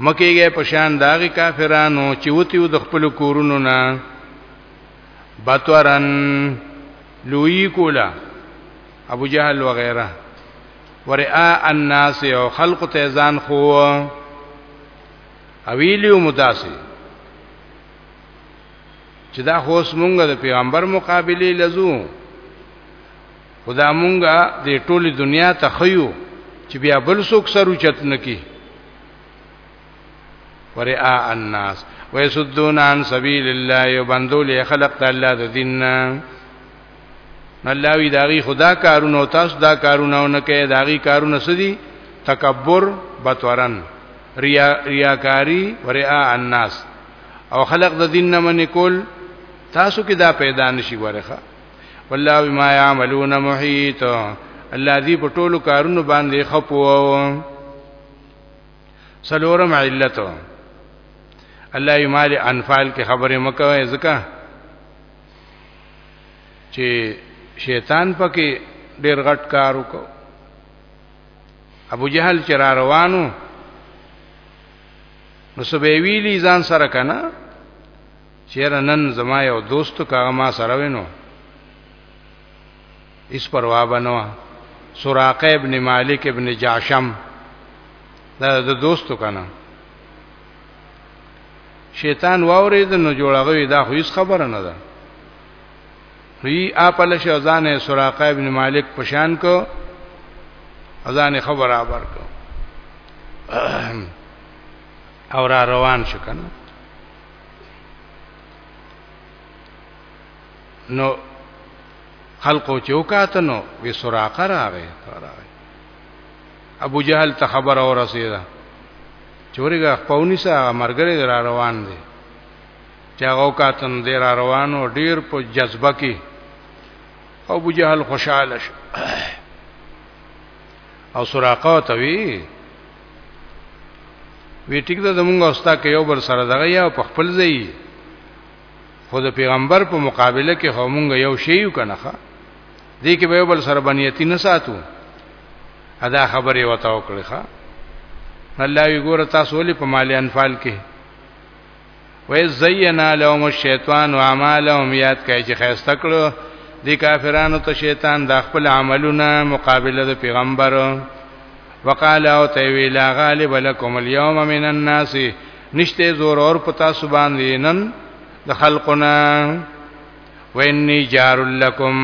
S1: مکیږي په شان داغي کافرانو چې وتیو د خپل کورونو نه بطورن لوی کولا ابو جهل وغیرہ ورئا الناس او خلق ته ځان خو اویلیو متاسی چې دا خوس مونږ د پیغمبر مقابله لزو خدا مونږه د ټوله دنیا ته خيو چې بیا بل څوک سر اوچت نکي ورئا الناس ويسدون عن سبيل الله يبندو لي خلق تعالی د دین الله وی داغي خدا کارونه او تاسو دا کارونه نه کوي داغي کارونه سدي تکبر بتورن ریا ریاکاری ورئا الناس او خلق د دین نه منی کول تاسو کې دا پیدا نشي ورخه والله بما يعملون محيط الله دې په ټولو کارونو باندې خپو سلورم علت الله یې مال انفال کې خبره مکوي ځکه چې شیطان پکې ډېر غټ کار وکړ ابو جهل چې را روانو نو سبې ویلی ځان سره کنه چېره نن زما یو دوست که هغه ما سره وی نو هیڅ پروا به نه وه سراقه ابن مالک ابن جعشم دا د دوستو کنه شیطان واورید نو جوړغوی دا خو هیڅ خبره نه ده وی اپل شوزان سراقه ابن مالک پشان کو ازان خبر آبر کو او را روان شو کنه نو خلقو چوکاتنو وی سراقه راغی راغی ابو جهل ته خبر اور رسیدا چورګه پاونی سره مرګره را روان دي چا غوکاتن دی را روانو ډیر په جذبه کې ابو جهل خوشاله شو او سراقه ته وی وی ټیک ده زمونږ اوستا کې یو بر سره دغه یا په خپل ځای خو د پیغمبر په مقابله کې همونګ یو شی یو کنه دې کې به یو بل سره بنیتی نه ساتو ادا خبره وتا وکړه الله یې ګوره تاسو ولې په مال انفال کې وې زینا لهم الشیطان اعمالهم یاد کای چې خیسته کړو دی کافرانو ته شیطان د خپل عملونه مقابله د پیغمبر وقال او ته وی لا غالب لكم اليوم من الناس نشته زور اور پتا سبحان دینن د خلقنا وانی جار لكم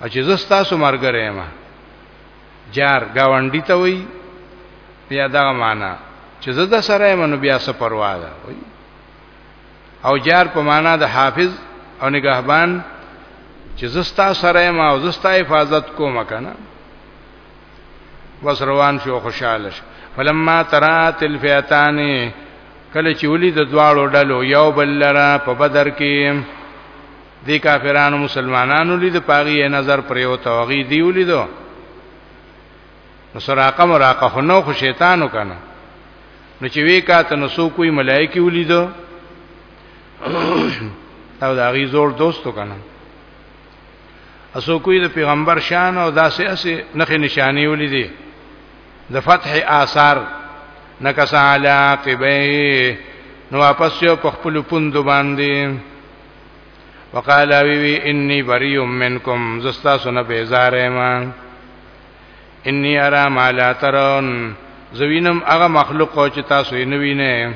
S1: اچ زستا سو مرګره ما جار گاونډي ته وي بیا دا معنا چې زه د سره منو بیا څه پروا ده وي او جار په معنا د حافظ او نگهبان چې زستا سره ما او زستا حفاظت کوم کنه بس روان شو خوشاله شو فلما ترات الفیتان کله چې ولید دواړو ډلو یو بل لرا په بدر کې دی کافرانو مسلمانانو لید پاغي نظر پر یو توغی دی ولیدو نو سراقه مراقه خو نو خو شیطانو کنه نو چې وی کاته نو سو کوی ملائکی ولیدو او دا غي زور دوستو کنه اسو کوی د پیغمبر شان او داسې اسې نخې نشانی ولیدي د فتح آثار نکس علی قبی نو واپس یو په خپل پوند باندې وقال وی وی انی بری منکم زستا سن بیزار ما انی ارا ما لا ترون زوینم هغه مخلوق چې تاسو یې نه وینئ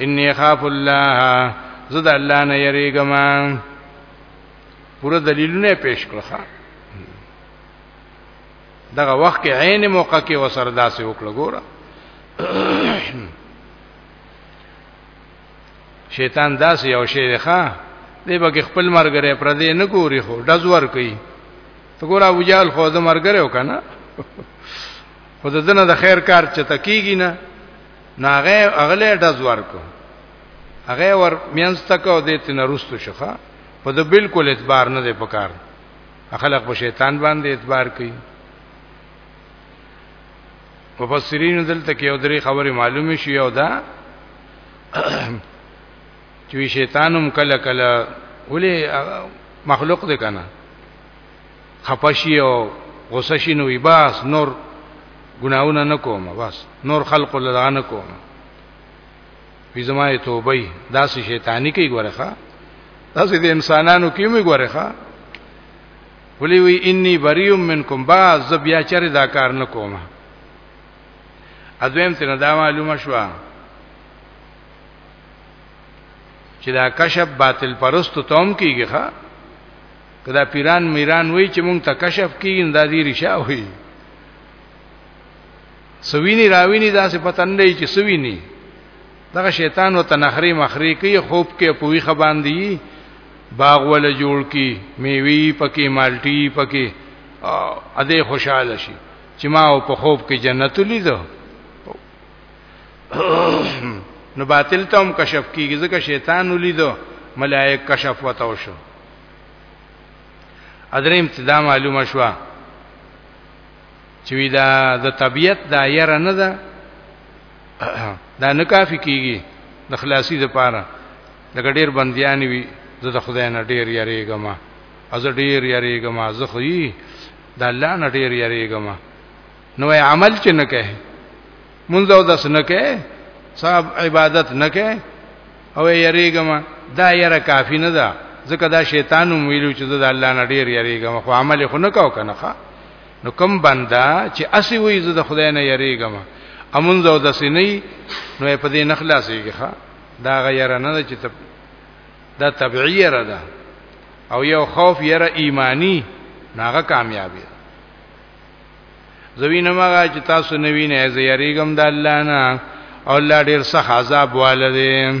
S1: انی خاف الله زد الله نه یریګم پوره دلیلونه پیش کړو دغه وخت کې عین موقع کې وسرداسه وکړه ګوره شیطان داسې یو شی دی ښا دی به خپل مرګره پر دې نه ګوري خو دز ور کوي ته ګور ابو جهل خو د مرګره وکنه خو دنه د خیر کار چته کیږي نه ناغه اغله دز ور کو هغه ور مینځ تکو دې تنه رستو شخه په د بالکل اعتبار نه دی پکار خلق په شیطان باندې اعتبار کوي مفسرین دلته کې یو درې خبرې معلومې شي او دا چې شیطانم کله کله ولې مخلوق دې کنه خپشي او غوسه شي نو باس نور ګناونه نه کوم بس نور خلق الله نه کوم په زمای توبې داسې شیطانی کوي ګورخه داسې د انسانانو کې مې ګورخه ولی وی انی بری منکم با ز بیا چر دا کار نکوم اذویم تنه دا معلومه شو چې دا کشف باطل پرستو توم کیږي ښا کدا پیران میران وای چې مونږ ته کشف کیږي دا دې رشا وای سوینی راوینی دا څه پتن دی چې سوینی دغه شیطان وته نخري مخري کوي خوب کې په ویخه باندې باغ ول جوړ کی میوي پکې مالټي پکې ا دې خوشاله شي چې ما په خوب کې جنت لیدو نو باطل ته هم کشف کیږي ځکه شیطان ولیدو ملائک کشف وتاو شو ادریم ته دا معلومه شو چې دا د طبیعت دا یره نه ده دا نه کافی کیږي د خلاصي د پاره لکه ډیر بندیان وي زه د خدای نه ډیر یریږم از ډیر یریږم از خو یې د الله نه ډیر یریږم نو عمل چې نه کوي منځ او داس نه کوي صاحب عبادت نه کوي او یریږم دا یره کافی نه ده ځکه دا شیطان ویلو چې د الله نه ډیر یریږم خو عمل خو نه کاو کنه نو کوم بندا چې اسی وې زه د خدای نه یریږم امونځ او د سینې نو په دې نخلاصيږي ښا دا غیر نه چې ته دا طبيعي را ده او یو خوف یره ایمانی ناغه کامیابی زوینه ماغه چې تاسو نوینه زه یریګم د الله نه او الله ډیر سخت عذاب والده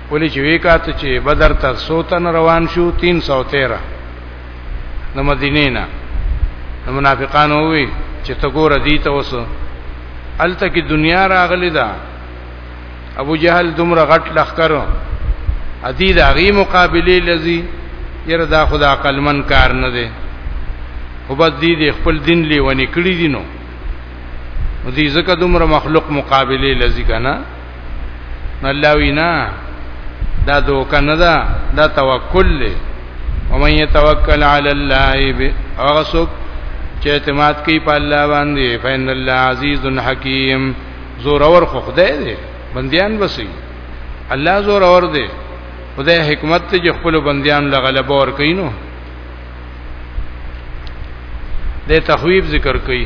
S1: ولی چې وکات چې بدر ته سوتن روان شو 313 د مدینې نه د منافقانو وی چې ته ګور دی ته اوس الته کې دنیا راغلی دا ابو جهل دومره غټ لخرو ادي د غي مقابله لذي یره دا خدا عقل من کار نه دی وبد دي د خپل دین لیونی کړی دي نو دې زکه دومره مخلوق مقابله لذي کنه الله وینا دا دوکه نه ده دا توکل دی ومن يتوکل علی الله هغه څوک چې اعتماد کوي په الله باندې فین الله عزیز حکیم زور اور خو خدای دی بندیان وسی الله زور اور دی خدای حکمت ته چې خپل بندیان له غلبه ور کوي نو د تخویب ذکر کوي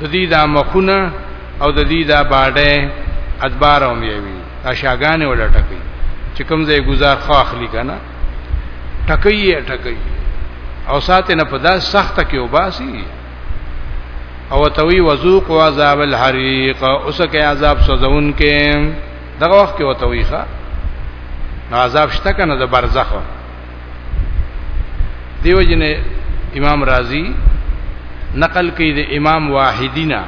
S1: د دې دا مخونه او د دې دا باډه ادبار هم یوي اشاګانې ولا ټکي چې کوم ځای گزار خو اخلي کنه ټکي یې ټکي او ساته نه پدا سخت کې وباسي او توي وذوق عذاب الحريق اوسکه عذاب سوزون کې دغه وخت کې وتوي ښا عذاب شته کنه د برزخ دیو جن امام رازی نقل کوي د امام واحدینا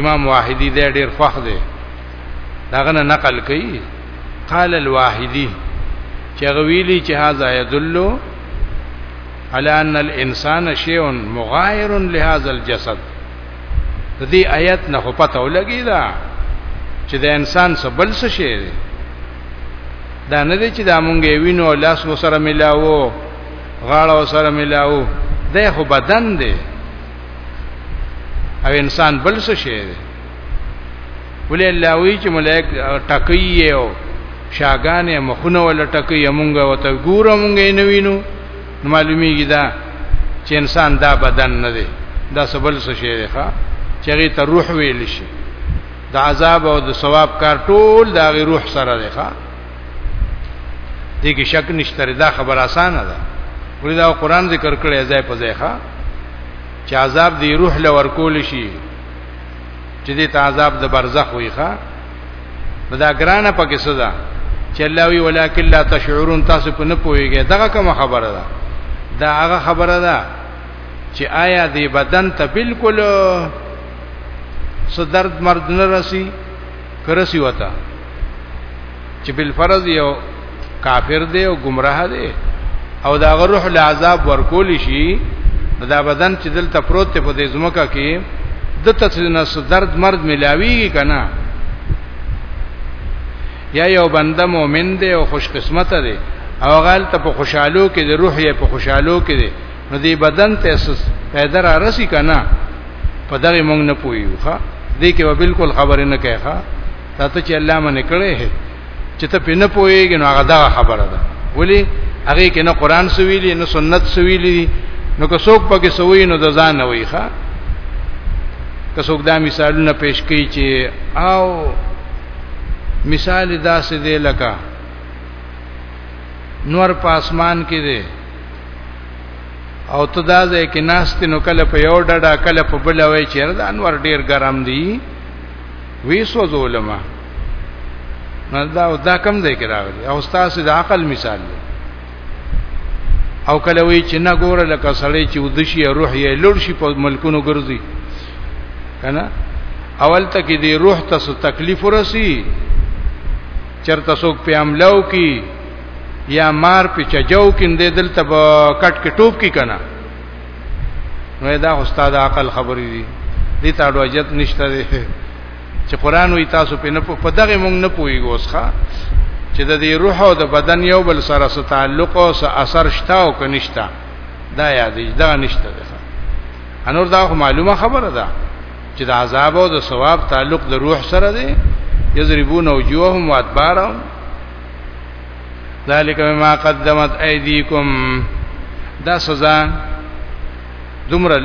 S1: امام واحدی د ډیر فخ دی داغه نقل کوي قال الواحدی چې غویلی چې هاذا يدل على ان الانسان شيء مغاير لهذا الجسد د دې آیت نه خو پته ولګی دا چې د انسان سبل څه شي دی دا نه دی چې دا مونږ وینو لاس مو سره ملاو غاړه سره ملاو دا خو بدن دی او انسان بل څه شي دی ولې الله وی چې ملائک ټکې یو شاګانې مخونه ول ټکې مونږ وته ګورم مونږ نه وینو نو معلومیږي دا چې انسان دا بدن نه دی دا سبل څه شی دی ښا چې هغه ته روح ویل شي د عذاب او د ثواب کار ټول د هغه روح سره دی ښا دې کې شک نشته دا خبر اسانه ده ولې دا قران ذکر کړی ځای په ځای ښا چې عذاب دی روح لور کول شي چې دې ته عذاب د برزخ وي ښا نو دا ګرانه پکې څه ده چې الله وی ولکن لا تشعرون تاسو په نه پويږئ دغه کوم خبره ده دا هغه خبره ده چې آیا دې بدن ته بالکل څه درد مرد نه رسی کرسی وتا چې بل فرض یو کافر دی او گمراه دی او دا روح له عذاب ورکول شي دا بدن چې دلته پروت په دې زمکه کې د تسنه درد مرد ملاوي کنا یا یو بنده مؤمن دی او خوش قسمت دی او غال ته په خوشحالو کې د روح یې په خوشحالو کې دی نو دې بدن ته اساس پیدا را رسی کنا په دغه مونږ نه پویو ښا دې کې به بالکل خبره نه کوي ښا ته چې الله منې کړې چې ته په نه پويږي نو هغه دا خبره ده ولی هغه کې نه قران سویلی نه سنت سویلی نو که څوک پکې سوی نو د ځان نه وي ښا که څوک دا مثالونه پیش کوي چې او مثال داسې دی لکه نور په اسمان کې دی او ته دا ځای کې ناشته نو کله په یو ډډه کله په بل وای چیرې د انور ډیر ګرم دی وی سوځولم دا دا کم ځای کې راغلی او استاد د عقل مثال دی او کله وی چې نه ګوره لکه سړی چې ودشي روح یې لور شي په ملکونو ګرځي کنه اول ته کې دی روح ته څه تکلیف ورسی چرته څوک په عملو کې یا مار په چجاو کې دې دلته کټ کې ټوب کې کنه نو دا استاد عقل خبرې دي دې تاړو اجت نشته چې قران وی تاسو په نه په دغه مونږ نه پوي ګوسخه چې د دې روح او د بدن یو بل سره ست تعلق او س اثر شته او کنيشته دا یادې دا نشته ده انور دا خو معلومه خبره ده چې د عذاب او د ثواب تعلق د روح سره دی یضربون وجوههم وادبارهم ذالک بما قدمت ایدیکم دا سزا دومره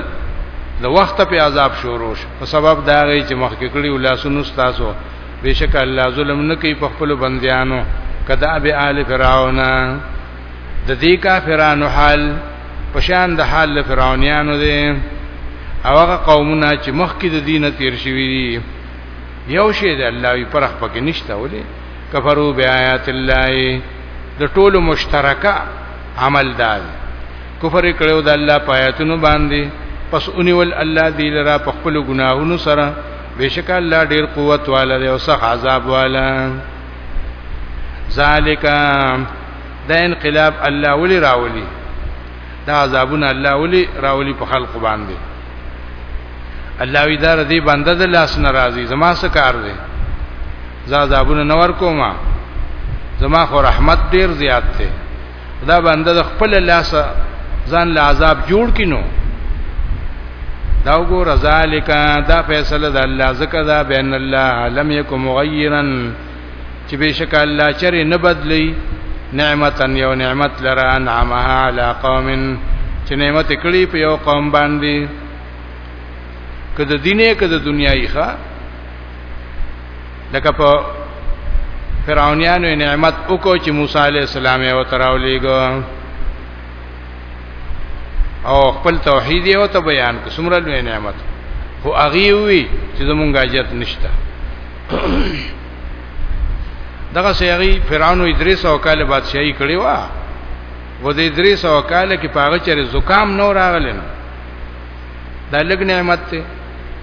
S1: د وخت په عذاب شروع شو په سبب دا غي چې مخکې کړي ولاسونو تاسو بشک الله ظلم نه کوي په خپل بنديانو کدا به آل فرعون د دې کافرانو حال پشان د حال فرعونانو دي او هغه قومونه چې مخکې د دینه تیر شوی دي یو شی د الله وی پرخ پکې نشته ولې کفرو بیاات الله د ټولو مشترکه عمل دال کفر کړو د الله پایتونو باندې پس اونیول الله دی لرا په خپل ګناهونو سره بشک الله ډیر قوت والا دی او سخت عذاب والا ذالک دا انقلاب الله ولی راولی دا عذابونه الله ولی راولی په خلق باندې الله وی دا ردی بنده د لاس ناراضي زما څه کار دی زه عذابونه نور کومه زما خو رحمت ډیر زیات دی دا بنده د خپل لاس ځان له عذاب جوړ کینو دا وګوره ذالک دا فیصله د الله زکه دا بین الله علم یکم مغیرا چې بشک الله چرې نه بدلی نعمتا یو نعمت لره انعمها علی قوم چې نعمت کړي په یو قوم باندې کده دینه کده دنیایي ښا لکه په فرعونانو نعمت وکړو چې موسی عليه السلام یې وتراولېګو او خپل توحید یې وته بیان کو سمره لوی نعمت هو اغي وی چې زمونږه اجازه نشته دغه سیغي فرعون ادریس او کاله بادشاہي کړی و و د ادریس او کاله کې پاغه چره زکام نور راغلنه دا لګ نعمت ته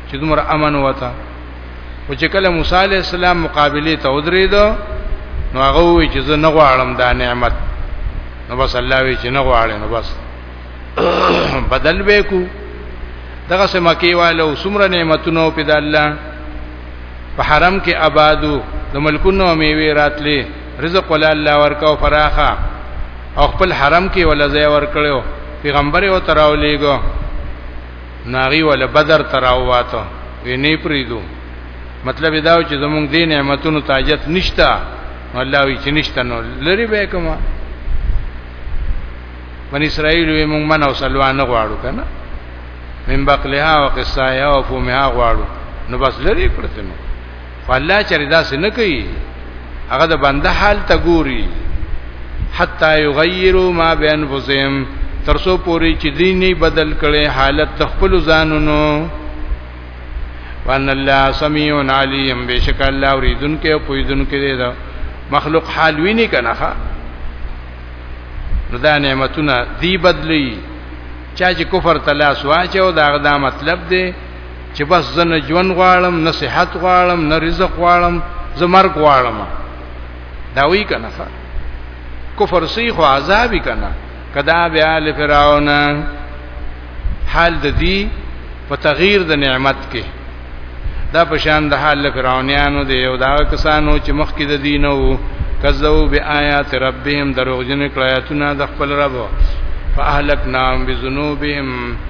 S1: چې دومره امن وتا او چې کله موسی علی السلام مقابله ته ودرید نو هغه وی چې زه نه غواړم دا نعمت نو بس الله وی چې نه غواړي نو بس بدل وکړو دغه سمکی والو سمره نعمتونو په د الله په حرم کې آبادو د ملکونو میوه راتلې رزق ول الله ورکاو فراخه او خپل حرم کې ول ځای ورکړو پیغمبر یو تراولېګو ناغي ول بدر تراواته وی نه پریدو مطلب دا چې زمونږ دین نعمتونو تاجت نشتا الله وی چې نشتا نو لری به کومه من اسرائیل وی مونږ من او سلوا نه غواړو کنه من بقلها او قصایا او فومها غواړو نو بس لری کړته نو خو الله چرې داسې نه کوي هغه د بنده حال ته ګوري حتا یغیروا ما بانفسهم تر څو پوری چې دین نه بدل کړي حالت د خپل ځانونو وان الله سمیع علیم بشک الله اوریدونکو او پویدونکو دی دا مخلوق حال ویني کنه ښا نو دا نعمتونه دی بدلی چا چې کفر تلاس واچو دا غدا مطلب دی چې بس زه نه ژوند غواړم نه صحت غواړم نه رزق غواړم زه مرګ غواړم دا وی کنه کفر سی خو عذاب کنه کدا بیا لفرعون حال د دې په تغییر د نعمت کې دا پشان د حال فرعونانو دی او دا کسانو چې مخکې د دینو کذو بیاات ربهم دروغجن کړایتونه د خپل رب فاهلکناهم بذنوبهم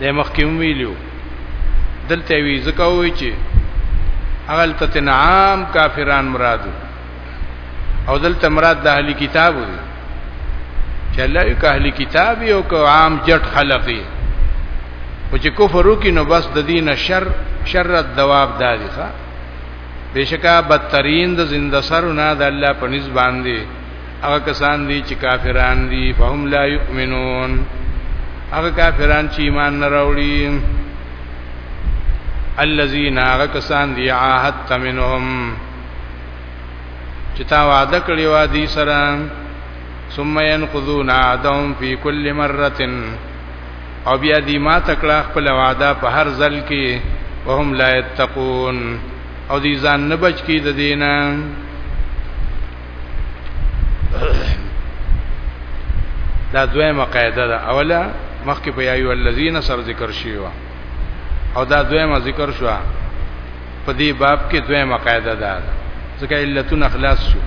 S1: د مخکوم ویلو دلته وی زکه وی چې اغل تتن عام کافران مرادو او دلته مراد د اهلی کتاب وی چې الله یو اهلی کتاب یو کو عام جټ خلقی او چې کفر وکي نو بس د دین شر شر دواب دادی ښا بشکا بدترین د زنده سرونه د الله په نس باندې هغه کسان دي چې کافران دي فهم لا یؤمنون هغه کافران چې ایمان نه راوړي الذين هغه کسان دي عاهدت منهم چې تا وعده کړی و دي سره ثم ينقضون عهدهم في كل مره او بیا دې ما تکړه خپل وعده په هر ځل کې وهم لا يتقون او دې ځان نه بچ کی د دینه دا دویمه قاعده ده اوله مخکې په یایو الذین سر ذکر شیو او دا دویمه ذکر شو په دې باب کې دویمه قاعده ده ځکه علتون اخلاص شو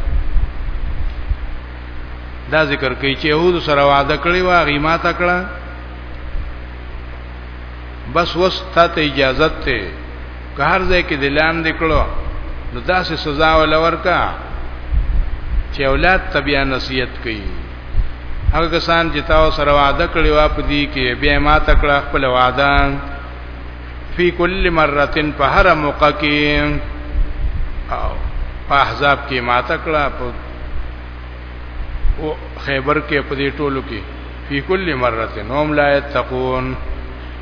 S1: دا ذکر کوي چې يهود سره وعده کړی و غیما تکړه بس وسته اجازه ته که هر ځای کې د لاندې کړو نو داسې سزا ولور کا چې اولاد تبیا نصیحت کوي هغه کسان چې تاسو سره وعده کړی و په دې کې بیا ما تکړه خپل وعده فی کل مره په هر موقع کې او په احزاب کې ما تکړه په او خیبر کې په دې ټولو کې فی کل مره نوم لا یتقون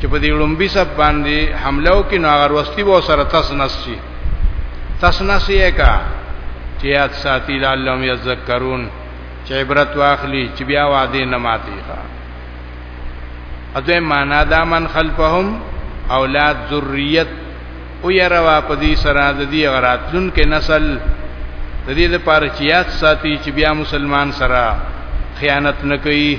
S1: چې په دې لومبي سب باندې حمله وکړي نو هغه وروستي به سره تاسو نسي تاسو نسي کا چې یاد ساتي لعلهم یذکرون چې عبرت واخلي چې بیا وعده نه ماتي ښا اته معنا دا من خلفهم اولاد ذریت او يروا په دې سره د دې غراتلون کې نسل د دې لپاره چې یاد ساتي چې بیا مسلمان سره خیانت نه کوي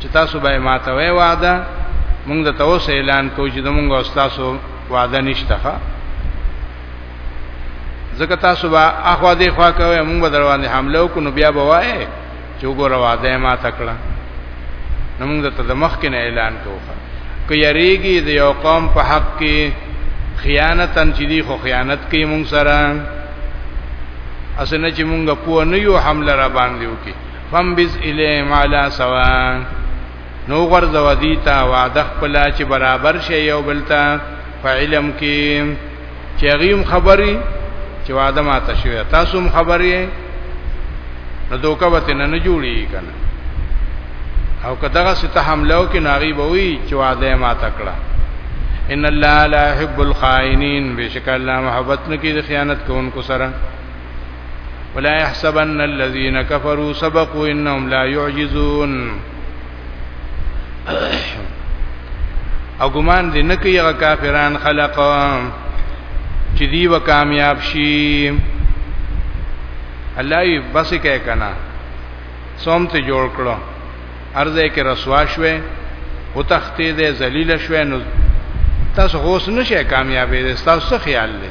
S1: چې تاسو به ماته وې وعده موږ د توسه اعلان کوو چې موږ او تاسو وعده نشته ځکه تاسو به اخوا دې خوا کوي موږ به دروازه حمله وکړو نو بیا به وایې چې وګوره وعده ما تکړه نو موږ ته د مخ کې نه اعلان کوو که یریږي د یو قوم په حق کې خیانت ان چې دی خو خیانت کوي موږ سره اسنه چې موږ په نه یو حمله را باندې وکړي فمبز الیه مالا سوا نو غرض ودیتا وعده خپل چې برابر شي یو بلتا په علم کې چې غیم خبري چې وعده ماته شوی تاسو هم خبري نو دوکه وته نه جوړی کنه او کداغه ست حمله او کې ناغي بوي چې وعده ماته کړه ان الله لا يحب الخائنين بشک الله محبت نکي د خیانت کوونکو سره ولا يحسبن الذين كفروا سبقوا انهم لا يعجزون او ګمان دې نه کوي هغه کافران خلق چې دی و کامیاب شي الله یې بس کې کنا سوم ته جوړ کړو ارزه کې رسوا شوه او تختې دې ذلیل شوه نو تاسو غوس نشه کامیابې دې تاسو خیال لې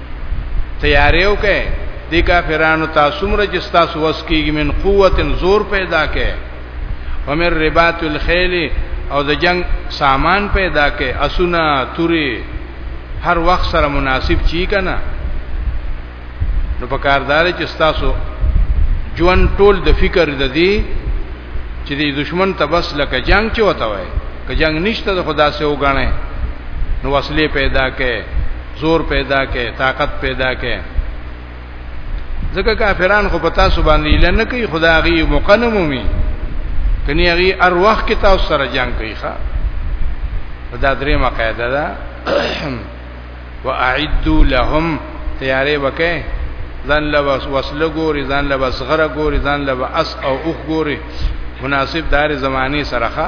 S1: تیارې وکې د کافرانو تاسو مر چې تاسو وس کیږي من قوت زور پیدا کې ومر ربات الخيل او د جنگ سامان پیدا کې اسونه توري هر وخت سره مناسب چی کنه نو په کاردار چې تاسو ژوند ټول د فکر د دی چې د دشمن تبس لکه جنگ چې وته وای که جنگ نشته د خدا سره وګڼه نو وسلې پیدا کې زور پیدا کې طاقت پیدا کې ځکه کافران خو پتا سو باندې لنه کوي خدا غي مقنمومي کني غي ار وخت کې تاسو سره جنگ کوي ښا دا درې مقاعده ده واعدوا لهم تیارې وکې ځان له وسله ګوري ځان له صغره ګوري ځان له اس او اوخ ګوري مناسب دار زماني سره ښا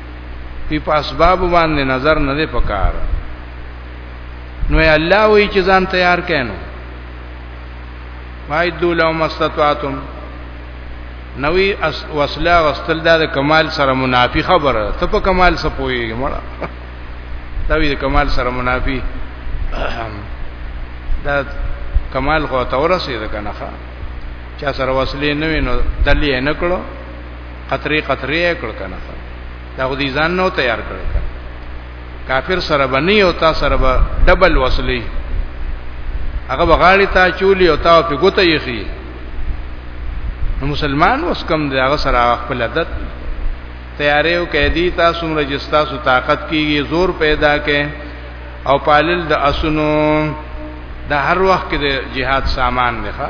S1: وی په اسباب باندې نظر نه دی پکار نو الله وی چې ځان تیار کینو فایدو لو مستطعتم نوې وسله واستل دا د کمال سره منافي خبره ته په کمال سره پويږي مړه دا وی د کمال سره منافي دا کمال خو ته ورسېد کنه ښا چا سره وسلې نه وینو دلی نه کړو قطرې قطرې کړ کنه دا خو دې ځان نو تیار کړ کافر سره بنی او تا سره به ډبل وصلی هغه بغاړی تا چولی او تا په ګوته یخی نو مسلمان اوس کم دی هغه سره خپل عادت تیارې او قیدی تاسو مر جستا سو طاقت کیږي زور پیدا کې او پالل د اسونو د هر وخت کې د جهاد سامان دی ښا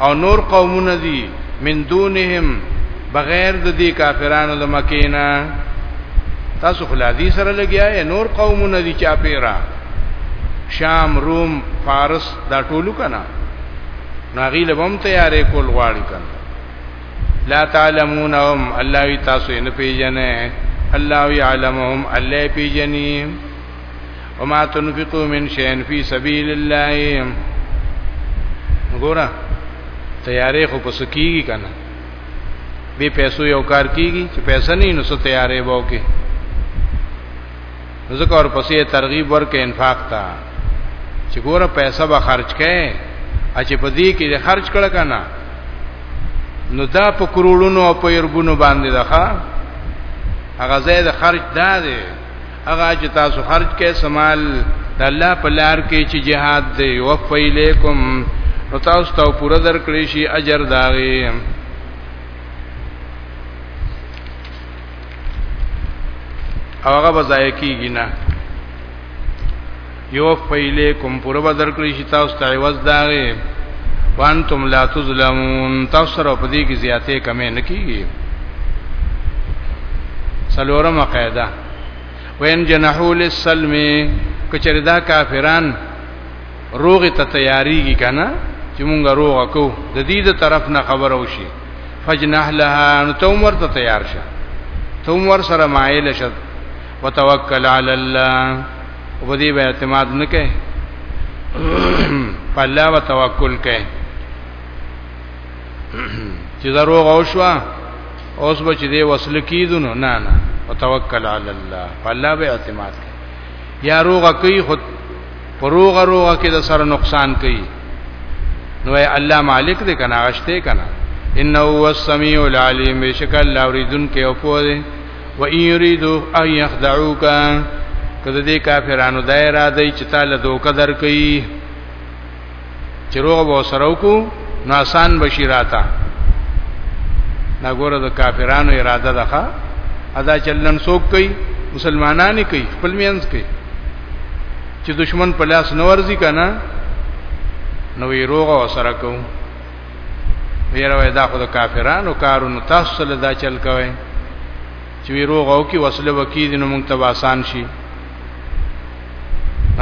S1: او نور قومونه دي من دونهم بغیر د دې کافرانو د مکینا تاسو خلادي سره لګیا یا نور قومونه دي چا پیرا شام روم فارس دا ټولو کنا ناغي لبم تیارې کول غواړي کنا لا تعلمونهم الله تاسو نه پیژنې الله يعلمهم الله پیژنې وما تنفقوا من شيء في سبيل الله ګورا تیارې خو پس کیږي کنه به پیسو یو کار کیږي چې پیسې نه نو څه تیارې وو کې ځکه اور پسې ترغیب ورکې انفاق تا چې ګوره پیسې به خرج کړي چې په دې کې خرج کړه کنه نو دا په کروڑونو او په یرګونو باندې ده هغه زید خرج دا دی هغه چې تاسو خرج کې سمال د الله په لار کې چې jihad دی وفیلیکم نو تاسو ته پوره درکړي شي اجر داغي او هغه بځای کیږي نه یو فیلې کوم پوره بدر کړی شي تاسو ته عوض داغه وانتم لا تظلمون تاسو سره په دې کې زیاتې کمې نه کیږي سلورم قاعده وین جنحو للسلم کچری دا کافران روغ ته تیاریږي کنه چې مونږ روغ کو د دې د طرف نه خبر او شي فجنح لها ان تومر ته تیار شه تومر سره مایل شه وتوکل علی الله او په دې به اعتماد نه کوي په الله به توکل کوي چې دروغ او شو اوس به چې دې وصل کیدو نه نه نه وتوکل علی الله په الله به اعتماد کوي یا روغه کوي خود پروغه روغه کې د سره نقصان کوي نو الله مالک دې کنه غشته کنه انه هو السمیع العلیم بشک الله اوریدن کې او پوه و ان یریدو ان یخدعوک کله دې کافرانو د اراده چې تعالی دوک درکې چې روغ به سره وکړو نو آسان بشیراتا دا ګوره د کافرانو اراده ده ادا چلن سوک کوي مسلمانانی کوي خپل مینس کوي چې دشمن په لاس نورځي کنه نو یې روغ او سره کوو ویره وای دا خو د کافرانو کارونو تاسو له دا چل کوي چې ویروغ او کې وصله وکي دینو مونږ ته آسان شي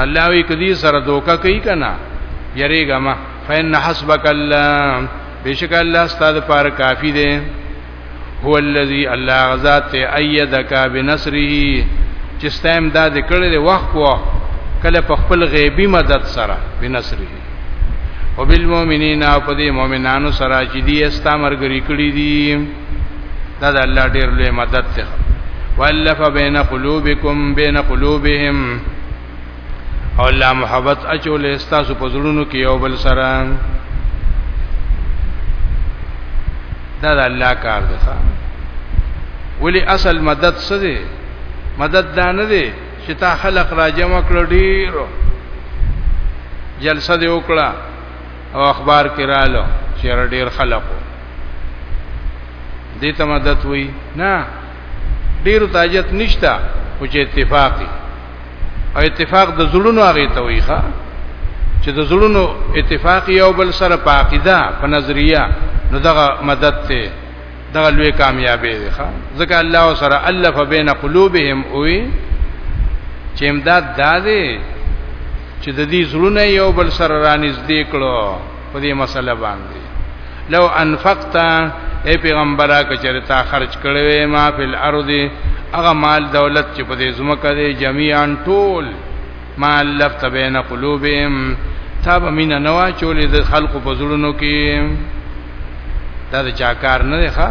S1: الله وی کدی سره دوکا کوي کنه یریګه ما فین حسبک الله بشک الله ستاسو پر کافی دی هو الذی الله غزاد ته ایدک بنصره چې ستایم دا د کړل وخت وو کله په خپل غیبی مدد سره بنصره او بالمؤمنین او په دې مؤمنانو سره چې دی استامر غری کړی دي دا د الله ډیر لوی مدد ته والف بین قلوبکم بین قلوبهم او الله محبت اچول استاسو په زړونو کې یو بل سره دا د الله کار دی ولی اصل مدد څه دی مدد دا نه دی چې تا خلق را جمع کړ ډیر جلسه دی وکړه او اخبار کې رالو چې ډیر خلقو دې ته مدد وای نه ډیر تاجت نشتا او چې اتفاقی او اتفاق د زړونو هغه ته وي ښا چې د زړونو اتفاق یو بل سره په عقیده په نظریه نو دغه مدد ته دغه لوی کامیابی دی ښا ځکه الله سره الف بین قلوبهم وي چې امداد دادې چې د دې زړونه یو بل سره رانږدې کړو په دې مسله باندې لو انفقت اے پیغمبره کچره تا خرج کړې ما فی الارض هغه مال دولت چې په دې زمکه دې جميعا ټول ما الفت بین قلوبهم تا به مینا نوا چولې د خلقو په زړونو کې دا د چاکار نه ښه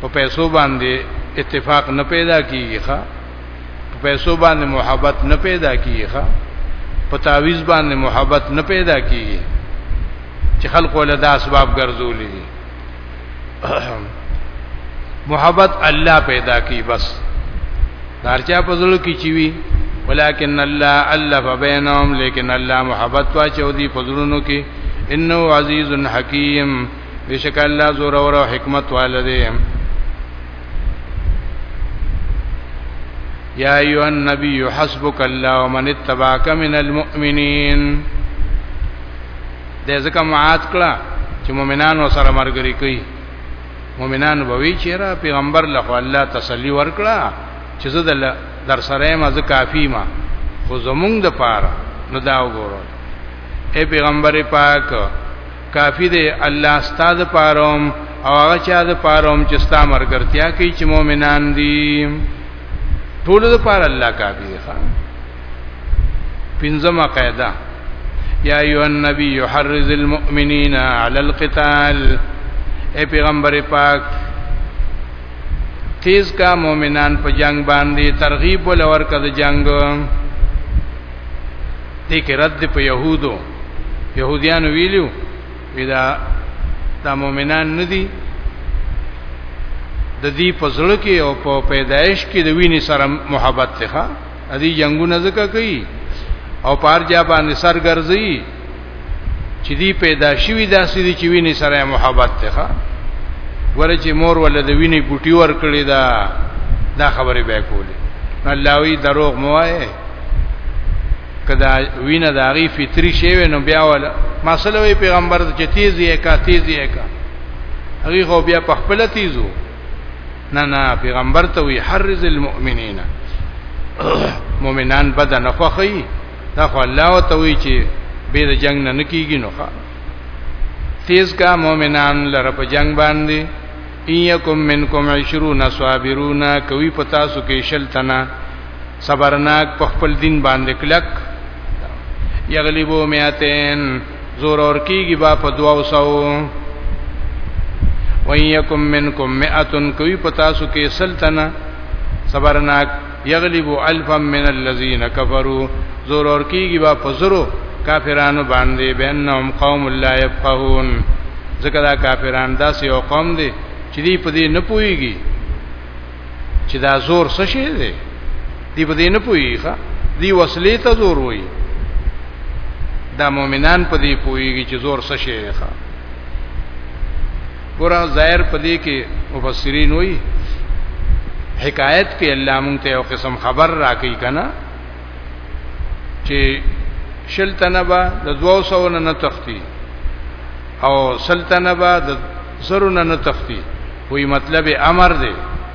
S1: په پیسو باندې اتفاق نه پیدا کیږي ښه په پیسو باندې محبت نه پیدا کیږي ښا په تعویز باندې محبت نه پیدا کیږي چې خلق ول دا اسباب ګرځولې دي محبت الله پیدا کی بس دارچا په زړه کې چی وی ولکن الله الف بینهم لیکن الله محبت واچو دی په زړونو کې انه عزیز حکیم بشک الله زور اور او حکمت والده یا ایو النبی حسبک الله ومن اتبعک من المؤمنین د ځکه معاد کړه چې مؤمنانو سره مرګري کوي مؤمنان بوي چې را پیغمبر له الله تسلی ورکړه چې زه در سره ما زه کافی ما خو زمونږ د پاره نو دا وګورو اے پیغمبر پاک کافی دی الله ستاد پاروم او هغه چا د پاروم چې ستا مرګرتیا کوي چې مؤمنان دي ټول د پار الله کافی دی خان پنځمه قاعده یا ایو النبی یحرز المؤمنین علی القتال اے پیغمبر پاک تیز کا مؤمنان په جنگ باندې ترغیب ولور کده جنگ دې کې رد په يهودو يهوديان ویلو ودا دا مؤمنان ندي د دې پزړ کې او په پیدایش کې د وینې سره محبت ته ادي جنگونه زکه کوي او پار جا باندې سر ګرځي چې دی پیدا شوی داسې دي چې وینې سره محبت ته ورې چې مور ول د وینې بوټي ور کړی دا دا خبره به کولې الله وی دروغ موایه کدا وینه د هغه فطری شی نو بیا ول مسله وی پیغمبر چې تیزی یې کا تیزی یې کا هغه خو بیا په خپل تیزو نه نه پیغمبر ته وی حرز المؤمنین مؤمنان بد نه خوخی دا خو الله ته وی چې به د جنگ نه نکیږي نو ښا تیز کا مؤمنان لره په جنگ باندې ان یکم منکم 20 صابرون کوي پتا سو کې شل تنا صبرناک په خپل دین باندې کلک یغلبو میاتین زور اور کیږي با په دوا وسو وان یکم منکم 100 کوي پتا سو کې سلطنه صبرناک یغلب الفا من الذین کفروا زور اور کیږي با پزرو کافرانو باندې بینهم قوم لا یفقهون ځکه دا کافران داسې یو قوم دي چې دی په دې نه پويږي چې دا زور څه شي دی دی په دې نه پويږي ښا دی وسلې ته زور وایي دا مؤمنان په دې پويږي چې زور څه شي دی ښا ګور ظاهر پدې کې مفسرین وایي حکایت کې الله مونږ ته یو قسم خبر راکې کنا چې شلتنه با د 200 نه تختی او سلطنه با د زرونه نه تختی وی مطلب امر دی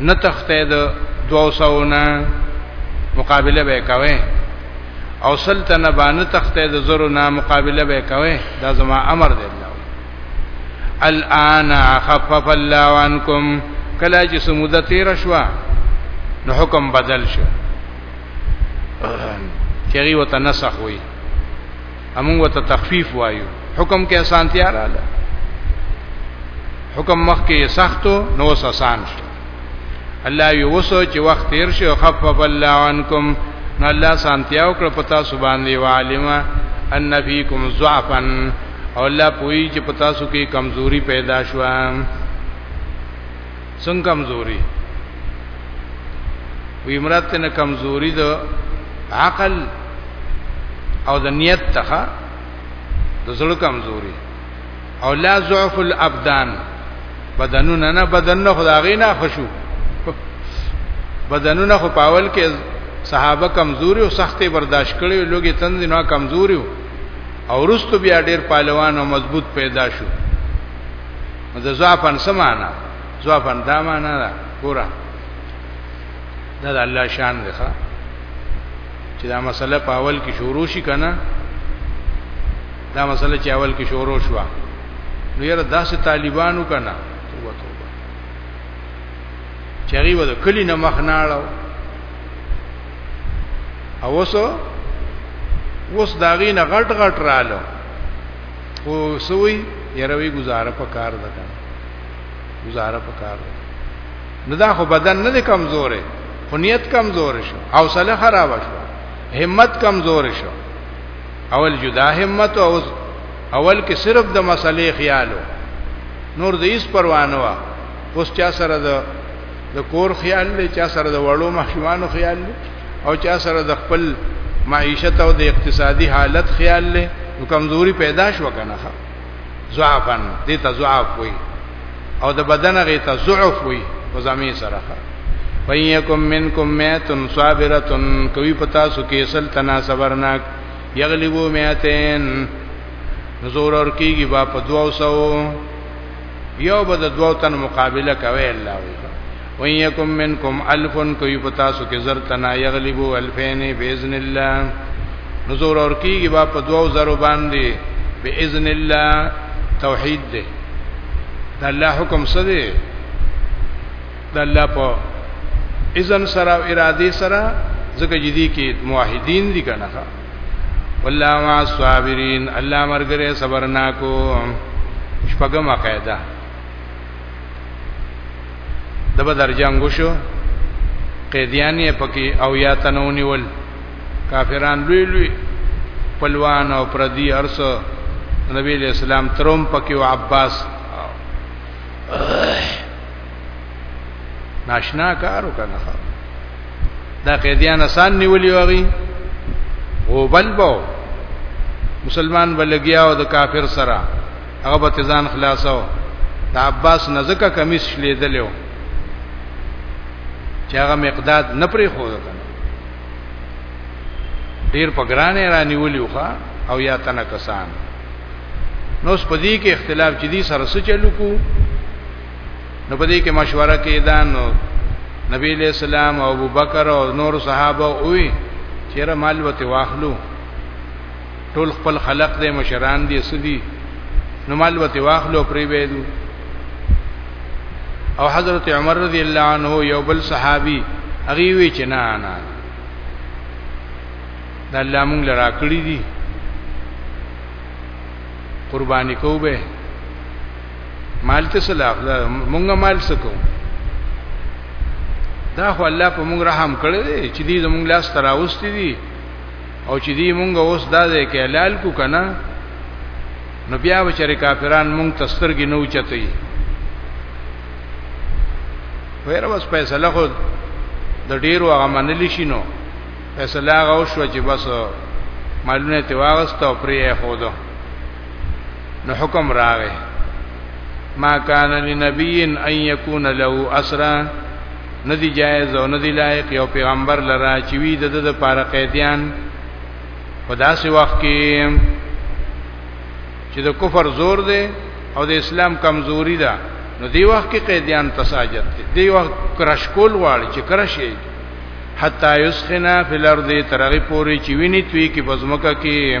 S1: نه تخته د 200 نه مقابله به کوي او سلطنه باندې تخته د زرو نه مقابله به کوي دا زما امر دی الله الان خفف الله عنكم کله چې سموده تیر شو نو حکم بدل شو چری وته نسخ وي امون وته تخفیف وایو حکم کې اسانتیا رااله حکم مخ کې سختو نو آسان شو الله یو وسو چې وخت تیر شي او خفف الله عنکم نو الله سانتیا او کړ پتا سبحان دی عالم ان فیکم ضعفا او الله پوی چې پتا سو کې کمزوري پیدا شوه څنګه کمزوري وی مراد ته کمزوري د عقل او د نیت څخه د زړه کمزوري او لا ضعف الابدان بدنونه نه بدنونه خدای نه خشو بدنونه خو پاول کې صحابه کمزوري او سختي برداشت کړي او لوګي تند نه کمزوري او رستو بیا ډیر پهلوان او مضبوط پیدا شو نو د ضعفن سمانا ضعفن دا معنا ده ګوره دا د الله شان دی ښا چې دا مسله په اول کې شروع شي کنه دا مسله چې اول کې شروع شو نو یاره داسې طالبانو کنه توبه توبه چری و د کلی نه مخ نه اړو او وسو وس داغینه غټ غټ رالو خو سوی یروي گزاره په کار ده کنه گزاره په کار ده نو دا خو بدن نه کمزورې خو نیت کمزور شو حوصله خراب شو همت کمزور شو اول جدا همت او اول کې صرف د مسلې خیالو نور د هیڅ پروا نه و اوس چا سره د د کور خیال دی چا سره د وړو ماشومانو خیال دی او چا سره د خپل معیشت او د اقتصادي حالت خیال دی نو کمزوري پیدا شو کنه ضعفن دې ته ضعف وي او د بدن غي ته ضعف وي په زمي سره فینکم منکم میتن صابرتن کوي پتا سو کې سل تنا صبرناک یغلبو میتن نزور اور کیږي با په 200 یو به د دوو تن مقابله کوي الله وی وان یکم منکم الف کوي پتا سو کې زر تنا یغلبو الفین باذن الله نزور اور کیږي با په دوو زرو باندې باذن الله توحید دی د الله حکم څه دی د الله په اذن سره او ارادي سره ځکه جدي کې موحدین دي کنه والله مع الصابرین الله مرګره صبرناکو شپږم قاعده د بدر جنگ وشو قیدیانی پکې او یا تنونیول کافران لوی لوی پلوان او پردی ارس نبی اسلام تروم پکې او عباس ناشنا کارو کنه دا قیدیان آسان نیولی وغي او بل بو مسلمان بلګیا او د کافر سره هغه به ځان خلاصو د عباس نزکه کمیس شلې دلو چې هغه مقداد نه پرې خو کنه ډیر په ګرانه رانی ولیوخه او یا تنه کسان نو سپدی کې اختلاف چې دي سره څه چلو کو نو په دې کې مشوره کیدان نو نبی علیہ السلام او ابوبکر او نور صحابه وی چیرې مال وته واخلو ټول خپل خلق دې مشران دې سدي نو مال وته واخلو پری وېدو او حضرت عمر رضی الله عنه یو بل صحابي هغه وی چې نه نه د الله مونږ لرا کړی دي قرباني کوبه مال ته صلاح دا مونږه مال سکو دا خو الله په مونږ رحم کړی دی چې دې زمونږ لاس تراوستي دي او چې دې مونږ اوس دا دی کې حلال کو کنه نو بیا وچره کافران مونږ تسترګې نو چتې ویره واس فیصله خو د ډیرو هغه منل شي نو فیصله هغه شو چې بس مالونه ته واغسته او پرې خو ده نو حکم راغې ما کان لنبی ان یکون له اسرا ندی جایز او ندی لایق یو پیغمبر لرا چې وی د د پاره قیدیان په داسې وخت کې چې د کفر زور دی او د اسلام کمزوري ده نو دی وخت کې قیدیان تساجد دي دی وخت کرش کول واړي چې کرش یې حتا یسخنا فی الارض ترغی پوری چې ویني توی کې بزمکه کې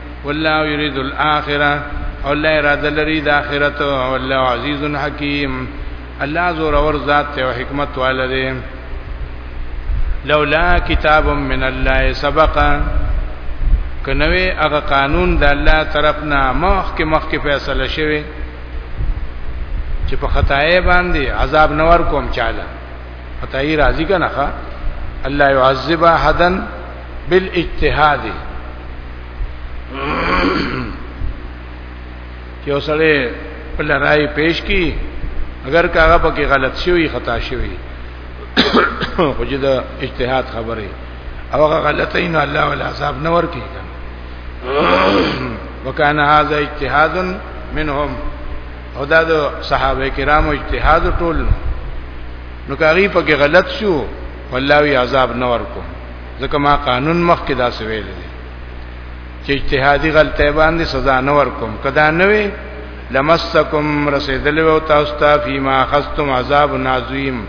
S1: والله يريد الاخره او الله اراده لري د اخرت او الله عزيز حكيم الله زور اور ذات ته او حکمت والده لولا کتاب من الله سبقا کنوې هغه قانون د الله طرفنا مخ کې مخ کې فیصله شوی چې په خدای باندې عذاب نور کوم چاله خدای راضی کنه الله يعذب احدن بالاجتهاد چې اوسړي په لړای پیش کی اگر کاغه پکې غلط شوی خطا شوی خو چې دا اجتهاد خبره هغه غلطه نه الله ولا عذاب نه ور کوي وکانه هاذا اجتهاد منهم او دا د صحابه کرامو اجتهاد ټول نو کاری په کې غلط شو والله وی عذاب نه ورکو ځکه ما قانون مخ کې دا سویل دي چې اجتهادي غلطه باندې سزا نه ورکوم کدا نه وي لمسکم رسیدل او تاسو ته فيما خستم عذاب نازویم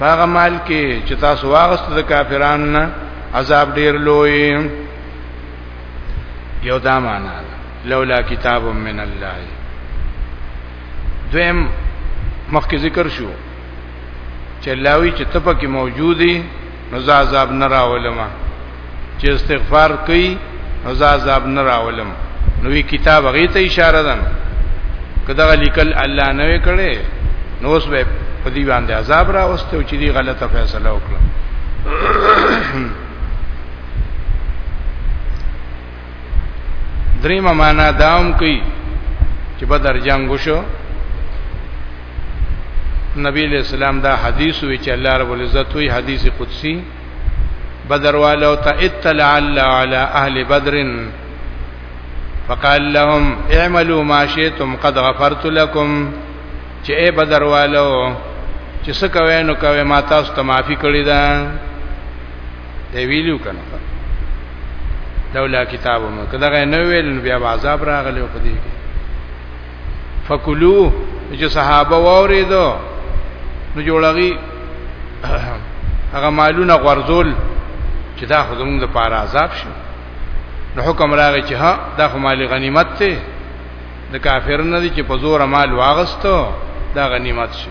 S1: هغه مال کې چې تاسو واغست د کافرانو نه عذاب ډیر لوی یو دا معنا لولا کتاب من الله دویم مخکې ذکر شو چې لاوی چې تپکه موجودي نو عذاب نه راولم چې استغفار کوي نو عذاب نه راولم نو وی کتاب هغه ته اشاره ده کدا لیکل الله نه وکړي نو اوس به په دې باندې عذاب را اوسته او چې دې غلطه فیصله وکړه دریم معنا داوم کوي چې بدر جنگ وشو نبی علیہ السلام دا حدیث وی چې الله رب العزت وی حدیث قدسی بدر والو ته اطلع الله على اهل بدر فقال لهم اعملوا ما شئتم قد غفرت لكم چې اے بدر والو چې څه کوي نو کوي ما تاسو ته معافي کړی ده دی ویلو کنه لولا کتابونو کدا غي نو ویل بیا عذاب راغلی په دې کې فکلو چې صحابه وریدو نو جوړغي هغه مالونه غرزول چې دا خو زموږ لپاره عذاب شي نو حکم راغی چې ها دا خو مال غنیمت دی د کافر نه دي چې په زور مال واغستو دا غنیمت شي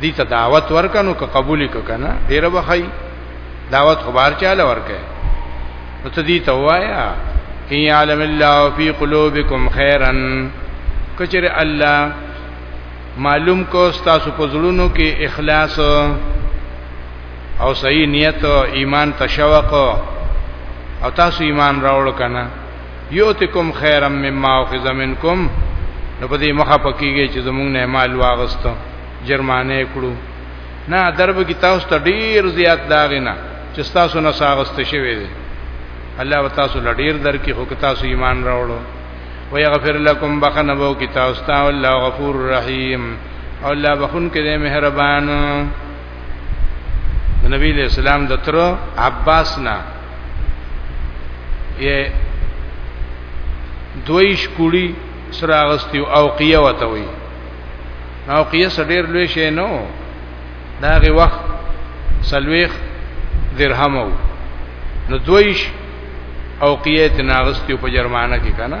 S1: دي ته دعوت ورکنو که قبول ک کنه ډیر بخای دعوت خبر چاله ورکه نو ته دي ته وایا ان يعلم الله في قلوبكم خيرا کچره الله معلوم کو تاسو په زړونو کې اخلاص او صحیح نیت او ایمان تشوق او تاسو ایمان راوړ کنه یوتکم خیرم مما اخذ منکم نو په دې مخه پکېږي چې زمونږ نه مال واغستو جرمانه کړو نه درب کی تاسو ته ډیر زیات داغینا چې تاسو نه ساغست شوی دی الله وتعالى لډیر درکې هو که تاسو ایمان راوړو ويغفر لكم بخنبو کی تاسو ته الله غفور رحیم او الله بخون کې مهربان د نبی له اسلام د تر عباس نه یې دویش کوړي سره غستی او قیه وته وي او قیه سډیر لوي شي نو داغه وخت سلويخ درهمو نو دویش او قیت ناغستی په جرمانه کې کنه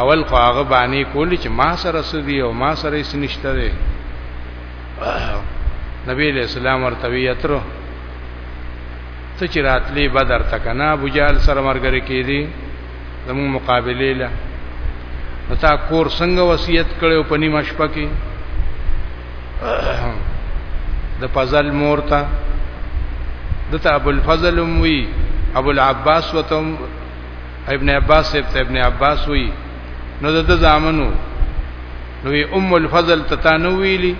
S1: اول خو هغه باندې کولی چې ما سره سدي او ما سره یې نشته دی نبی له اسلام ورته وی اترو ته چې راتلې بدر تکنه ابو جال سره مرګره کېدی زموږ مقابله له تا کور څنګه وصیت کړو په نیمه شپه کې د فضل مور ته دته ابو الفضل وی ابو العباس وتم ابن عباس ابن ابن عباس وی نو د زامنو نو ام الفضل تتانو ویلی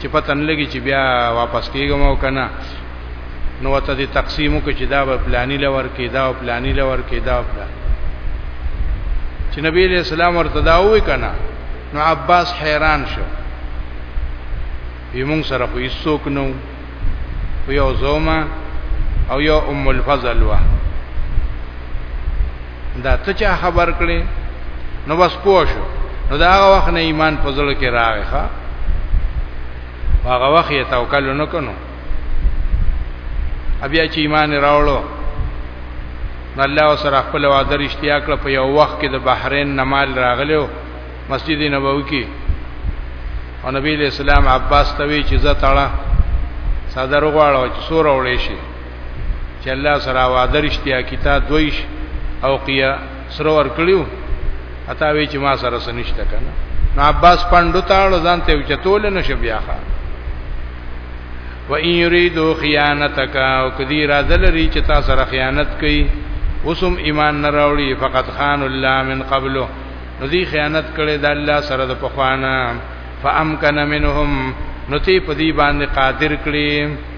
S1: چې پتن لګي چې بیا واپس کیږم او کنه نو ته دې تقسیمو کې چې دا به پلاني لور کې دا او پلاني لور کې دا پلان چې نبی له سلام ورته دا وې کنه نو عباس حیران شو یمون سره خو هیڅوک نو یو زوما او یو ام الفضل وا دا ته چا خبر کړي نو بس پوه شو نو دا هغه وخت نه ایمان په ځل کې راغی ښا هغه وخت یې توکل نه کونو بیا چې ایمان راوړو الله سره خپل وعده رښتیا کړ په یو وخت کې د بحرین نمال راغلو مسجد نبوي کې او نبی اسلام عباس ته وی چې زه تاړه صدر غواړو چې سور اورې شي چې الله سره وعده رښتیا کیتا دویش او قیا سره ور کړیو اته وی چې ما سره سنشته کنه نو عباس پندو تاړو ځان ته چتول نه شو بیا ښا و ان یریدو خیانتک او کدی را دلری چې تا سره خیانت کوي اوسم ایمان نه راوړي فقط خان الله من قبلو نو دی خیانت کړي د الله سره د پخوانه فامکن منهم نو تی په دې باندې قادر کړي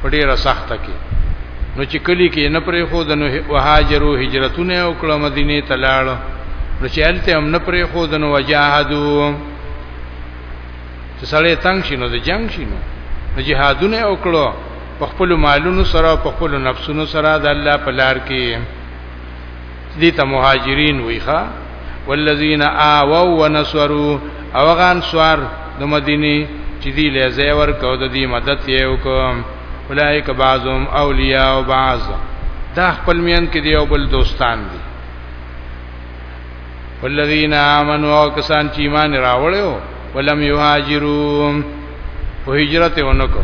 S1: په ډیره سخته کې نو چې کلی کې نه پرې خو د نو وهاجرو هجرتونه وکړه مدینه ته لاړ نو چې هلته هم نه پرې خو د نو وجاهدو چې سړی تنگ شینو د جنگ شینو د جهادونه وکړو په خپل مالونو سره په خپل نفسونو سره د الله په لار کې دي ته مهاجرین وی ښا والذین آووا ونصروا او غان سوار د مدینه چې دی له ځای ور کو د دې مدد یې وکم اولایک بعضهم اولیاء او بعض دا خپل میان کې دی او بل دوستان دي والذین آمنوا کسان چې ایمان راوړیو ولم یهاجروا په هجرت ونکو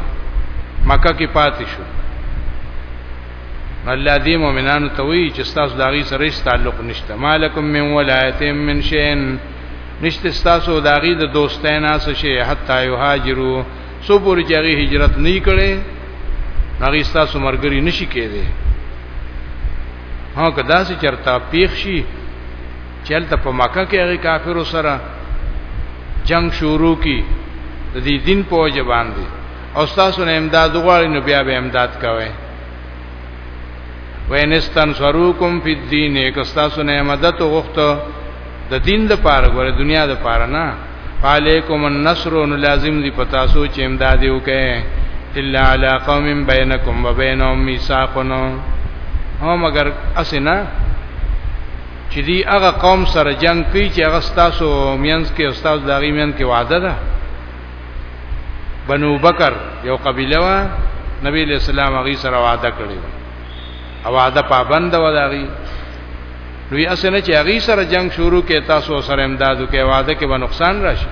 S1: مکه کې پاتې شو الله دې مؤمنانو ته وی چې تاسو د هغه سره هیڅ تعلق نشته مالکم من ولایت من شین نشته تاسو د هغه د دوستانه څه شي حتی یهاجرو سو پوری چې هغه هجرت نه کړي هغه تاسو مرګري نشي کېده هغه داسې چرتا پیښ شي چلته په مکه کې هغه کافرو سره جنگ شروع کی د دې دین په وجه باندې او تاسو نه امداد غواړي نو بیا به امداد کوئ وین استنصروکم فی الدین که تاسو نه مدد وغوښته د دین د پاره ګوره دنیا د پاره نه علیکم النصر نو لازم دی پتا سو چې امداد یو کې الا علی قوم بینکم و بینهم میثاقون هو مگر اسنا چې دی هغه قوم سره جنگ کوي چې هغه تاسو مینس کې استاد داغي مین کې وعده ده بنو بکر یو قبیله وا نبی علیہ السلام هغه سره وعده کړی او وعده پابند و داغي نوې اسنه چې هغه سره جنگ شروع کې تاسو سره امدادو کې وعده کې به نقصان راشي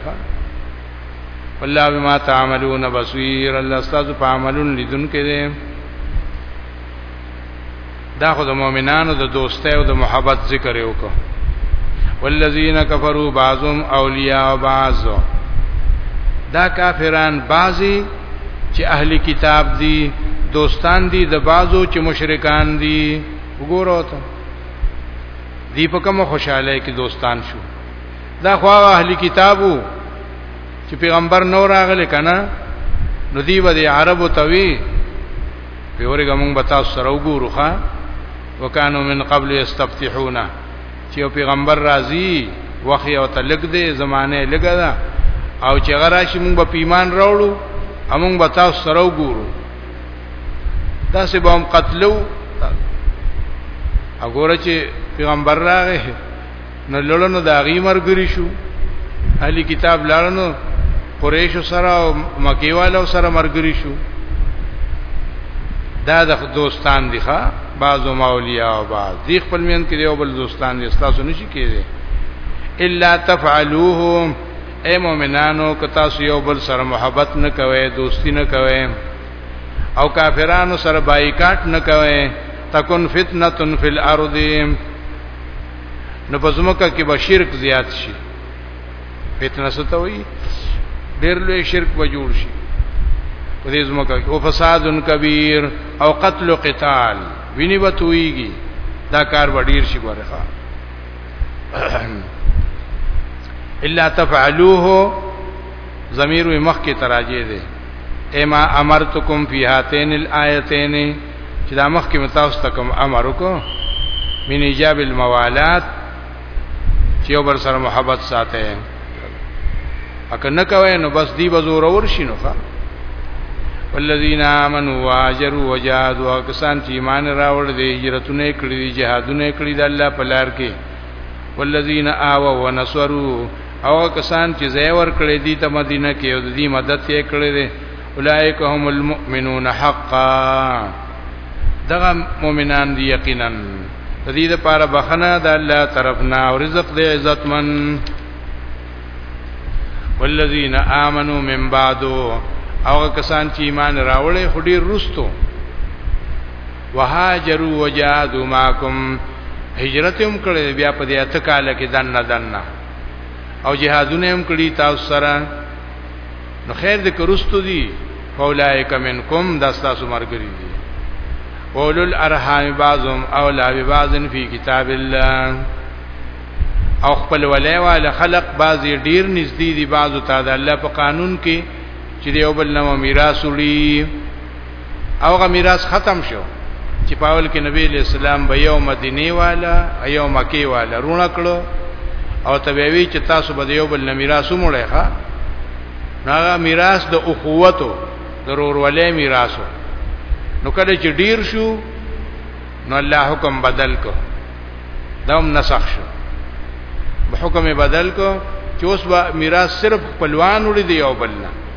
S1: والله بما تعملون بصير الله استاذ په عملون لیدونکو دی دا خو د مؤمنانو د دوستۍ او د محبت ذکر یو کو والذین کفروا بعضهم اولیاء بعض دا کافران بعضی چې اهل کتاب دي دوستان دي د بعضو چې مشرکان دي وګورو ته دی په کوم خوشاله کې دوستان شو دا خو اهل کتابو چې پیغمبر نور راغله کنه نو دی به عربو توی پیورګه مونږ به تاسو سره وګورو ښا وکانو من قبل یستفتحون چې پیغمبر راځي وخی او تلګ دې زمانه لګا دا او چې غراشي مونږ به پیمان راوړو امون به تاسو سره وګورو تاسو به هم قتلو وګوره چې پیغمبر راغی نو لړنو دا غي مرګري شو اهلي کتاب لړنو قریش سره او مکی والو سره مرګري شو دا د دوستان دي ښا بعضو مولیا او بعض دی خپل مین کې یو بل دوستان دي تاسو نشي کېږي الا تفعلوه اے مومنانو که تاسو یو بل سره محبت نه کوئ دوستی نه کوئ او کافرانو سره بایکاټ نه کوئ تکون فتنه فی الارض نو په زمکه کې به شرک زیات شي فتنه ستوي ډېر لوی شرک به جوړ شي په دې زمکه کې او فساد کبیر او قتل او قتال ویني به تويږي دا کار به ډېر شي ورخه الا تفعلوه ضمیر مخ کې تراجه ده اما امرتکم فی هاتین الایتین چې دا مخکې متاوس تکم امر وکړو من ایجاب الموالات چې یو بل سره محبت ساتي اکه نه کوي نو بس دی بزور اور شینو ښا والذین آمنوا واجروا وجاهدوا کسان چې ایمان راوړ دي هجرتونه کړی دي جهادونه کړی دي الله په لار کې والذین آوا ونصروا او کسان چې زیور کړی دي ته مدینه کې او دې مدد یې کړی دي اولئک هم المؤمنون حقا دغه مؤمنان دی یقینا د دې لپاره بخنه د الله طرفنا او رزق دې عزتمن والذین آمنو من بعدو او کسان چې ایمان راوړې خډي رستو وهاجروا وجادوا معكم هجرت هم کړې بیا په دې اتکاله کې دنه دنه او جهادونه هم کړی تاسو سره نو خیر دې کرستو دي فولائک منکم دا تاسو مرګري دي اولو الارحام بعضهم اولا ببعض فی کتاب الله او خپل ولای والا خلق بعضی ډیر نږدې دي بعضو ته د الله په قانون کې چې یو بل نو میراث وړي او غ میراث ختم شو چې په اول کې نبی له اسلام به یو مدینه والا یو مکی والا رونه کړو او تبوی چې تاسو به یو بل نه میراث ومړی ښا هغه میراث د اخوتو ضرور ولې میراثو نو کله چې ډیر شو نو الله حکم بدل کو داوم نسخ شو حکم بدل کو چې اوس به میراث صرف خپلوان وړي دی او بل نه